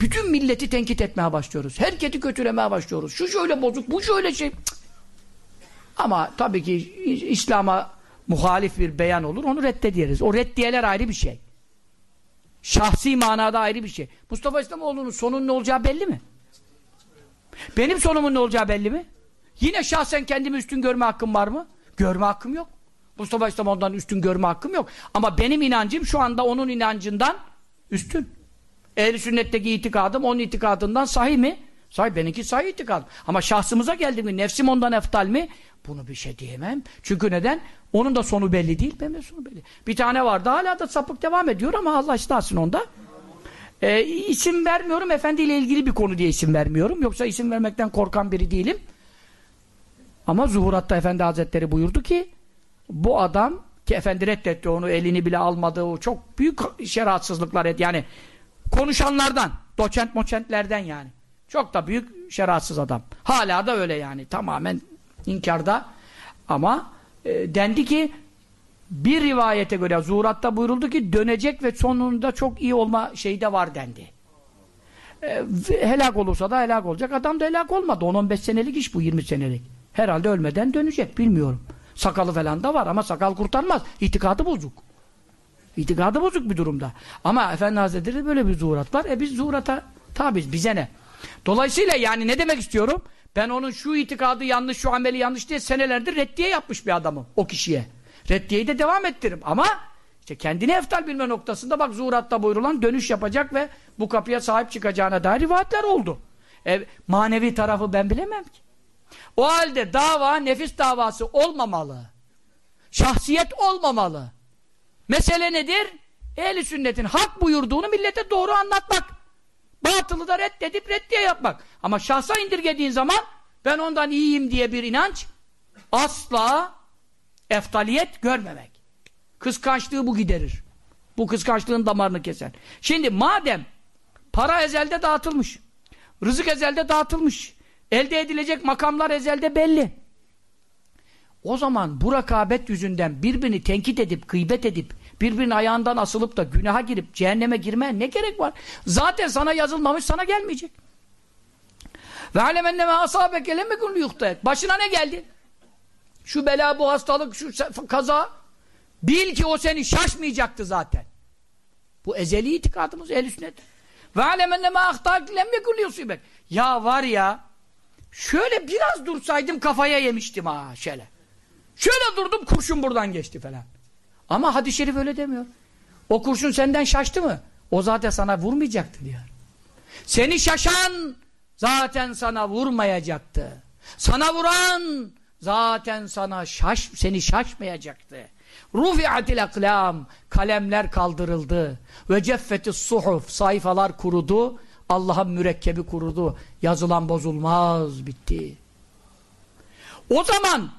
bütün milleti tenkit etmeye başlıyoruz. Herkesi kötülemeye başlıyoruz. Şu şöyle bozuk, bu şöyle şey. Ama tabii ki İslam'a muhalif bir beyan olur, onu reddederiz. O reddiyeler ayrı bir şey. Şahsi manada ayrı bir şey. Mustafa İslamoğlu'nun sonunun ne olacağı belli mi? Benim sonumun ne olacağı belli mi? Yine şahsen kendimi üstün görme hakkım var mı? Görme hakkım yok. Mustafa İslamoğlu'ndan üstün görme hakkım yok. Ama benim inancım şu anda onun inancından üstün. Ehl-i sünnetteki itikadım onun itikadından sahih mi? Sahih, benimki sahih itikadım. Ama şahsımıza geldi mi, nefsim ondan eftal mi? Bunu bir şey diyemem. Çünkü neden? Onun da sonu belli değil, benim de sonu belli. Bir tane vardı, hala da sapık devam ediyor ama Allah ıslahsın onda. E, isim vermiyorum, efendiyle ilgili bir konu diye isim vermiyorum. Yoksa isim vermekten korkan biri değilim. Ama Zuhurat'ta Efendi Hazretleri buyurdu ki bu adam ki Efendi reddetti onu elini bile almadı o çok büyük şeriatsızlıklar et yani konuşanlardan doçent moçentlerden yani çok da büyük şeriatsız adam hala da öyle yani tamamen inkarda ama e, dendi ki bir rivayete göre zuhuratta buyuruldu ki dönecek ve sonunda çok iyi olma şeyi de var dendi e, helak olursa da helak olacak adam da helak olmadı 10-15 senelik iş bu 20 senelik herhalde ölmeden dönecek bilmiyorum Sakalı falan da var ama sakal kurtarmaz. İtikadı bozuk. İtikadı bozuk bir durumda. Ama Efendi Hazretleri böyle bir zuhurat var. E biz zuhurata tabiz. Bize ne? Dolayısıyla yani ne demek istiyorum? Ben onun şu itikadı yanlış, şu ameli yanlış diye senelerdir reddiye yapmış bir adamım o kişiye. Reddiyeyi de devam ettiririm. Ama işte kendini eftal bilme noktasında bak zuhuratta buyurulan dönüş yapacak ve bu kapıya sahip çıkacağına dair rivayetler oldu. E, manevi tarafı ben bilemem ki. O halde dava nefis davası olmamalı. Şahsiyet olmamalı. Mesele nedir? Ehli sünnetin hak buyurduğunu millete doğru anlatmak. Batılı da reddedip reddiye yapmak. Ama şahsa indirgediğin zaman ben ondan iyiyim diye bir inanç asla eftaliyet görmemek. Kıskançlığı bu giderir. Bu kıskançlığın damarını keser. Şimdi madem para ezelde dağıtılmış, rızık ezelde dağıtılmış, Elde edilecek makamlar ezelde belli. O zaman bu rakabet yüzünden birbirini tenkit edip, gıybet edip, birbirinin ayağından asılıp da günaha girip cehenneme girmeye ne gerek var? Zaten sana yazılmamış, sana gelmeyecek. Ve alemenne ve asabeke lemmekun yuhtayet. Başına ne geldi? Şu bela, bu hastalık, şu kaza. Bil ki o seni şaşmayacaktı zaten. Bu ezeli itikadımız el sünnet. Ve alemenne ve ahtak lemmekun yusibek. Ya var ya Şöyle biraz dursaydım kafaya yemiştim ha şöyle. Şöyle durdum kurşun buradan geçti falan. Ama hadis-i şerif öyle demiyor. O kurşun senden şaştı mı? O zaten sana vurmayacaktı diyor. Seni şaşan zaten sana vurmayacaktı. Sana vuran zaten sana şaş, seni şaşmayacaktı. Rufi'atil aklam kalemler kaldırıldı. Ve ceffetis suhuf sayfalar kurudu. Allah'ın mürekkebi kurudu. Yazılan bozulmaz. Bitti. O zaman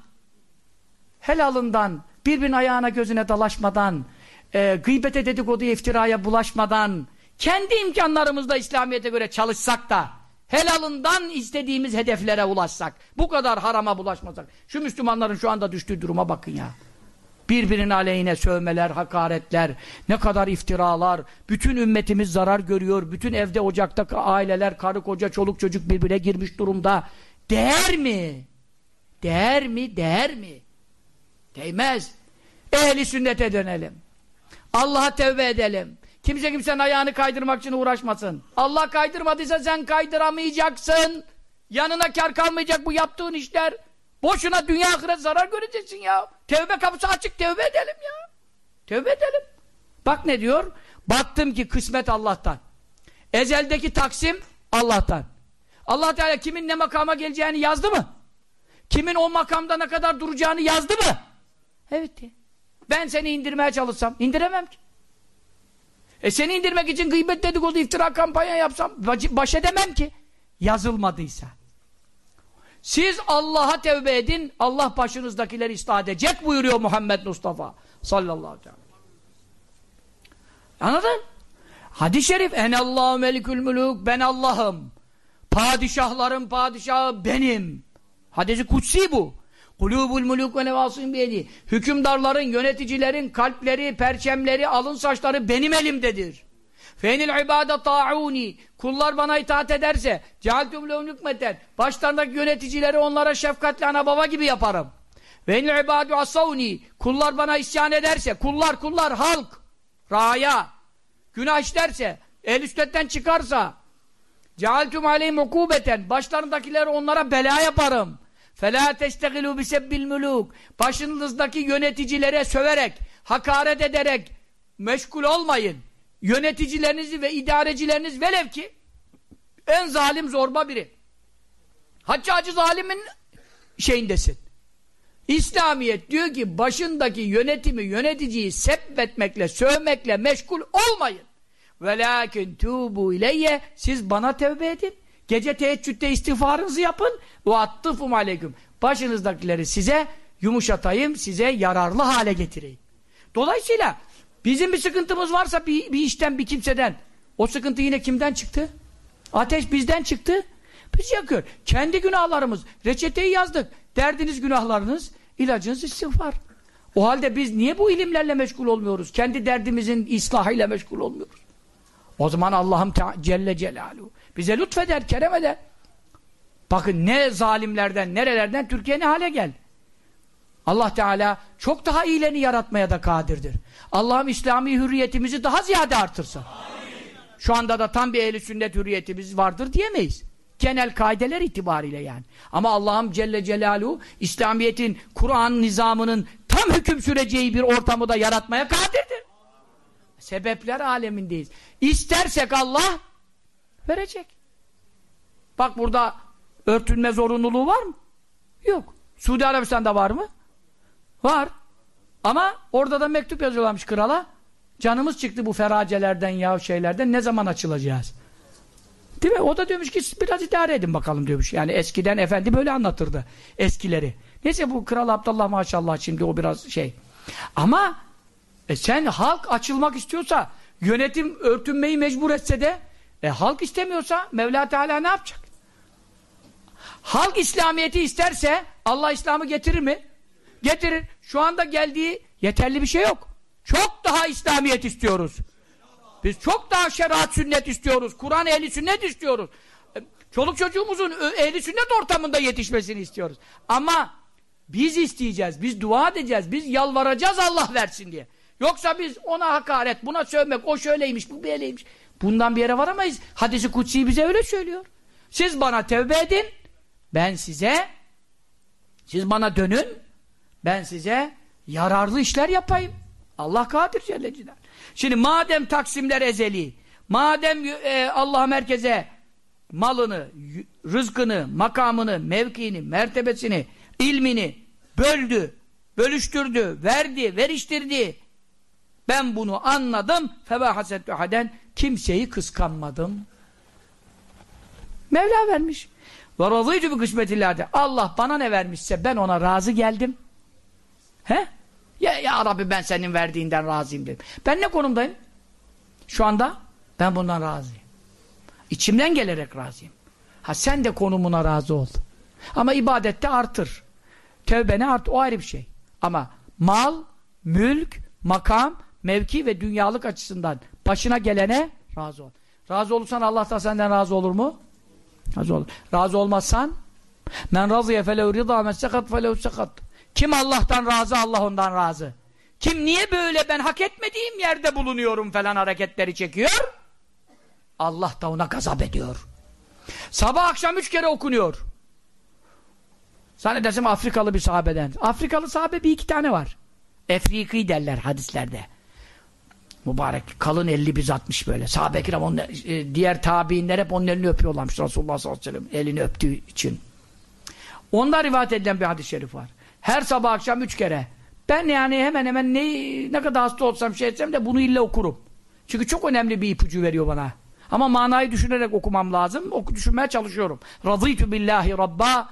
helalından, birbirinin ayağına gözüne dalaşmadan, e, gıybete dedikoduya iftiraya bulaşmadan, kendi imkanlarımızda İslamiyet'e göre çalışsak da, helalından istediğimiz hedeflere ulaşsak, bu kadar harama bulaşmasak, şu Müslümanların şu anda düştüğü duruma bakın ya. Birbirinin aleyhine sövmeler, hakaretler, ne kadar iftiralar, bütün ümmetimiz zarar görüyor, bütün evde ocakta aileler, karı koca, çoluk çocuk birbirine girmiş durumda. Değer mi? Değer mi? Değer mi? Değmez. Ehli sünnete dönelim. Allah'a tevbe edelim. Kimse kimsenin ayağını kaydırmak için uğraşmasın. Allah kaydırmadıysa sen kaydıramayacaksın. Yanına kar kalmayacak bu yaptığın işler. Boşuna dünya ahiret zarar göreceksin ya. Tevbe kapısı açık tevbe edelim ya. Tevbe edelim. Bak ne diyor? Baktım ki kısmet Allah'tan. Ezeldeki taksim Allah'tan. Allah Teala kimin ne makama geleceğini yazdı mı? Kimin o makamda ne kadar duracağını yazdı mı? Evet. Ben seni indirmeye çalışsam indiremem ki. E seni indirmek için gıybet dedikodu iftira kampanya yapsam baş edemem ki. Yazılmadıysa. Siz Allah'a tevbe edin, Allah başınızdakileri ıslah edecek buyuruyor Muhammed Mustafa sallallahu aleyhi ve sellem. Anladın? Hadis-i şerif, enallahu melikül mülük, ben Allah'ım. Padişahların padişahı benim. Hadisi kutsi bu. Kulubul muluk ve nevasın biyedi. Hükümdarların, yöneticilerin kalpleri, perçemleri, alın saçları benim elimdedir. Fenil ibade ta'uni. Kullar bana itaat ederse cealtum lehum hükmeten. Başlarındaki yöneticileri onlara şefkatli ana baba gibi yaparım. Fenil ibadu asavni. Kullar bana isyan ederse, kullar kullar halk, raya, günah işlerse, el üstetten çıkarsa, cealtum aleyhim ukubeten. Başlarındakileri onlara bela yaparım. فَلَا تَشْتَغِلُوا بِسَبِّ الْمُلُوكِ Başınızdaki yöneticilere söverek, hakaret ederek meşgul olmayın yöneticilerinizi ve idarecileriniz velev ki en zalim zorba biri. Haccacı zalimin şeyindesin. İslamiyet diyor ki başındaki yönetimi, yöneticiyi seppetmekle, sövmekle meşgul olmayın. Velakin tubu ileyye siz bana tevbe edin. Gece teheccüde istiğfarınızı yapın. Ve attıfum aleyküm. Başınızdakileri size yumuşatayım, size yararlı hale getireyim. Dolayısıyla bizim bir sıkıntımız varsa bir, bir işten, bir kimseden o sıkıntı yine kimden çıktı? Ateş bizden çıktı. Biz yakıyor. Kendi günahlarımız. Reçeteyi yazdık. Derdiniz günahlarınız, ilacınız istiğfar. O halde biz niye bu ilimlerle meşgul olmuyoruz? Kendi derdimizin ıslahıyla meşgul olmuyoruz. O zaman Allah'ım Celle Celaluhu bize lütfeder, kerem eder. Bakın ne zalimlerden, nerelerden Türkiye ne hale geldi. Allah Teala çok daha iyilerini yaratmaya da kadirdir. Allah'ım İslami hürriyetimizi daha ziyade artırsın. Şu anda da tam bir ehli sünnet hürriyetimiz vardır diyemeyiz. Genel kaideler itibariyle yani. Ama Allah'ım Celle Celaluhu İslamiyet'in, Kur'an nizamının tam hüküm süreceği bir ortamı da yaratmaya kadirdir. Sebepler alemindeyiz. İstersek Allah verecek. Bak burada örtünme zorunluluğu var mı? Yok. Suudi Arabistan'da var mı? Var. Ama orada da mektup yazıyorlarmış krala. Canımız çıktı bu feracelerden ya şeylerden ne zaman açılacağız? Değil mi? O da diyormuş ki biraz idare edin bakalım diyormuş. Yani eskiden efendi böyle anlatırdı eskileri. Neyse bu Kral Abdullah maşallah şimdi o biraz şey. Ama e sen halk açılmak istiyorsa yönetim örtünmeyi mecbur etse de e, halk istemiyorsa Mevla Teala ne yapacak? Halk İslamiyet'i isterse Allah İslam'ı getirir mi? Getirir. Şu anda geldiği yeterli bir şey yok. Çok daha İslamiyet istiyoruz. Biz çok daha şeriat sünnet istiyoruz. Kur'an ehli sünnet istiyoruz. E, çoluk çocuğumuzun ehli sünnet ortamında yetişmesini istiyoruz. Ama biz isteyeceğiz, biz dua edeceğiz, biz yalvaracağız Allah versin diye. Yoksa biz ona hakaret, buna sövmek, o şöyleymiş, bu böyleymiş. Bundan bir yere varamayız. Hadis-i Kutsi bize öyle söylüyor. Siz bana tevbe edin, ben size, siz bana dönün, ben size yararlı işler yapayım. Allah kadir Celle. Şimdi madem taksimler ezeli, madem e, Allah merkeze malını, rızkını, makamını, mevkiini, mertebesini, ilmini böldü, bölüştürdü, verdi, veriştirdi. Ben bunu anladım. Feba hasetü haden kimseyi kıskanmadım. Mevla vermiş. Ve razıydı bir kısmetillerde. Allah bana ne vermişse ben ona razı geldim. He? Ya, ya Rabbi ben senin verdiğinden razıyım dedim. Ben ne konumdayım? Şu anda ben bundan razıyım. İçimden gelerek razıyım. Ha sen de konumuna razı ol. Ama ibadette artır. Tevbene art o ayrı bir şey. Ama mal, mülk, makam, mevki ve dünyalık açısından başına gelene razı ol. Razı olursan Allah da senden razı olur mu? Razı olur. Razı olmazsan men razıye felev rıza men sekat felev sekat. Kim Allah'tan razı Allah ondan razı. Kim niye böyle ben hak etmediğim yerde bulunuyorum falan hareketleri çekiyor? Allah da ona gazap ediyor. Sabah akşam üç kere okunuyor. Zannedersem Afrikalı bir sahabeden. Afrikalı sahabe bir iki tane var. Efriki derler hadislerde. Mübarek kalın elli biz atmış böyle. Sahabe kiram onun, e, diğer tabiinler hep onun elini öpüyorlarmış Resulullah sallallahu aleyhi ve sellem elini öptüğü için. Onda rivayet edilen bir hadis-i şerif var. Her sabah akşam üç kere. Ben yani hemen hemen ne, ne kadar hasta olsam şey etsem de bunu illa okurum. Çünkü çok önemli bir ipucu veriyor bana. Ama manayı düşünerek okumam lazım. Oku, düşünmeye çalışıyorum. Razıytu billahi rabba.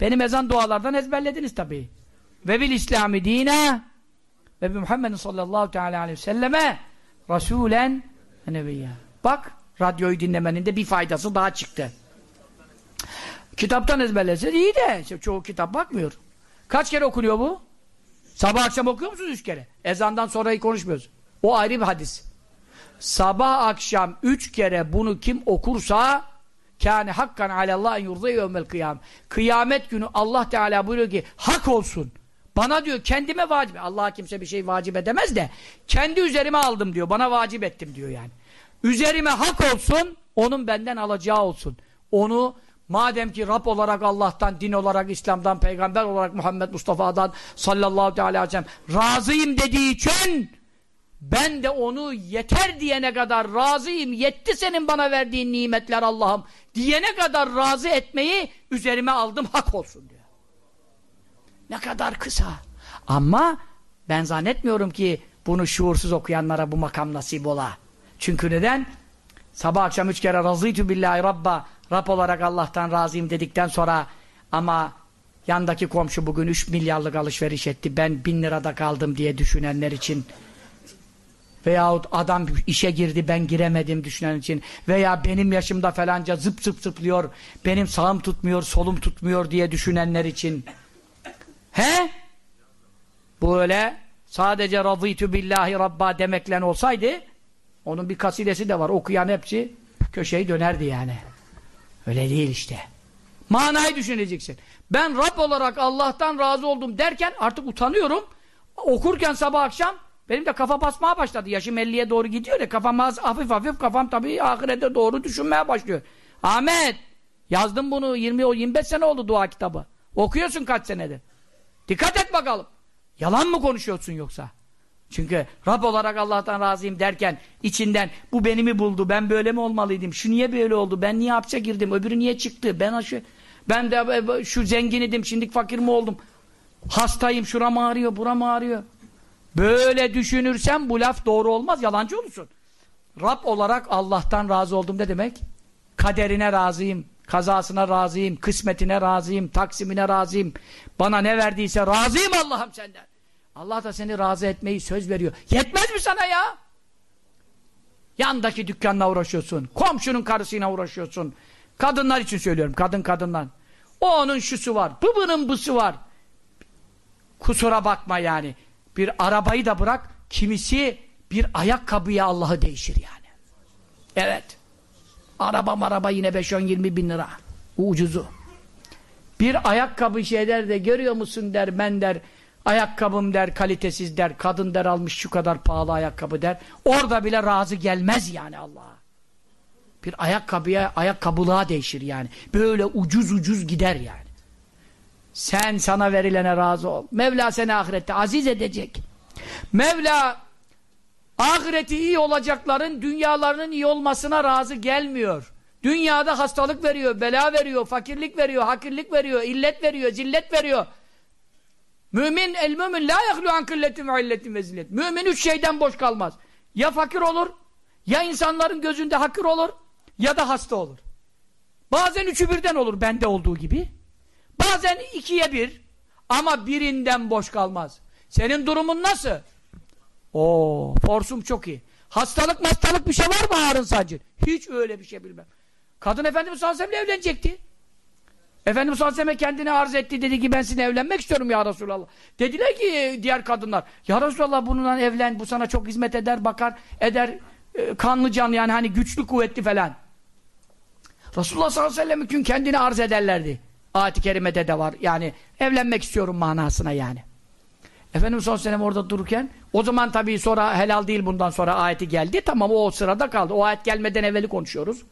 Benim ezan dualardan ezberlediniz tabii. Ve bil İslami dine ve Muhammedin sallallahu teala aleyhi ve selleme Resulen nebiyya. Bak radyoyu dinlemenin de bir faydası daha çıktı. Kitaptan ezberlese iyi de çoğu kitap bakmıyor. Kaç kere okunuyor bu? Sabah akşam okuyor musunuz üç kere? Ezandan sonrayı konuşmuyoruz. O ayrı bir hadis. Sabah akşam üç kere bunu kim okursa kâne hakkan alallah yurda yevmel kıyam. Kıyamet günü Allah Teala buyuruyor ki hak olsun. Bana diyor kendime vacip. Allah'a kimse bir şey vacip edemez de kendi üzerime aldım diyor. Bana vacip ettim diyor yani. Üzerime hak olsun, onun benden alacağı olsun. Onu madem ki Rab olarak Allah'tan, din olarak İslam'dan, peygamber olarak Muhammed Mustafa'dan sallallahu aleyhi ve sellem razıyım dediği için ben de onu yeter diyene kadar razıyım, yetti senin bana verdiğin nimetler Allah'ım diyene kadar razı etmeyi üzerime aldım hak olsun diyor. Ne kadar kısa. Ama ben zannetmiyorum ki bunu şuursuz okuyanlara bu makam nasip ola. Çünkü neden? Sabah akşam üç kere razıytu billahi rabba Rab olarak Allah'tan razıyım dedikten sonra ama yandaki komşu bugün 3 milyarlık alışveriş etti ben bin lirada kaldım diye düşünenler için veyahut adam işe girdi ben giremedim düşünen için veya benim yaşımda falanca zıp zıp zıplıyor benim sağım tutmuyor solum tutmuyor diye düşünenler için he? bu öyle sadece radıytu billahi rabba demekle olsaydı onun bir kasidesi de var okuyan hepsi köşeyi dönerdi yani öyle değil işte manayı düşüneceksin ben Rab olarak Allah'tan razı oldum derken artık utanıyorum okurken sabah akşam benim de kafa basmaya başladı. Yaşım 50'ye doğru gidiyor ya kafam az hafif hafif kafam tabii ahirete doğru düşünmeye başlıyor. Ahmet yazdım bunu 20 25 sene oldu dua kitabı. Okuyorsun kaç senedir. Dikkat et bakalım. Yalan mı konuşuyorsun yoksa? Çünkü Rab olarak Allah'tan razıyım derken içinden bu beni mi buldu? Ben böyle mi olmalıydım? Şu niye böyle oldu? Ben niye hapse girdim? Öbürü niye çıktı? Ben aşı ben de şu zengin idim, şimdi fakir mi oldum? Hastayım, şuram ağrıyor, buram ağrıyor. Böyle düşünürsen bu laf doğru olmaz, yalancı olursun. Rab olarak Allah'tan razı oldum ne demek? Kaderine razıyım, kazasına razıyım, kısmetine razıyım, taksimine razıyım. Bana ne verdiyse razıyım Allah'ım senden. Allah da seni razı etmeyi söz veriyor. Yetmez mi sana ya? Yandaki dükkanla uğraşıyorsun, komşunun karısıyla uğraşıyorsun. Kadınlar için söylüyorum, kadın kadınlar. O onun şusu var, bıbının bısı var. Kusura bakma yani. Bir arabayı da bırak, kimisi bir ayakkabıya Allah'ı değişir yani. Evet. Araba maraba yine 5-10-20 bin lira. Bu ucuzu. Bir ayakkabı şeyler de görüyor musun der, ben der, ayakkabım der, kalitesiz der, kadın der almış şu kadar pahalı ayakkabı der. Orada bile razı gelmez yani Allah'a. Bir ayakkabıya, ayakkabılığa değişir yani. Böyle ucuz ucuz gider yani. Sen sana verilene razı ol. Mevla seni ahirette aziz edecek. Mevla ahireti iyi olacakların dünyalarının iyi olmasına razı gelmiyor. Dünyada hastalık veriyor, bela veriyor, fakirlik veriyor, hakirlik veriyor, illet veriyor, zillet veriyor. Mümin, el mümin la yahlu an kılletin ve illetin ve zillet. Mümin üç şeyden boş kalmaz. Ya fakir olur, ya insanların gözünde hakir olur, ya da hasta olur. Bazen üçü birden olur, bende olduğu gibi. Bazen ikiye bir, ama birinden boş kalmaz. Senin durumun nasıl? Oo, forsum çok iyi. Hastalık hastalık bir şey var mı Harun Sancı? Hiç öyle bir şey bilmem. Kadın Efendimiz sallallahu aleyhi evlenecekti. Efendimiz sallallahu aleyhi kendini arz etti. Dedi ki ben sizinle evlenmek istiyorum ya Resulallah. Dediler ki diğer kadınlar ya Resulallah bununla evlen. Bu sana çok hizmet eder, bakar, eder. E, kanlı can yani hani güçlü kuvvetli falan. Resulullah sallallahu aleyhi ve kendini arz ederlerdi. Ayet-i kerimede de var. Yani evlenmek istiyorum manasına yani. Efendimiz ve sellem orada dururken o zaman tabii sonra helal değil bundan sonra ayeti geldi. Tamam o sırada kaldı. O ayet gelmeden evveli konuşuyoruz.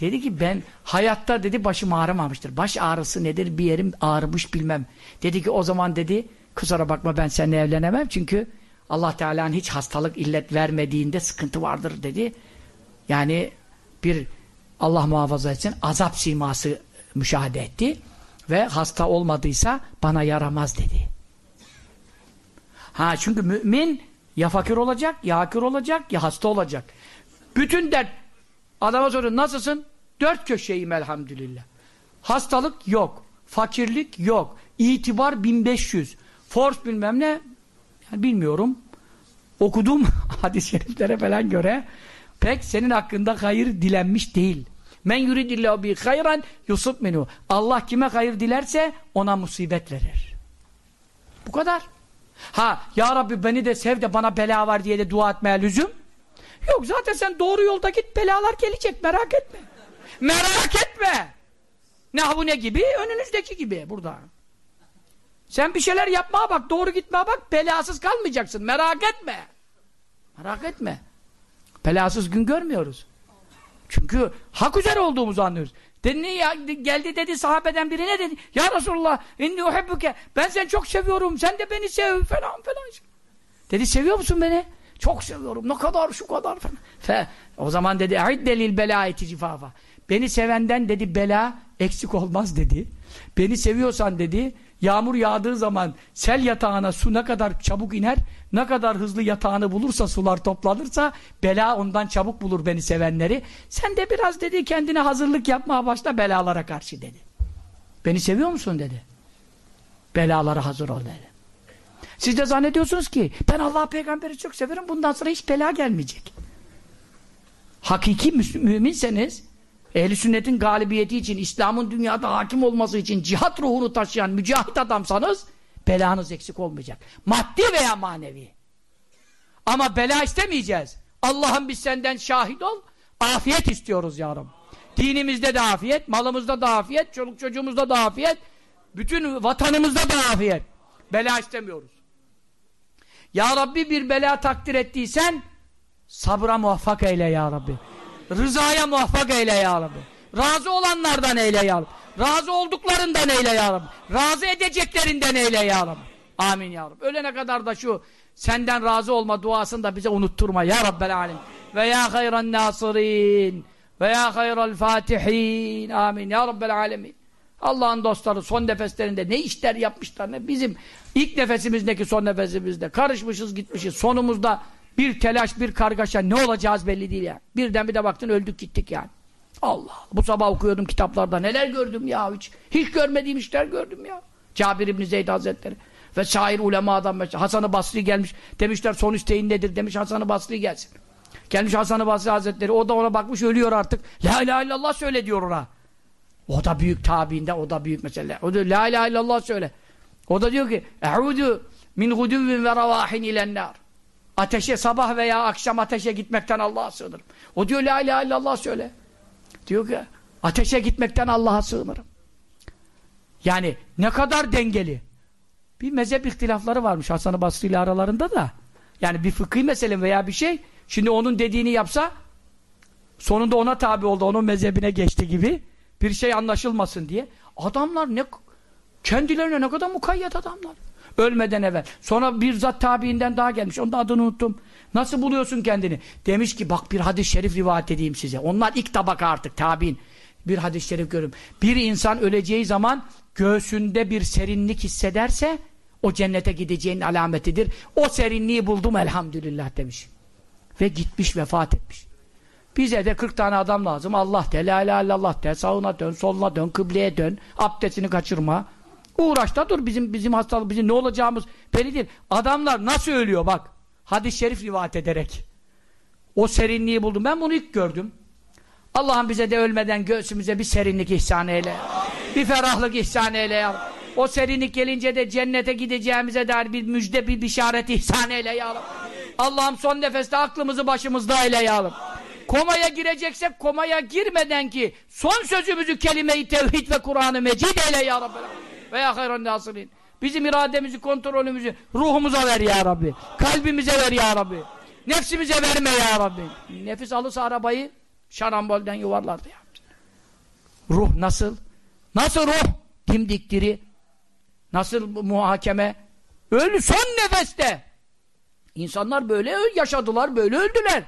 Dedi ki ben hayatta dedi başım ağrımamıştır. Baş ağrısı nedir bir yerim ağrımış bilmem. Dedi ki o zaman dedi kusura bakma ben seninle evlenemem çünkü Allah Teala'nın hiç hastalık illet vermediğinde sıkıntı vardır dedi. Yani bir Allah muhafaza etsin azap siması müşahede etti ve hasta olmadıysa bana yaramaz dedi. Ha çünkü mümin ya fakir olacak, ya hakir olacak, ya hasta olacak. Bütün dert adama soruyor nasılsın? Dört köşeyim elhamdülillah. Hastalık yok, fakirlik yok, itibar 1500, force bilmem ne yani bilmiyorum. Okudum hadis-i şeriflere falan göre pek senin hakkında hayır dilenmiş değil. Men yuridillahu bi hayran yusuf minu. Allah kime hayır dilerse ona musibet verir. Bu kadar. Ha ya Rabbi beni de sev de bana bela var diye de dua etmeye lüzum. Yok zaten sen doğru yolda git belalar gelecek merak etme. Merak etme. Ne bu ne gibi? Önünüzdeki gibi burada. Sen bir şeyler yapmaya bak, doğru gitmeye bak, belasız kalmayacaksın. Merak etme. Merak etme. Belasız gün görmüyoruz. Çünkü hak üzere olduğumuzu anlıyoruz. Dedi, ya, geldi dedi sahabeden biri ne dedi? Ya Resulullah inni uhebbuke ben seni çok seviyorum sen de beni sev falan falan. Dedi seviyor musun beni? Çok seviyorum. Ne kadar şu kadar falan. Fe, o zaman dedi delil belayeti cifafa. Beni sevenden dedi bela eksik olmaz dedi. Beni seviyorsan dedi Yağmur yağdığı zaman sel yatağına su ne kadar çabuk iner, ne kadar hızlı yatağını bulursa, sular toplanırsa bela ondan çabuk bulur beni sevenleri. Sen de biraz dedi kendine hazırlık yapmaya başla belalara karşı dedi. Beni seviyor musun dedi. Belalara hazır ol dedi. Siz de zannediyorsunuz ki ben Allah peygamberi çok severim bundan sonra hiç bela gelmeyecek. Hakiki müminseniz ehli sünnetin galibiyeti için, İslam'ın dünyada hakim olması için cihat ruhunu taşıyan mücahit adamsanız belanız eksik olmayacak. Maddi veya manevi. Ama bela istemeyeceğiz. Allah'ım biz senden şahit ol. Afiyet istiyoruz ya Rabbi. Dinimizde de afiyet, malımızda da afiyet, çoluk çocuğumuzda da afiyet, bütün vatanımızda da afiyet. Bela istemiyoruz. Ya Rabbi bir bela takdir ettiysen sabra muvaffak eyle ya Rabbi. Rızaya muvaffak eyle ya Rabbi. Razı olanlardan eyle ya Rabbi. Razı olduklarından eyle ya Rabbi. Razı edeceklerinden eyle ya Rabbi. Amin ya Rabbi. Ölene kadar da şu senden razı olma duasını da bize unutturma ya Rabbel Alem. Ve ya hayran nasirin. Ve ya hayral fatihin. Amin ya Rabbel Alemin. Allah'ın dostları son nefeslerinde ne işler yapmışlar ne bizim ilk nefesimizdeki son nefesimizde karışmışız gitmişiz sonumuzda bir telaş bir kargaşa ne olacağız belli değil yani. Birden bir de baktın öldük gittik yani. Allah bu sabah okuyordum kitaplarda neler gördüm ya hiç, hiç görmediğim işler gördüm ya. Cabir İbni Zeyd Hazretleri ve şair ulemadan Hasan-ı Basri gelmiş demişler son isteğin nedir demiş Hasan-ı Basri gelsin. Gelmiş Hasan-ı Basri Hazretleri o da ona bakmış ölüyor artık. La ilahe illallah söyle diyor ona. O da büyük tabiinde, o da büyük mesele. O da la ilahe illallah söyle. O da diyor ki E'udu min guduvvin ve ravahin ilennâr. Ateşe sabah veya akşam ateşe gitmekten Allah'a sığınırım. O diyor la ilahe illallah söyle. Diyor ki ateşe gitmekten Allah'a sığınırım. Yani ne kadar dengeli. Bir mezhep ihtilafları varmış Hasan-ı Basri ile aralarında da. Yani bir fıkhi mesele veya bir şey. Şimdi onun dediğini yapsa sonunda ona tabi oldu. Onun mezhebine geçti gibi bir şey anlaşılmasın diye. Adamlar ne kendilerine ne kadar mukayyet adamlar. Ölmeden evvel. Sonra bir zat tabiinden daha gelmiş. Onun adını unuttum. Nasıl buluyorsun kendini? Demiş ki bak bir hadis-i şerif rivayet edeyim size. Onlar ilk tabaka artık tabiin. Bir hadis-i şerif görün. Bir insan öleceği zaman göğsünde bir serinlik hissederse o cennete gideceğinin alametidir. O serinliği buldum elhamdülillah demiş. Ve gitmiş vefat etmiş. Bize de 40 tane adam lazım. Allah de, la ilahe illallah de, sağına dön, soluna dön, kıbleye dön, abdestini kaçırma. Uğraşta dur bizim bizim hastalık, bizim ne olacağımız belli değil. Adamlar nasıl ölüyor bak. Hadis-i şerif rivayet ederek. O serinliği buldum. Ben bunu ilk gördüm. Allah'ım bize de ölmeden göğsümüze bir serinlik ihsan eyle. Amin. Bir ferahlık ihsan eyle ya. O serinlik gelince de cennete gideceğimize dair bir müjde, bir bişaret ihsan eyle ya Allah'ım son nefeste aklımızı başımızda eyle ya komaya gireceksek komaya girmeden ki son sözümüzü kelime-i tevhid ve Kur'an-ı Mecid eyle ya Rabbi. Ve ya hayran nasirin. Bizim irademizi, kontrolümüzü ruhumuza ver ya Rabbi. Kalbimize ver ya Rabbi. Nefsimize verme ya Rabbi. Nefis alırsa arabayı şarambolden yuvarlardı ya. Ruh nasıl? Nasıl ruh? Dimdiktiri. Nasıl muhakeme? Öldü son nefeste. İnsanlar böyle yaşadılar, böyle öldüler.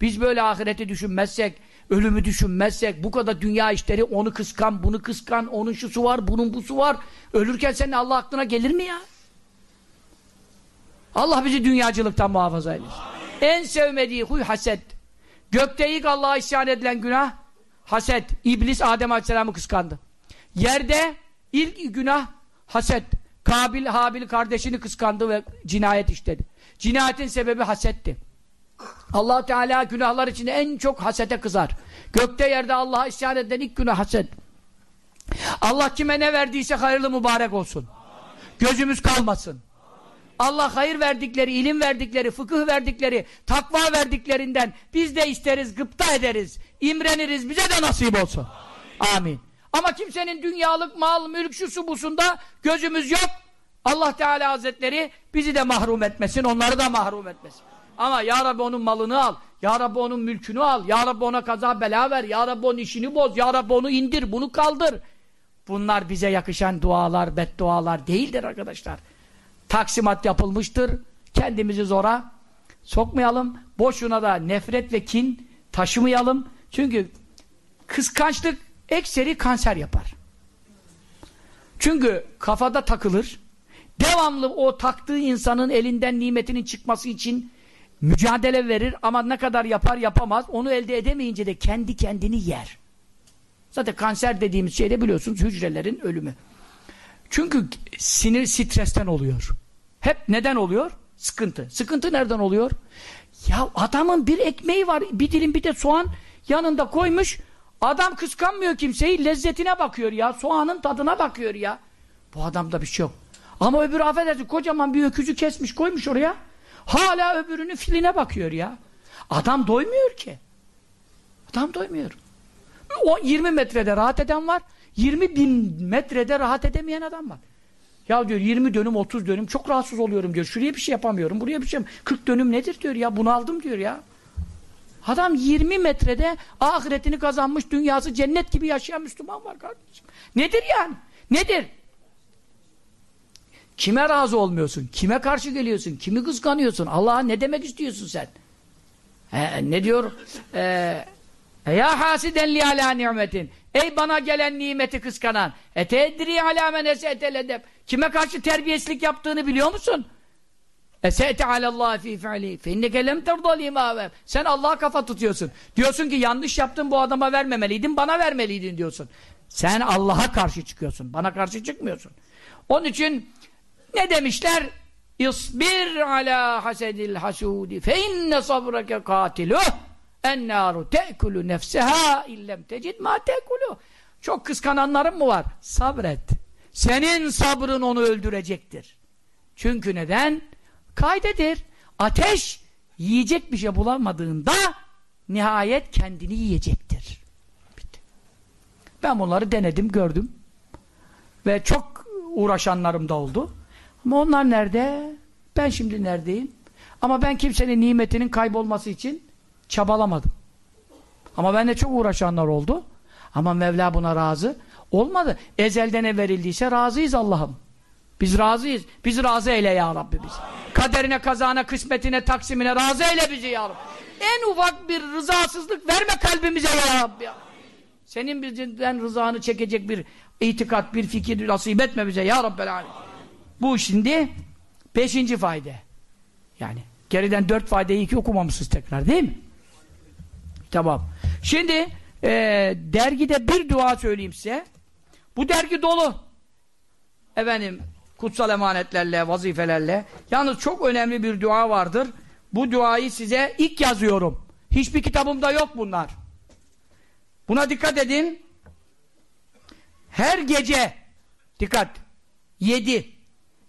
Biz böyle ahireti düşünmezsek, ölümü düşünmezsek, bu kadar dünya işleri onu kıskan, bunu kıskan, onun şusu var, bunun busu var. Ölürken senin Allah aklına gelir mi ya? Allah bizi dünyacılıktan muhafaza eylesin. En sevmediği huy haset. Gökte ilk Allah'a isyan edilen günah haset. İblis Adem Aleyhisselam'ı kıskandı. Yerde ilk günah haset. Kabil Habil kardeşini kıskandı ve cinayet işledi. Cinayetin sebebi hasetti allah Teala günahlar içinde en çok hasete kızar. Gökte yerde Allah'a isyan eden ilk günah haset. Allah kime ne verdiyse hayırlı mübarek olsun. Gözümüz kalmasın. Allah hayır verdikleri, ilim verdikleri, fıkıh verdikleri, takva verdiklerinden biz de isteriz, gıpta ederiz, imreniriz, bize de nasip olsun. Amin. Ama kimsenin dünyalık, mal, mülk, şusu busunda gözümüz yok. Allah Teala Hazretleri bizi de mahrum etmesin, onları da mahrum etmesin. Ama Ya Rabbi onun malını al. Ya Rabbi onun mülkünü al. Ya Rabbi ona kaza bela ver. Ya Rabbi onun işini boz. Ya Rabbi onu indir. Bunu kaldır. Bunlar bize yakışan dualar, beddualar değildir arkadaşlar. Taksimat yapılmıştır. Kendimizi zora sokmayalım. Boşuna da nefret ve kin taşımayalım. Çünkü kıskançlık ekseri kanser yapar. Çünkü kafada takılır. Devamlı o taktığı insanın elinden nimetinin çıkması için mücadele verir ama ne kadar yapar yapamaz. Onu elde edemeyince de kendi kendini yer. Zaten kanser dediğimiz şey de biliyorsunuz hücrelerin ölümü. Çünkü sinir stresten oluyor. Hep neden oluyor? Sıkıntı. Sıkıntı nereden oluyor? Ya adamın bir ekmeği var, bir dilim bir de soğan yanında koymuş. Adam kıskanmıyor kimseyi, lezzetine bakıyor ya. Soğanın tadına bakıyor ya. Bu adamda bir şey yok. Ama öbürü affedersin kocaman bir öküzü kesmiş koymuş oraya. Hala öbürünün filine bakıyor ya. Adam doymuyor ki. Adam doymuyor. O 20 metrede rahat eden var. 20 bin metrede rahat edemeyen adam var. Ya diyor 20 dönüm 30 dönüm çok rahatsız oluyorum diyor. Şuraya bir şey yapamıyorum. Buraya bir şey 40 dönüm nedir diyor ya. Bunu aldım diyor ya. Adam 20 metrede ahiretini kazanmış dünyası cennet gibi yaşayan Müslüman var kardeşim. Nedir yani? Nedir? Kime razı olmuyorsun? Kime karşı geliyorsun? Kimi kıskanıyorsun? Allah'a ne demek istiyorsun sen? He, ne diyor? Ee, ya hasiden li ala nimetin. Ey bana gelen nimeti kıskanan. Etedri ala men eseteledeb. Kime karşı terbiyesizlik yaptığını biliyor musun? Esete alallah fi fi'li. Fe inneke lem terdali ma Sen Allah'a kafa tutuyorsun. Diyorsun ki yanlış yaptın bu adama vermemeliydin, bana vermeliydin diyorsun. Sen Allah'a karşı çıkıyorsun. Bana karşı çıkmıyorsun. Onun için ne demişler? İsbir ala hasedil hasudi fe inne sabrake katiluh ennâru te'kulu nefseha illem tecid ma te'kulu çok kıskananların mı var? sabret senin sabrın onu öldürecektir çünkü neden? kaydedir ateş yiyecek bir şey bulamadığında nihayet kendini yiyecektir Bitti. ben bunları denedim gördüm ve çok uğraşanlarım da oldu ama onlar nerede? Ben şimdi neredeyim? Ama ben kimsenin nimetinin kaybolması için çabalamadım. Ama ben de çok uğraşanlar oldu. Ama Mevla buna razı olmadı. Ezelden ne verildiyse razıyız Allah'ım. Biz razıyız. Biz razı eyle ya Rabbi biz. Kaderine, kazana, kısmetine, taksimine razı eyle bizi ya Rabbi. En ufak bir rızasızlık verme kalbimize ya Rabbi. Senin bizden rızanı çekecek bir itikat, bir fikir nasip etme bize ya Rabbi. Bu şimdi beşinci fayda. Yani geriden dört faydayı iki okumamışsınız tekrar değil mi? Tamam. Şimdi e, dergide bir dua söyleyeyim size. Bu dergi dolu. Efendim kutsal emanetlerle, vazifelerle. Yalnız çok önemli bir dua vardır. Bu duayı size ilk yazıyorum. Hiçbir kitabımda yok bunlar. Buna dikkat edin. Her gece dikkat. Yedi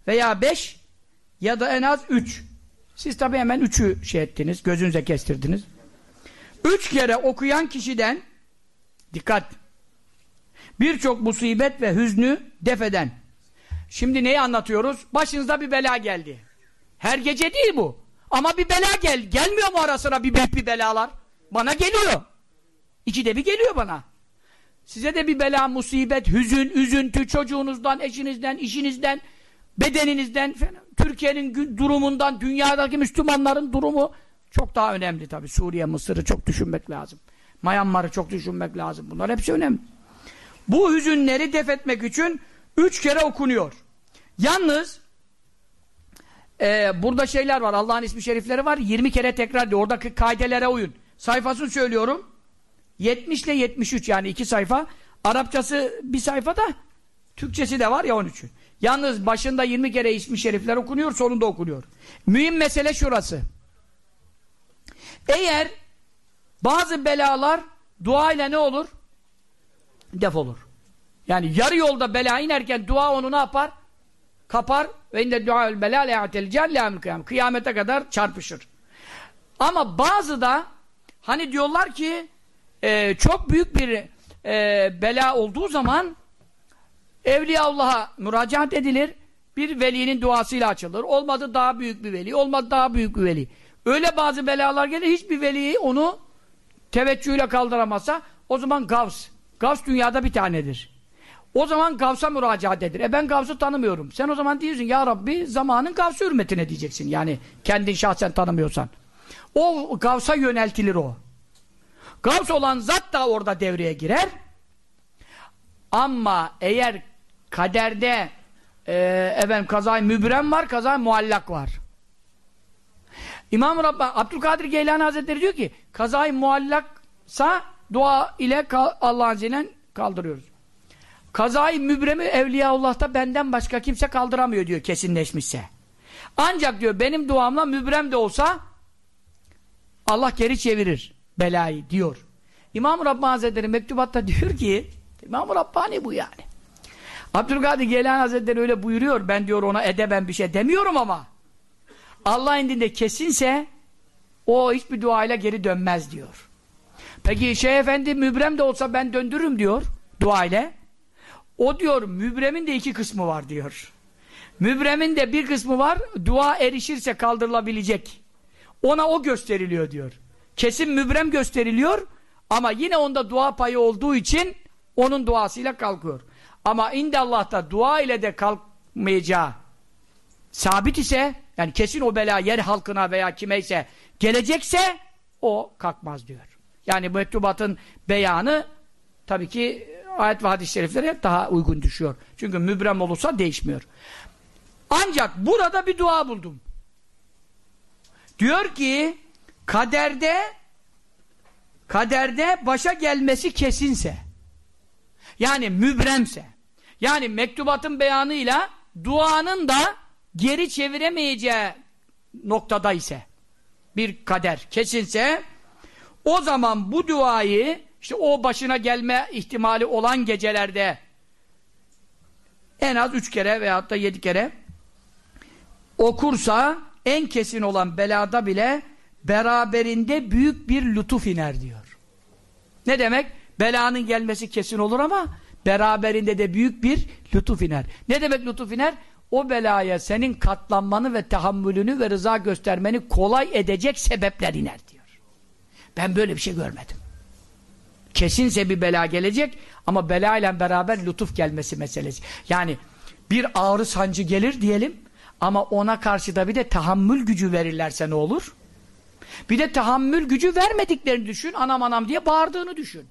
veya beş ya da en az üç. Siz tabi hemen üçü şey ettiniz, gözünüze kestirdiniz. Üç kere okuyan kişiden dikkat birçok musibet ve hüznü defeden. Şimdi neyi anlatıyoruz? Başınızda bir bela geldi. Her gece değil bu. Ama bir bela gel. Gelmiyor mu ara bir büyük bir belalar? Bana geliyor. İkide bir geliyor bana. Size de bir bela, musibet, hüzün, üzüntü, çocuğunuzdan, eşinizden, işinizden, bedeninizden, Türkiye'nin durumundan, dünyadaki Müslümanların durumu çok daha önemli tabi. Suriye, Mısır'ı çok düşünmek lazım. Myanmar'ı çok düşünmek lazım. Bunlar hepsi önemli. Bu hüzünleri def etmek için üç kere okunuyor. Yalnız e, burada şeyler var. Allah'ın ismi şerifleri var. 20 kere tekrar diyor. Oradaki kaidelere uyun. Sayfasını söylüyorum. 70 ile 73 yani iki sayfa. Arapçası bir sayfada. Türkçesi de var ya 13'ü. Yalnız başında 20 kere ismi şerifler okunuyor, sonunda okunuyor. Mühim mesele şurası. Eğer bazı belalar dua ile ne olur? Defolur. Yani yarı yolda bela inerken dua onu ne yapar? Kapar ve inde duaül bela le'atel kıyam. Kıyamete kadar çarpışır. Ama bazı da hani diyorlar ki e, çok büyük bir e, bela olduğu zaman Evliya Allah'a müracaat edilir. Bir velinin duasıyla açılır. Olmadı daha büyük bir veli. Olmadı daha büyük bir veli. Öyle bazı belalar gelir. Hiçbir veli onu teveccühle kaldıramazsa o zaman Gavs. Gavs dünyada bir tanedir. O zaman Gavs'a müracaat edilir. E ben Gavs'ı tanımıyorum. Sen o zaman diyorsun ya Rabbi zamanın Gavs'ı hürmetine diyeceksin. Yani kendin şahsen tanımıyorsan. O Gavs'a yöneltilir o. Gavs olan zat da orada devreye girer. Ama eğer kaderde e, efendim kazay mübrem var, kazay muallak var. İmam Rabba Abdülkadir Geylani Hazretleri diyor ki kazay muallaksa dua ile Allah'ın izniyle kaldırıyoruz. Kazayı mübremi Evliyaullah'ta benden başka kimse kaldıramıyor diyor kesinleşmişse. Ancak diyor benim duamla mübrem de olsa Allah geri çevirir belayı diyor. İmam Rabbani Hazretleri mektubatta diyor ki İmam Rabbani bu yani. Abdülkadir Geylani Hazretleri öyle buyuruyor. Ben diyor ona edeben bir şey demiyorum ama Allah indinde kesinse o hiçbir duayla geri dönmez diyor. Peki Şeyh Efendi mübrem de olsa ben döndürürüm diyor dua ile. O diyor mübremin de iki kısmı var diyor. Mübremin de bir kısmı var dua erişirse kaldırılabilecek. Ona o gösteriliyor diyor. Kesin mübrem gösteriliyor ama yine onda dua payı olduğu için onun duasıyla kalkıyor. Ama indi Allah'ta dua ile de kalkmayacağı sabit ise yani kesin o bela yer halkına veya kimeyse gelecekse o kalkmaz diyor. Yani mektubatın beyanı tabii ki ayet ve hadis-i şeriflere daha uygun düşüyor. Çünkü mübrem olursa değişmiyor. Ancak burada bir dua buldum. Diyor ki kaderde kaderde başa gelmesi kesinse yani mübremse yani mektubatın beyanıyla duanın da geri çeviremeyeceği noktada ise bir kader kesinse o zaman bu duayı işte o başına gelme ihtimali olan gecelerde en az üç kere veyahut da yedi kere okursa en kesin olan belada bile beraberinde büyük bir lütuf iner diyor. Ne demek? Belanın gelmesi kesin olur ama beraberinde de büyük bir lütuf iner. Ne demek lütuf iner? O belaya senin katlanmanı ve tahammülünü ve rıza göstermeni kolay edecek sebepler iner diyor. Ben böyle bir şey görmedim. Kesinse bir bela gelecek ama bela ile beraber lütuf gelmesi meselesi. Yani bir ağrı sancı gelir diyelim ama ona karşı da bir de tahammül gücü verirlerse ne olur? Bir de tahammül gücü vermediklerini düşün, anam anam diye bağırdığını düşün.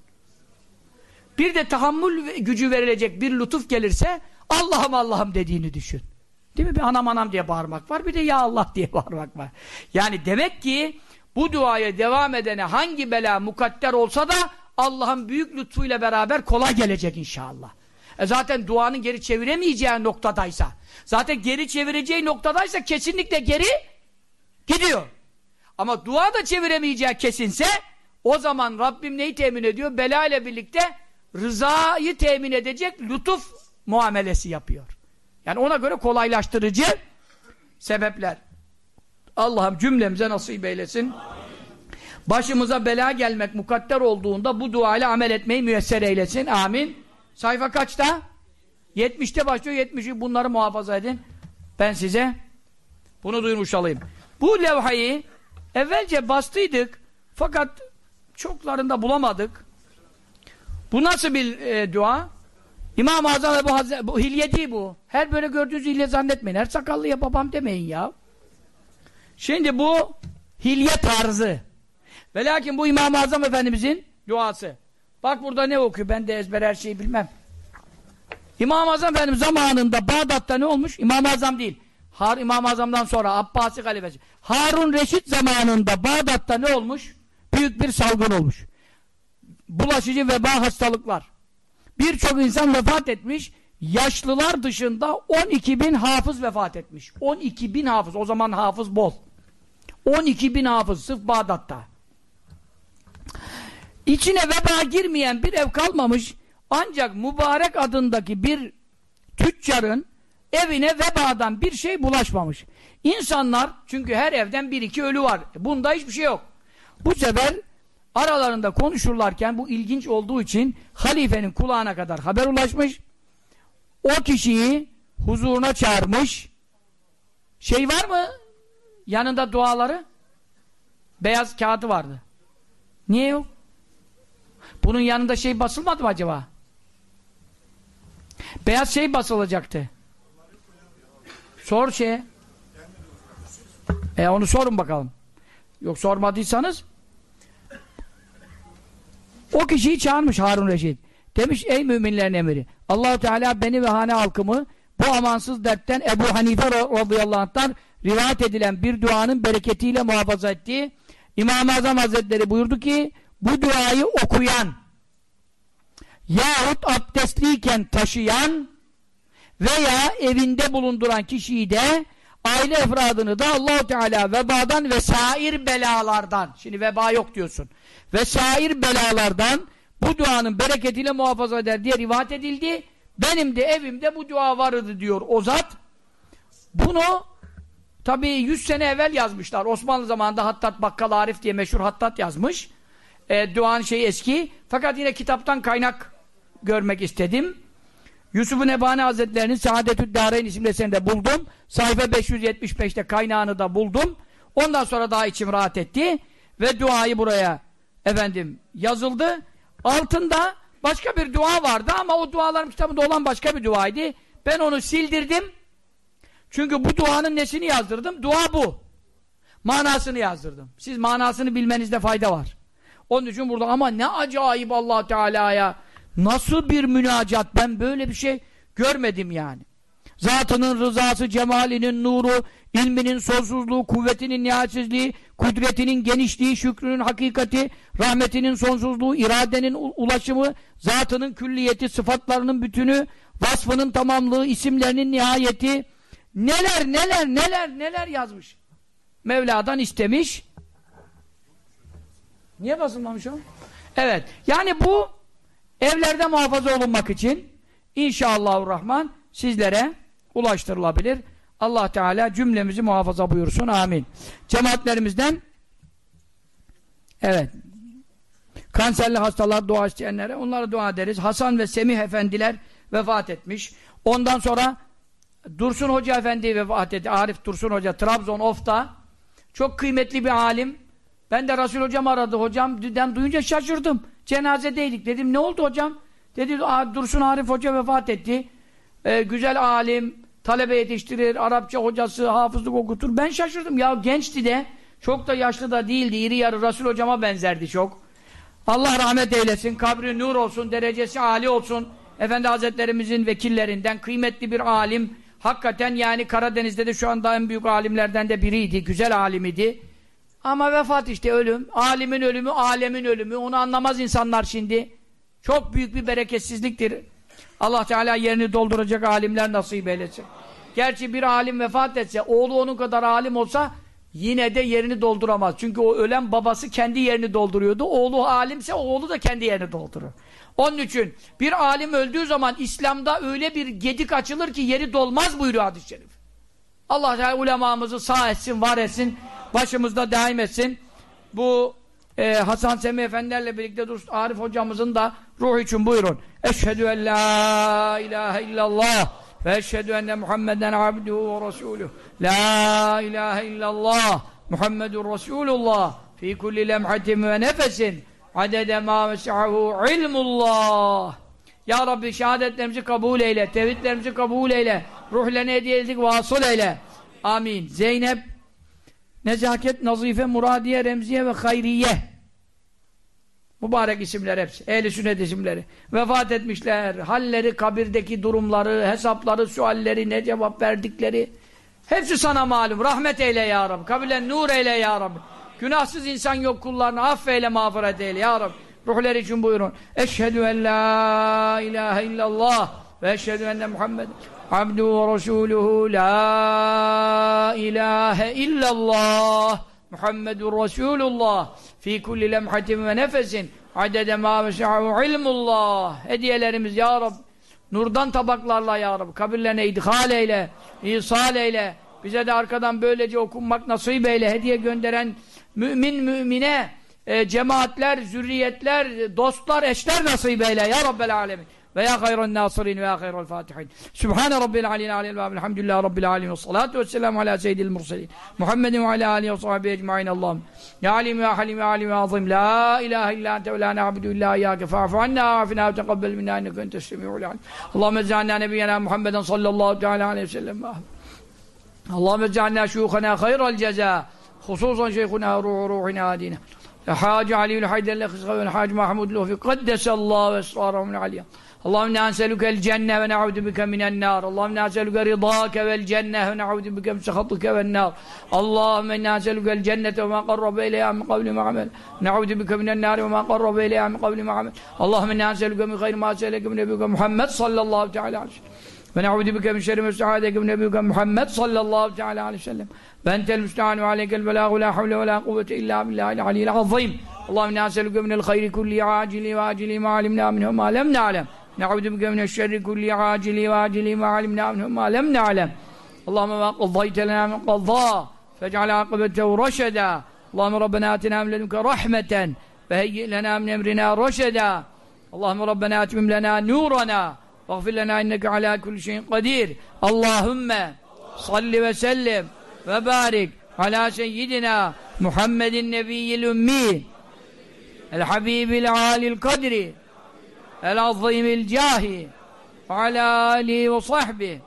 Bir de tahammül gücü verilecek bir lütuf gelirse Allah'ım Allah'ım dediğini düşün. Değil mi? Bir anam anam diye bağırmak var, bir de ya Allah diye bağırmak var. Yani demek ki bu duaya devam edene hangi bela mukadder olsa da Allah'ın büyük lütfuyla beraber kolay gelecek inşallah. E zaten duanın geri çeviremeyeceği noktadaysa, zaten geri çevireceği noktadaysa kesinlikle geri gidiyor. Ama dua da çeviremeyeceği kesinse o zaman Rabbim neyi temin ediyor? Bela ile birlikte rızayı temin edecek lütuf muamelesi yapıyor. Yani ona göre kolaylaştırıcı sebepler. Allah'ım cümlemize nasip eylesin. Başımıza bela gelmek mukadder olduğunda bu duayla amel etmeyi müyesser eylesin. Amin. Sayfa kaçta? 70'te başlıyor. 70'i bunları muhafaza edin. Ben size bunu duyurmuş olayım. Bu levhayı evvelce bastıydık. Fakat çoklarında bulamadık. Bu nasıl bir e, dua? İmam-ı Azam Ebu Hazret, bu hilye değil bu. Her böyle gördüğünüz hilye zannetmeyin. Her sakallıya babam demeyin ya. Şimdi bu hilye tarzı. Ve lakin bu İmam-ı Azam Efendimizin duası. Bak burada ne okuyor? Ben de ezber her şeyi bilmem. İmam-ı Azam Efendimiz zamanında Bağdat'ta ne olmuş? İmam-ı Azam değil. Har İmam-ı Azam'dan sonra Abbasi halifesi. Harun Reşit zamanında Bağdat'ta ne olmuş? Büyük bir salgın olmuş. Bulaşıcı veba hastalıklar. Birçok insan vefat etmiş. Yaşlılar dışında 12 bin hafız vefat etmiş. 12 bin hafız. O zaman hafız bol. 12 bin hafız sırf Bağdat'ta. İçine veba girmeyen bir ev kalmamış. Ancak mübarek adındaki bir tüccarın evine vebadan bir şey bulaşmamış. İnsanlar çünkü her evden bir iki ölü var. Bunda hiçbir şey yok. Bu sefer aralarında konuşurlarken bu ilginç olduğu için halifenin kulağına kadar haber ulaşmış. O kişiyi huzuruna çağırmış. Şey var mı? Yanında duaları? Beyaz kağıdı vardı. Niye yok? Bunun yanında şey basılmadı mı acaba? Beyaz şey basılacaktı. Sor şey. E onu sorun bakalım. Yok sormadıysanız o kişiyi çağırmış Harun Reşit. Demiş ey müminlerin emiri Allahu Teala beni ve hane halkımı bu amansız dertten Ebu Hanife radıyallahu anh'tan rivayet edilen bir duanın bereketiyle muhafaza etti. İmam-ı Azam Hazretleri buyurdu ki bu duayı okuyan yahut abdestliyken taşıyan veya evinde bulunduran kişiyi de aile efradını da Allahu Teala vebadan ve sair belalardan şimdi veba yok diyorsun ve sair belalardan bu duanın bereketiyle muhafaza eder diye rivayet edildi. Benim de evimde bu dua vardı diyor o zat. Bunu tabi 100 sene evvel yazmışlar. Osmanlı zamanında Hattat Bakkal Arif diye meşhur Hattat yazmış. E, duanın şeyi eski. Fakat yine kitaptan kaynak görmek istedim. Yusuf-u Nebani Hazretleri'nin Saadetü Dareyn isimli eserinde buldum. Sayfa 575'te kaynağını da buldum. Ondan sonra daha içim rahat etti. Ve duayı buraya efendim yazıldı. Altında başka bir dua vardı ama o dualarım kitabında olan başka bir duaydı. Ben onu sildirdim. Çünkü bu duanın nesini yazdırdım? Dua bu. Manasını yazdırdım. Siz manasını bilmenizde fayda var. Onun için burada ama ne acayip allah Teala'ya nasıl bir münacat ben böyle bir şey görmedim yani. Zatının rızası, cemalinin nuru, ilminin sonsuzluğu, kuvvetinin nihayetsizliği, kudretinin genişliği, şükrünün hakikati, rahmetinin sonsuzluğu, iradenin ulaşımı, zatının külliyeti, sıfatlarının bütünü, vasfının tamamlığı, isimlerinin nihayeti, neler neler neler neler yazmış. Mevla'dan istemiş. Niye basılmamış o? Evet. Yani bu evlerde muhafaza olunmak için inşallahurrahman sizlere ulaştırılabilir. Allah Teala cümlemizi muhafaza buyursun. Amin. Cemaatlerimizden evet kanserli hastalar dua isteyenlere onlara dua ederiz. Hasan ve Semih efendiler vefat etmiş. Ondan sonra Dursun Hoca Efendi vefat etti. Arif Dursun Hoca Trabzon Of'ta çok kıymetli bir alim. Ben de Resul Hocam aradı. Hocam düden duyunca şaşırdım. Cenazedeydik. Dedim ne oldu hocam? Dedi Dursun Arif Hoca vefat etti. Ee, güzel alim, talebe yetiştirir, Arapça hocası, hafızlık okutur. Ben şaşırdım. Ya gençti de, çok da yaşlı da değildi. İri yarı Resul hocama benzerdi çok. Allah rahmet eylesin, kabri nur olsun, derecesi âli olsun. Efendi Hazretlerimizin vekillerinden kıymetli bir alim. Hakikaten yani Karadeniz'de de şu anda en büyük alimlerden de biriydi. Güzel alim idi. Ama vefat işte ölüm. Alimin ölümü, alemin ölümü. Onu anlamaz insanlar şimdi. Çok büyük bir bereketsizliktir. Allah Teala yerini dolduracak alimler nasip eylesin. Gerçi bir alim vefat etse, oğlu onun kadar alim olsa yine de yerini dolduramaz. Çünkü o ölen babası kendi yerini dolduruyordu. Oğlu alimse oğlu da kendi yerini doldurur. Onun için bir alim öldüğü zaman İslam'da öyle bir gedik açılır ki yeri dolmaz buyuruyor hadis-i şerif. Allah Teala ulemamızı sağ etsin, var etsin, başımızda daim etsin. Bu e, Hasan Semi Efendilerle birlikte Dursun Arif hocamızın da ruh için buyurun. Eşhedü en la ilahe illallah ve eşhedü enne Muhammeden abduhu ve resuluh. La ilahe illallah Muhammedun Resulullah fi kulli lemhatin ve nefesin adede ma vesi'ahu ilmullah. Ya Rabbi şehadetlerimizi kabul eyle, tevhidlerimizi kabul eyle, ruhlarına hediye edildik vasıl eyle. Amin. Zeynep, Nezaket, Nazife, Muradiye, Remziye ve Hayriye. Mübarek isimler hepsi. Ehli sünnet isimleri. Vefat etmişler. Halleri, kabirdeki durumları, hesapları, sualleri, ne cevap verdikleri. Hepsi sana malum. Rahmet eyle ya Rabbi. Kabilen nur eyle ya Rabbi. Günahsız insan yok kullarını affeyle, mağfiret eyle ya Rabbi. Ruhları için buyurun. Eşhedü en la ilahe illallah ve eşhedü enne Muhammed abdu ve resuluhu la ilahe illallah Muhammedun Resulullah fi kulli lemhatin ve nefesin adede ma veşa'u ilmullah. Hediyelerimiz ya Rab nurdan tabaklarla ya Rab kabirlerine idhal eyle ihsal eyle. Bize de arkadan böylece okunmak nasip eyle. Hediye gönderen mümin mümine e, cemaatler, zürriyetler, dostlar, eşler nasip eyle ya Rabbel alemin ويا خير الناصرين ويا خير الفاتحين. سبحان ربي العلي العلي الباب الحمد لله رب العالمين. والصلاة والسلام على سيد المرسلين. محمد وعلى آله وصحبه أجمعين. اللهم يا عليم يا حليم يا عليم يا عظيم. لا إله إلا أنت ولا نعبد إلا إياك. فاعف عنا وعافنا وتقبل منا إنك أنت السميع العليم. اللهم اجعلنا نبينا محمدا صلى الله تعالى عليه وسلم. اللهم اجعلنا شيوخنا خير الجزاء خصوصا شيخنا روح روحنا هادينا الحاج علي الحيدر الحاج محمود لوفي قدس الله وإصرارهم العليا. اللهم أنا نسالك الجنة ونعوذ بك من النار. اللهم أنا نسالك رضاك والجنة ونعوذ بك من سخطك والنار. اللهم أنا نسالك الجنة وما قرب إليها من قول وعمل. نعوذ بك من النار وما قرب إليها من قول وعمل. اللهم أنا نسالك من خير ما سألك من نبيك محمد صلى الله تعالى عليه وسلم. ونعوذ بك من شر ما استعاذك من نبيك محمد صلى الله تعالى عليه وسلم. فأنت المستعان وعليك البلاغ لا حول ولا قوة إلا بالله العلي العظيم. اللهم نسألك من الخير كل عاجل وآجل ما علمنا منه ما لم نعلم. نعوذ بك من الشر كل عاجل وآجل ما علمنا منه ما لم نعلم. اللهم ما قضيت لنا من قضاء فاجعل عاقبته رشدا. اللهم ربنا آتنا من لدنك رحمة فهيئ لنا من أمرنا رشدا. اللهم ربنا أتمم لنا نورنا واغفر لنا إنك على كل شيء قدير. اللهم صل وسلم وبارك على سيدنا محمد النبي الأمي الحبيب العالي القدر العظيم الجاه وعلى آله وصحبه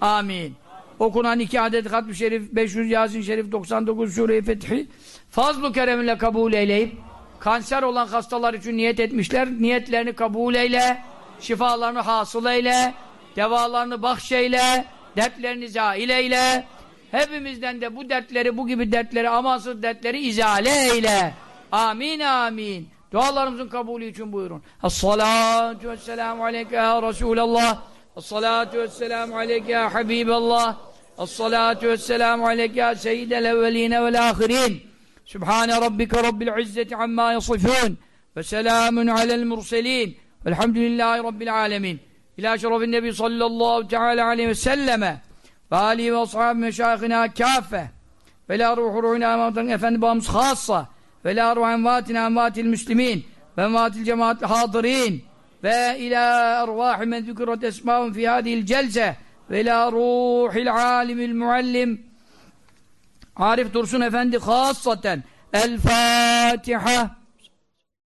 Amin. Okunan iki adet Hatmi Şerif, 500 Yasin Şerif, 99 Sure-i Fethi fazl-ı kereminle kabul eyleyip kanser olan hastalar için niyet etmişler. Niyetlerini kabul eyle, şifalarını hasıl eyle, devalarını bahşeyle, dertlerini zail eyle. Hepimizden de bu dertleri, bu gibi dertleri, amansız dertleri izale eyle. Amin amin. Dualarımızın kabulü için buyurun. Es-salatu vesselamu aleyke ya Resulallah. Es-salatu vesselamu aleyke ya Habiballah. Es-salatu vesselamu aleyke ya seyyidel evveline vel ahirin. Sübhane rabbike rabbil izzeti amma yasifun. Ve selamun alel murselin. Velhamdülillahi rabbil alemin. İlâ şerefin nebi sallallahu teala aleyhi ve selleme ve âlihi ve ashabi meşâihina kâfe ve lâ ruhu ruhuna efendi babamız hassa ve lâ ruhu envâtina envâtil müslimin ve envâtil cemaatil hâdırîn ve ilâ ervâhi men züküret esmâhum fî hâdihil celse ve ilâ ruhil âlimil muallim Arif Dursun Efendi hassaten El Fatiha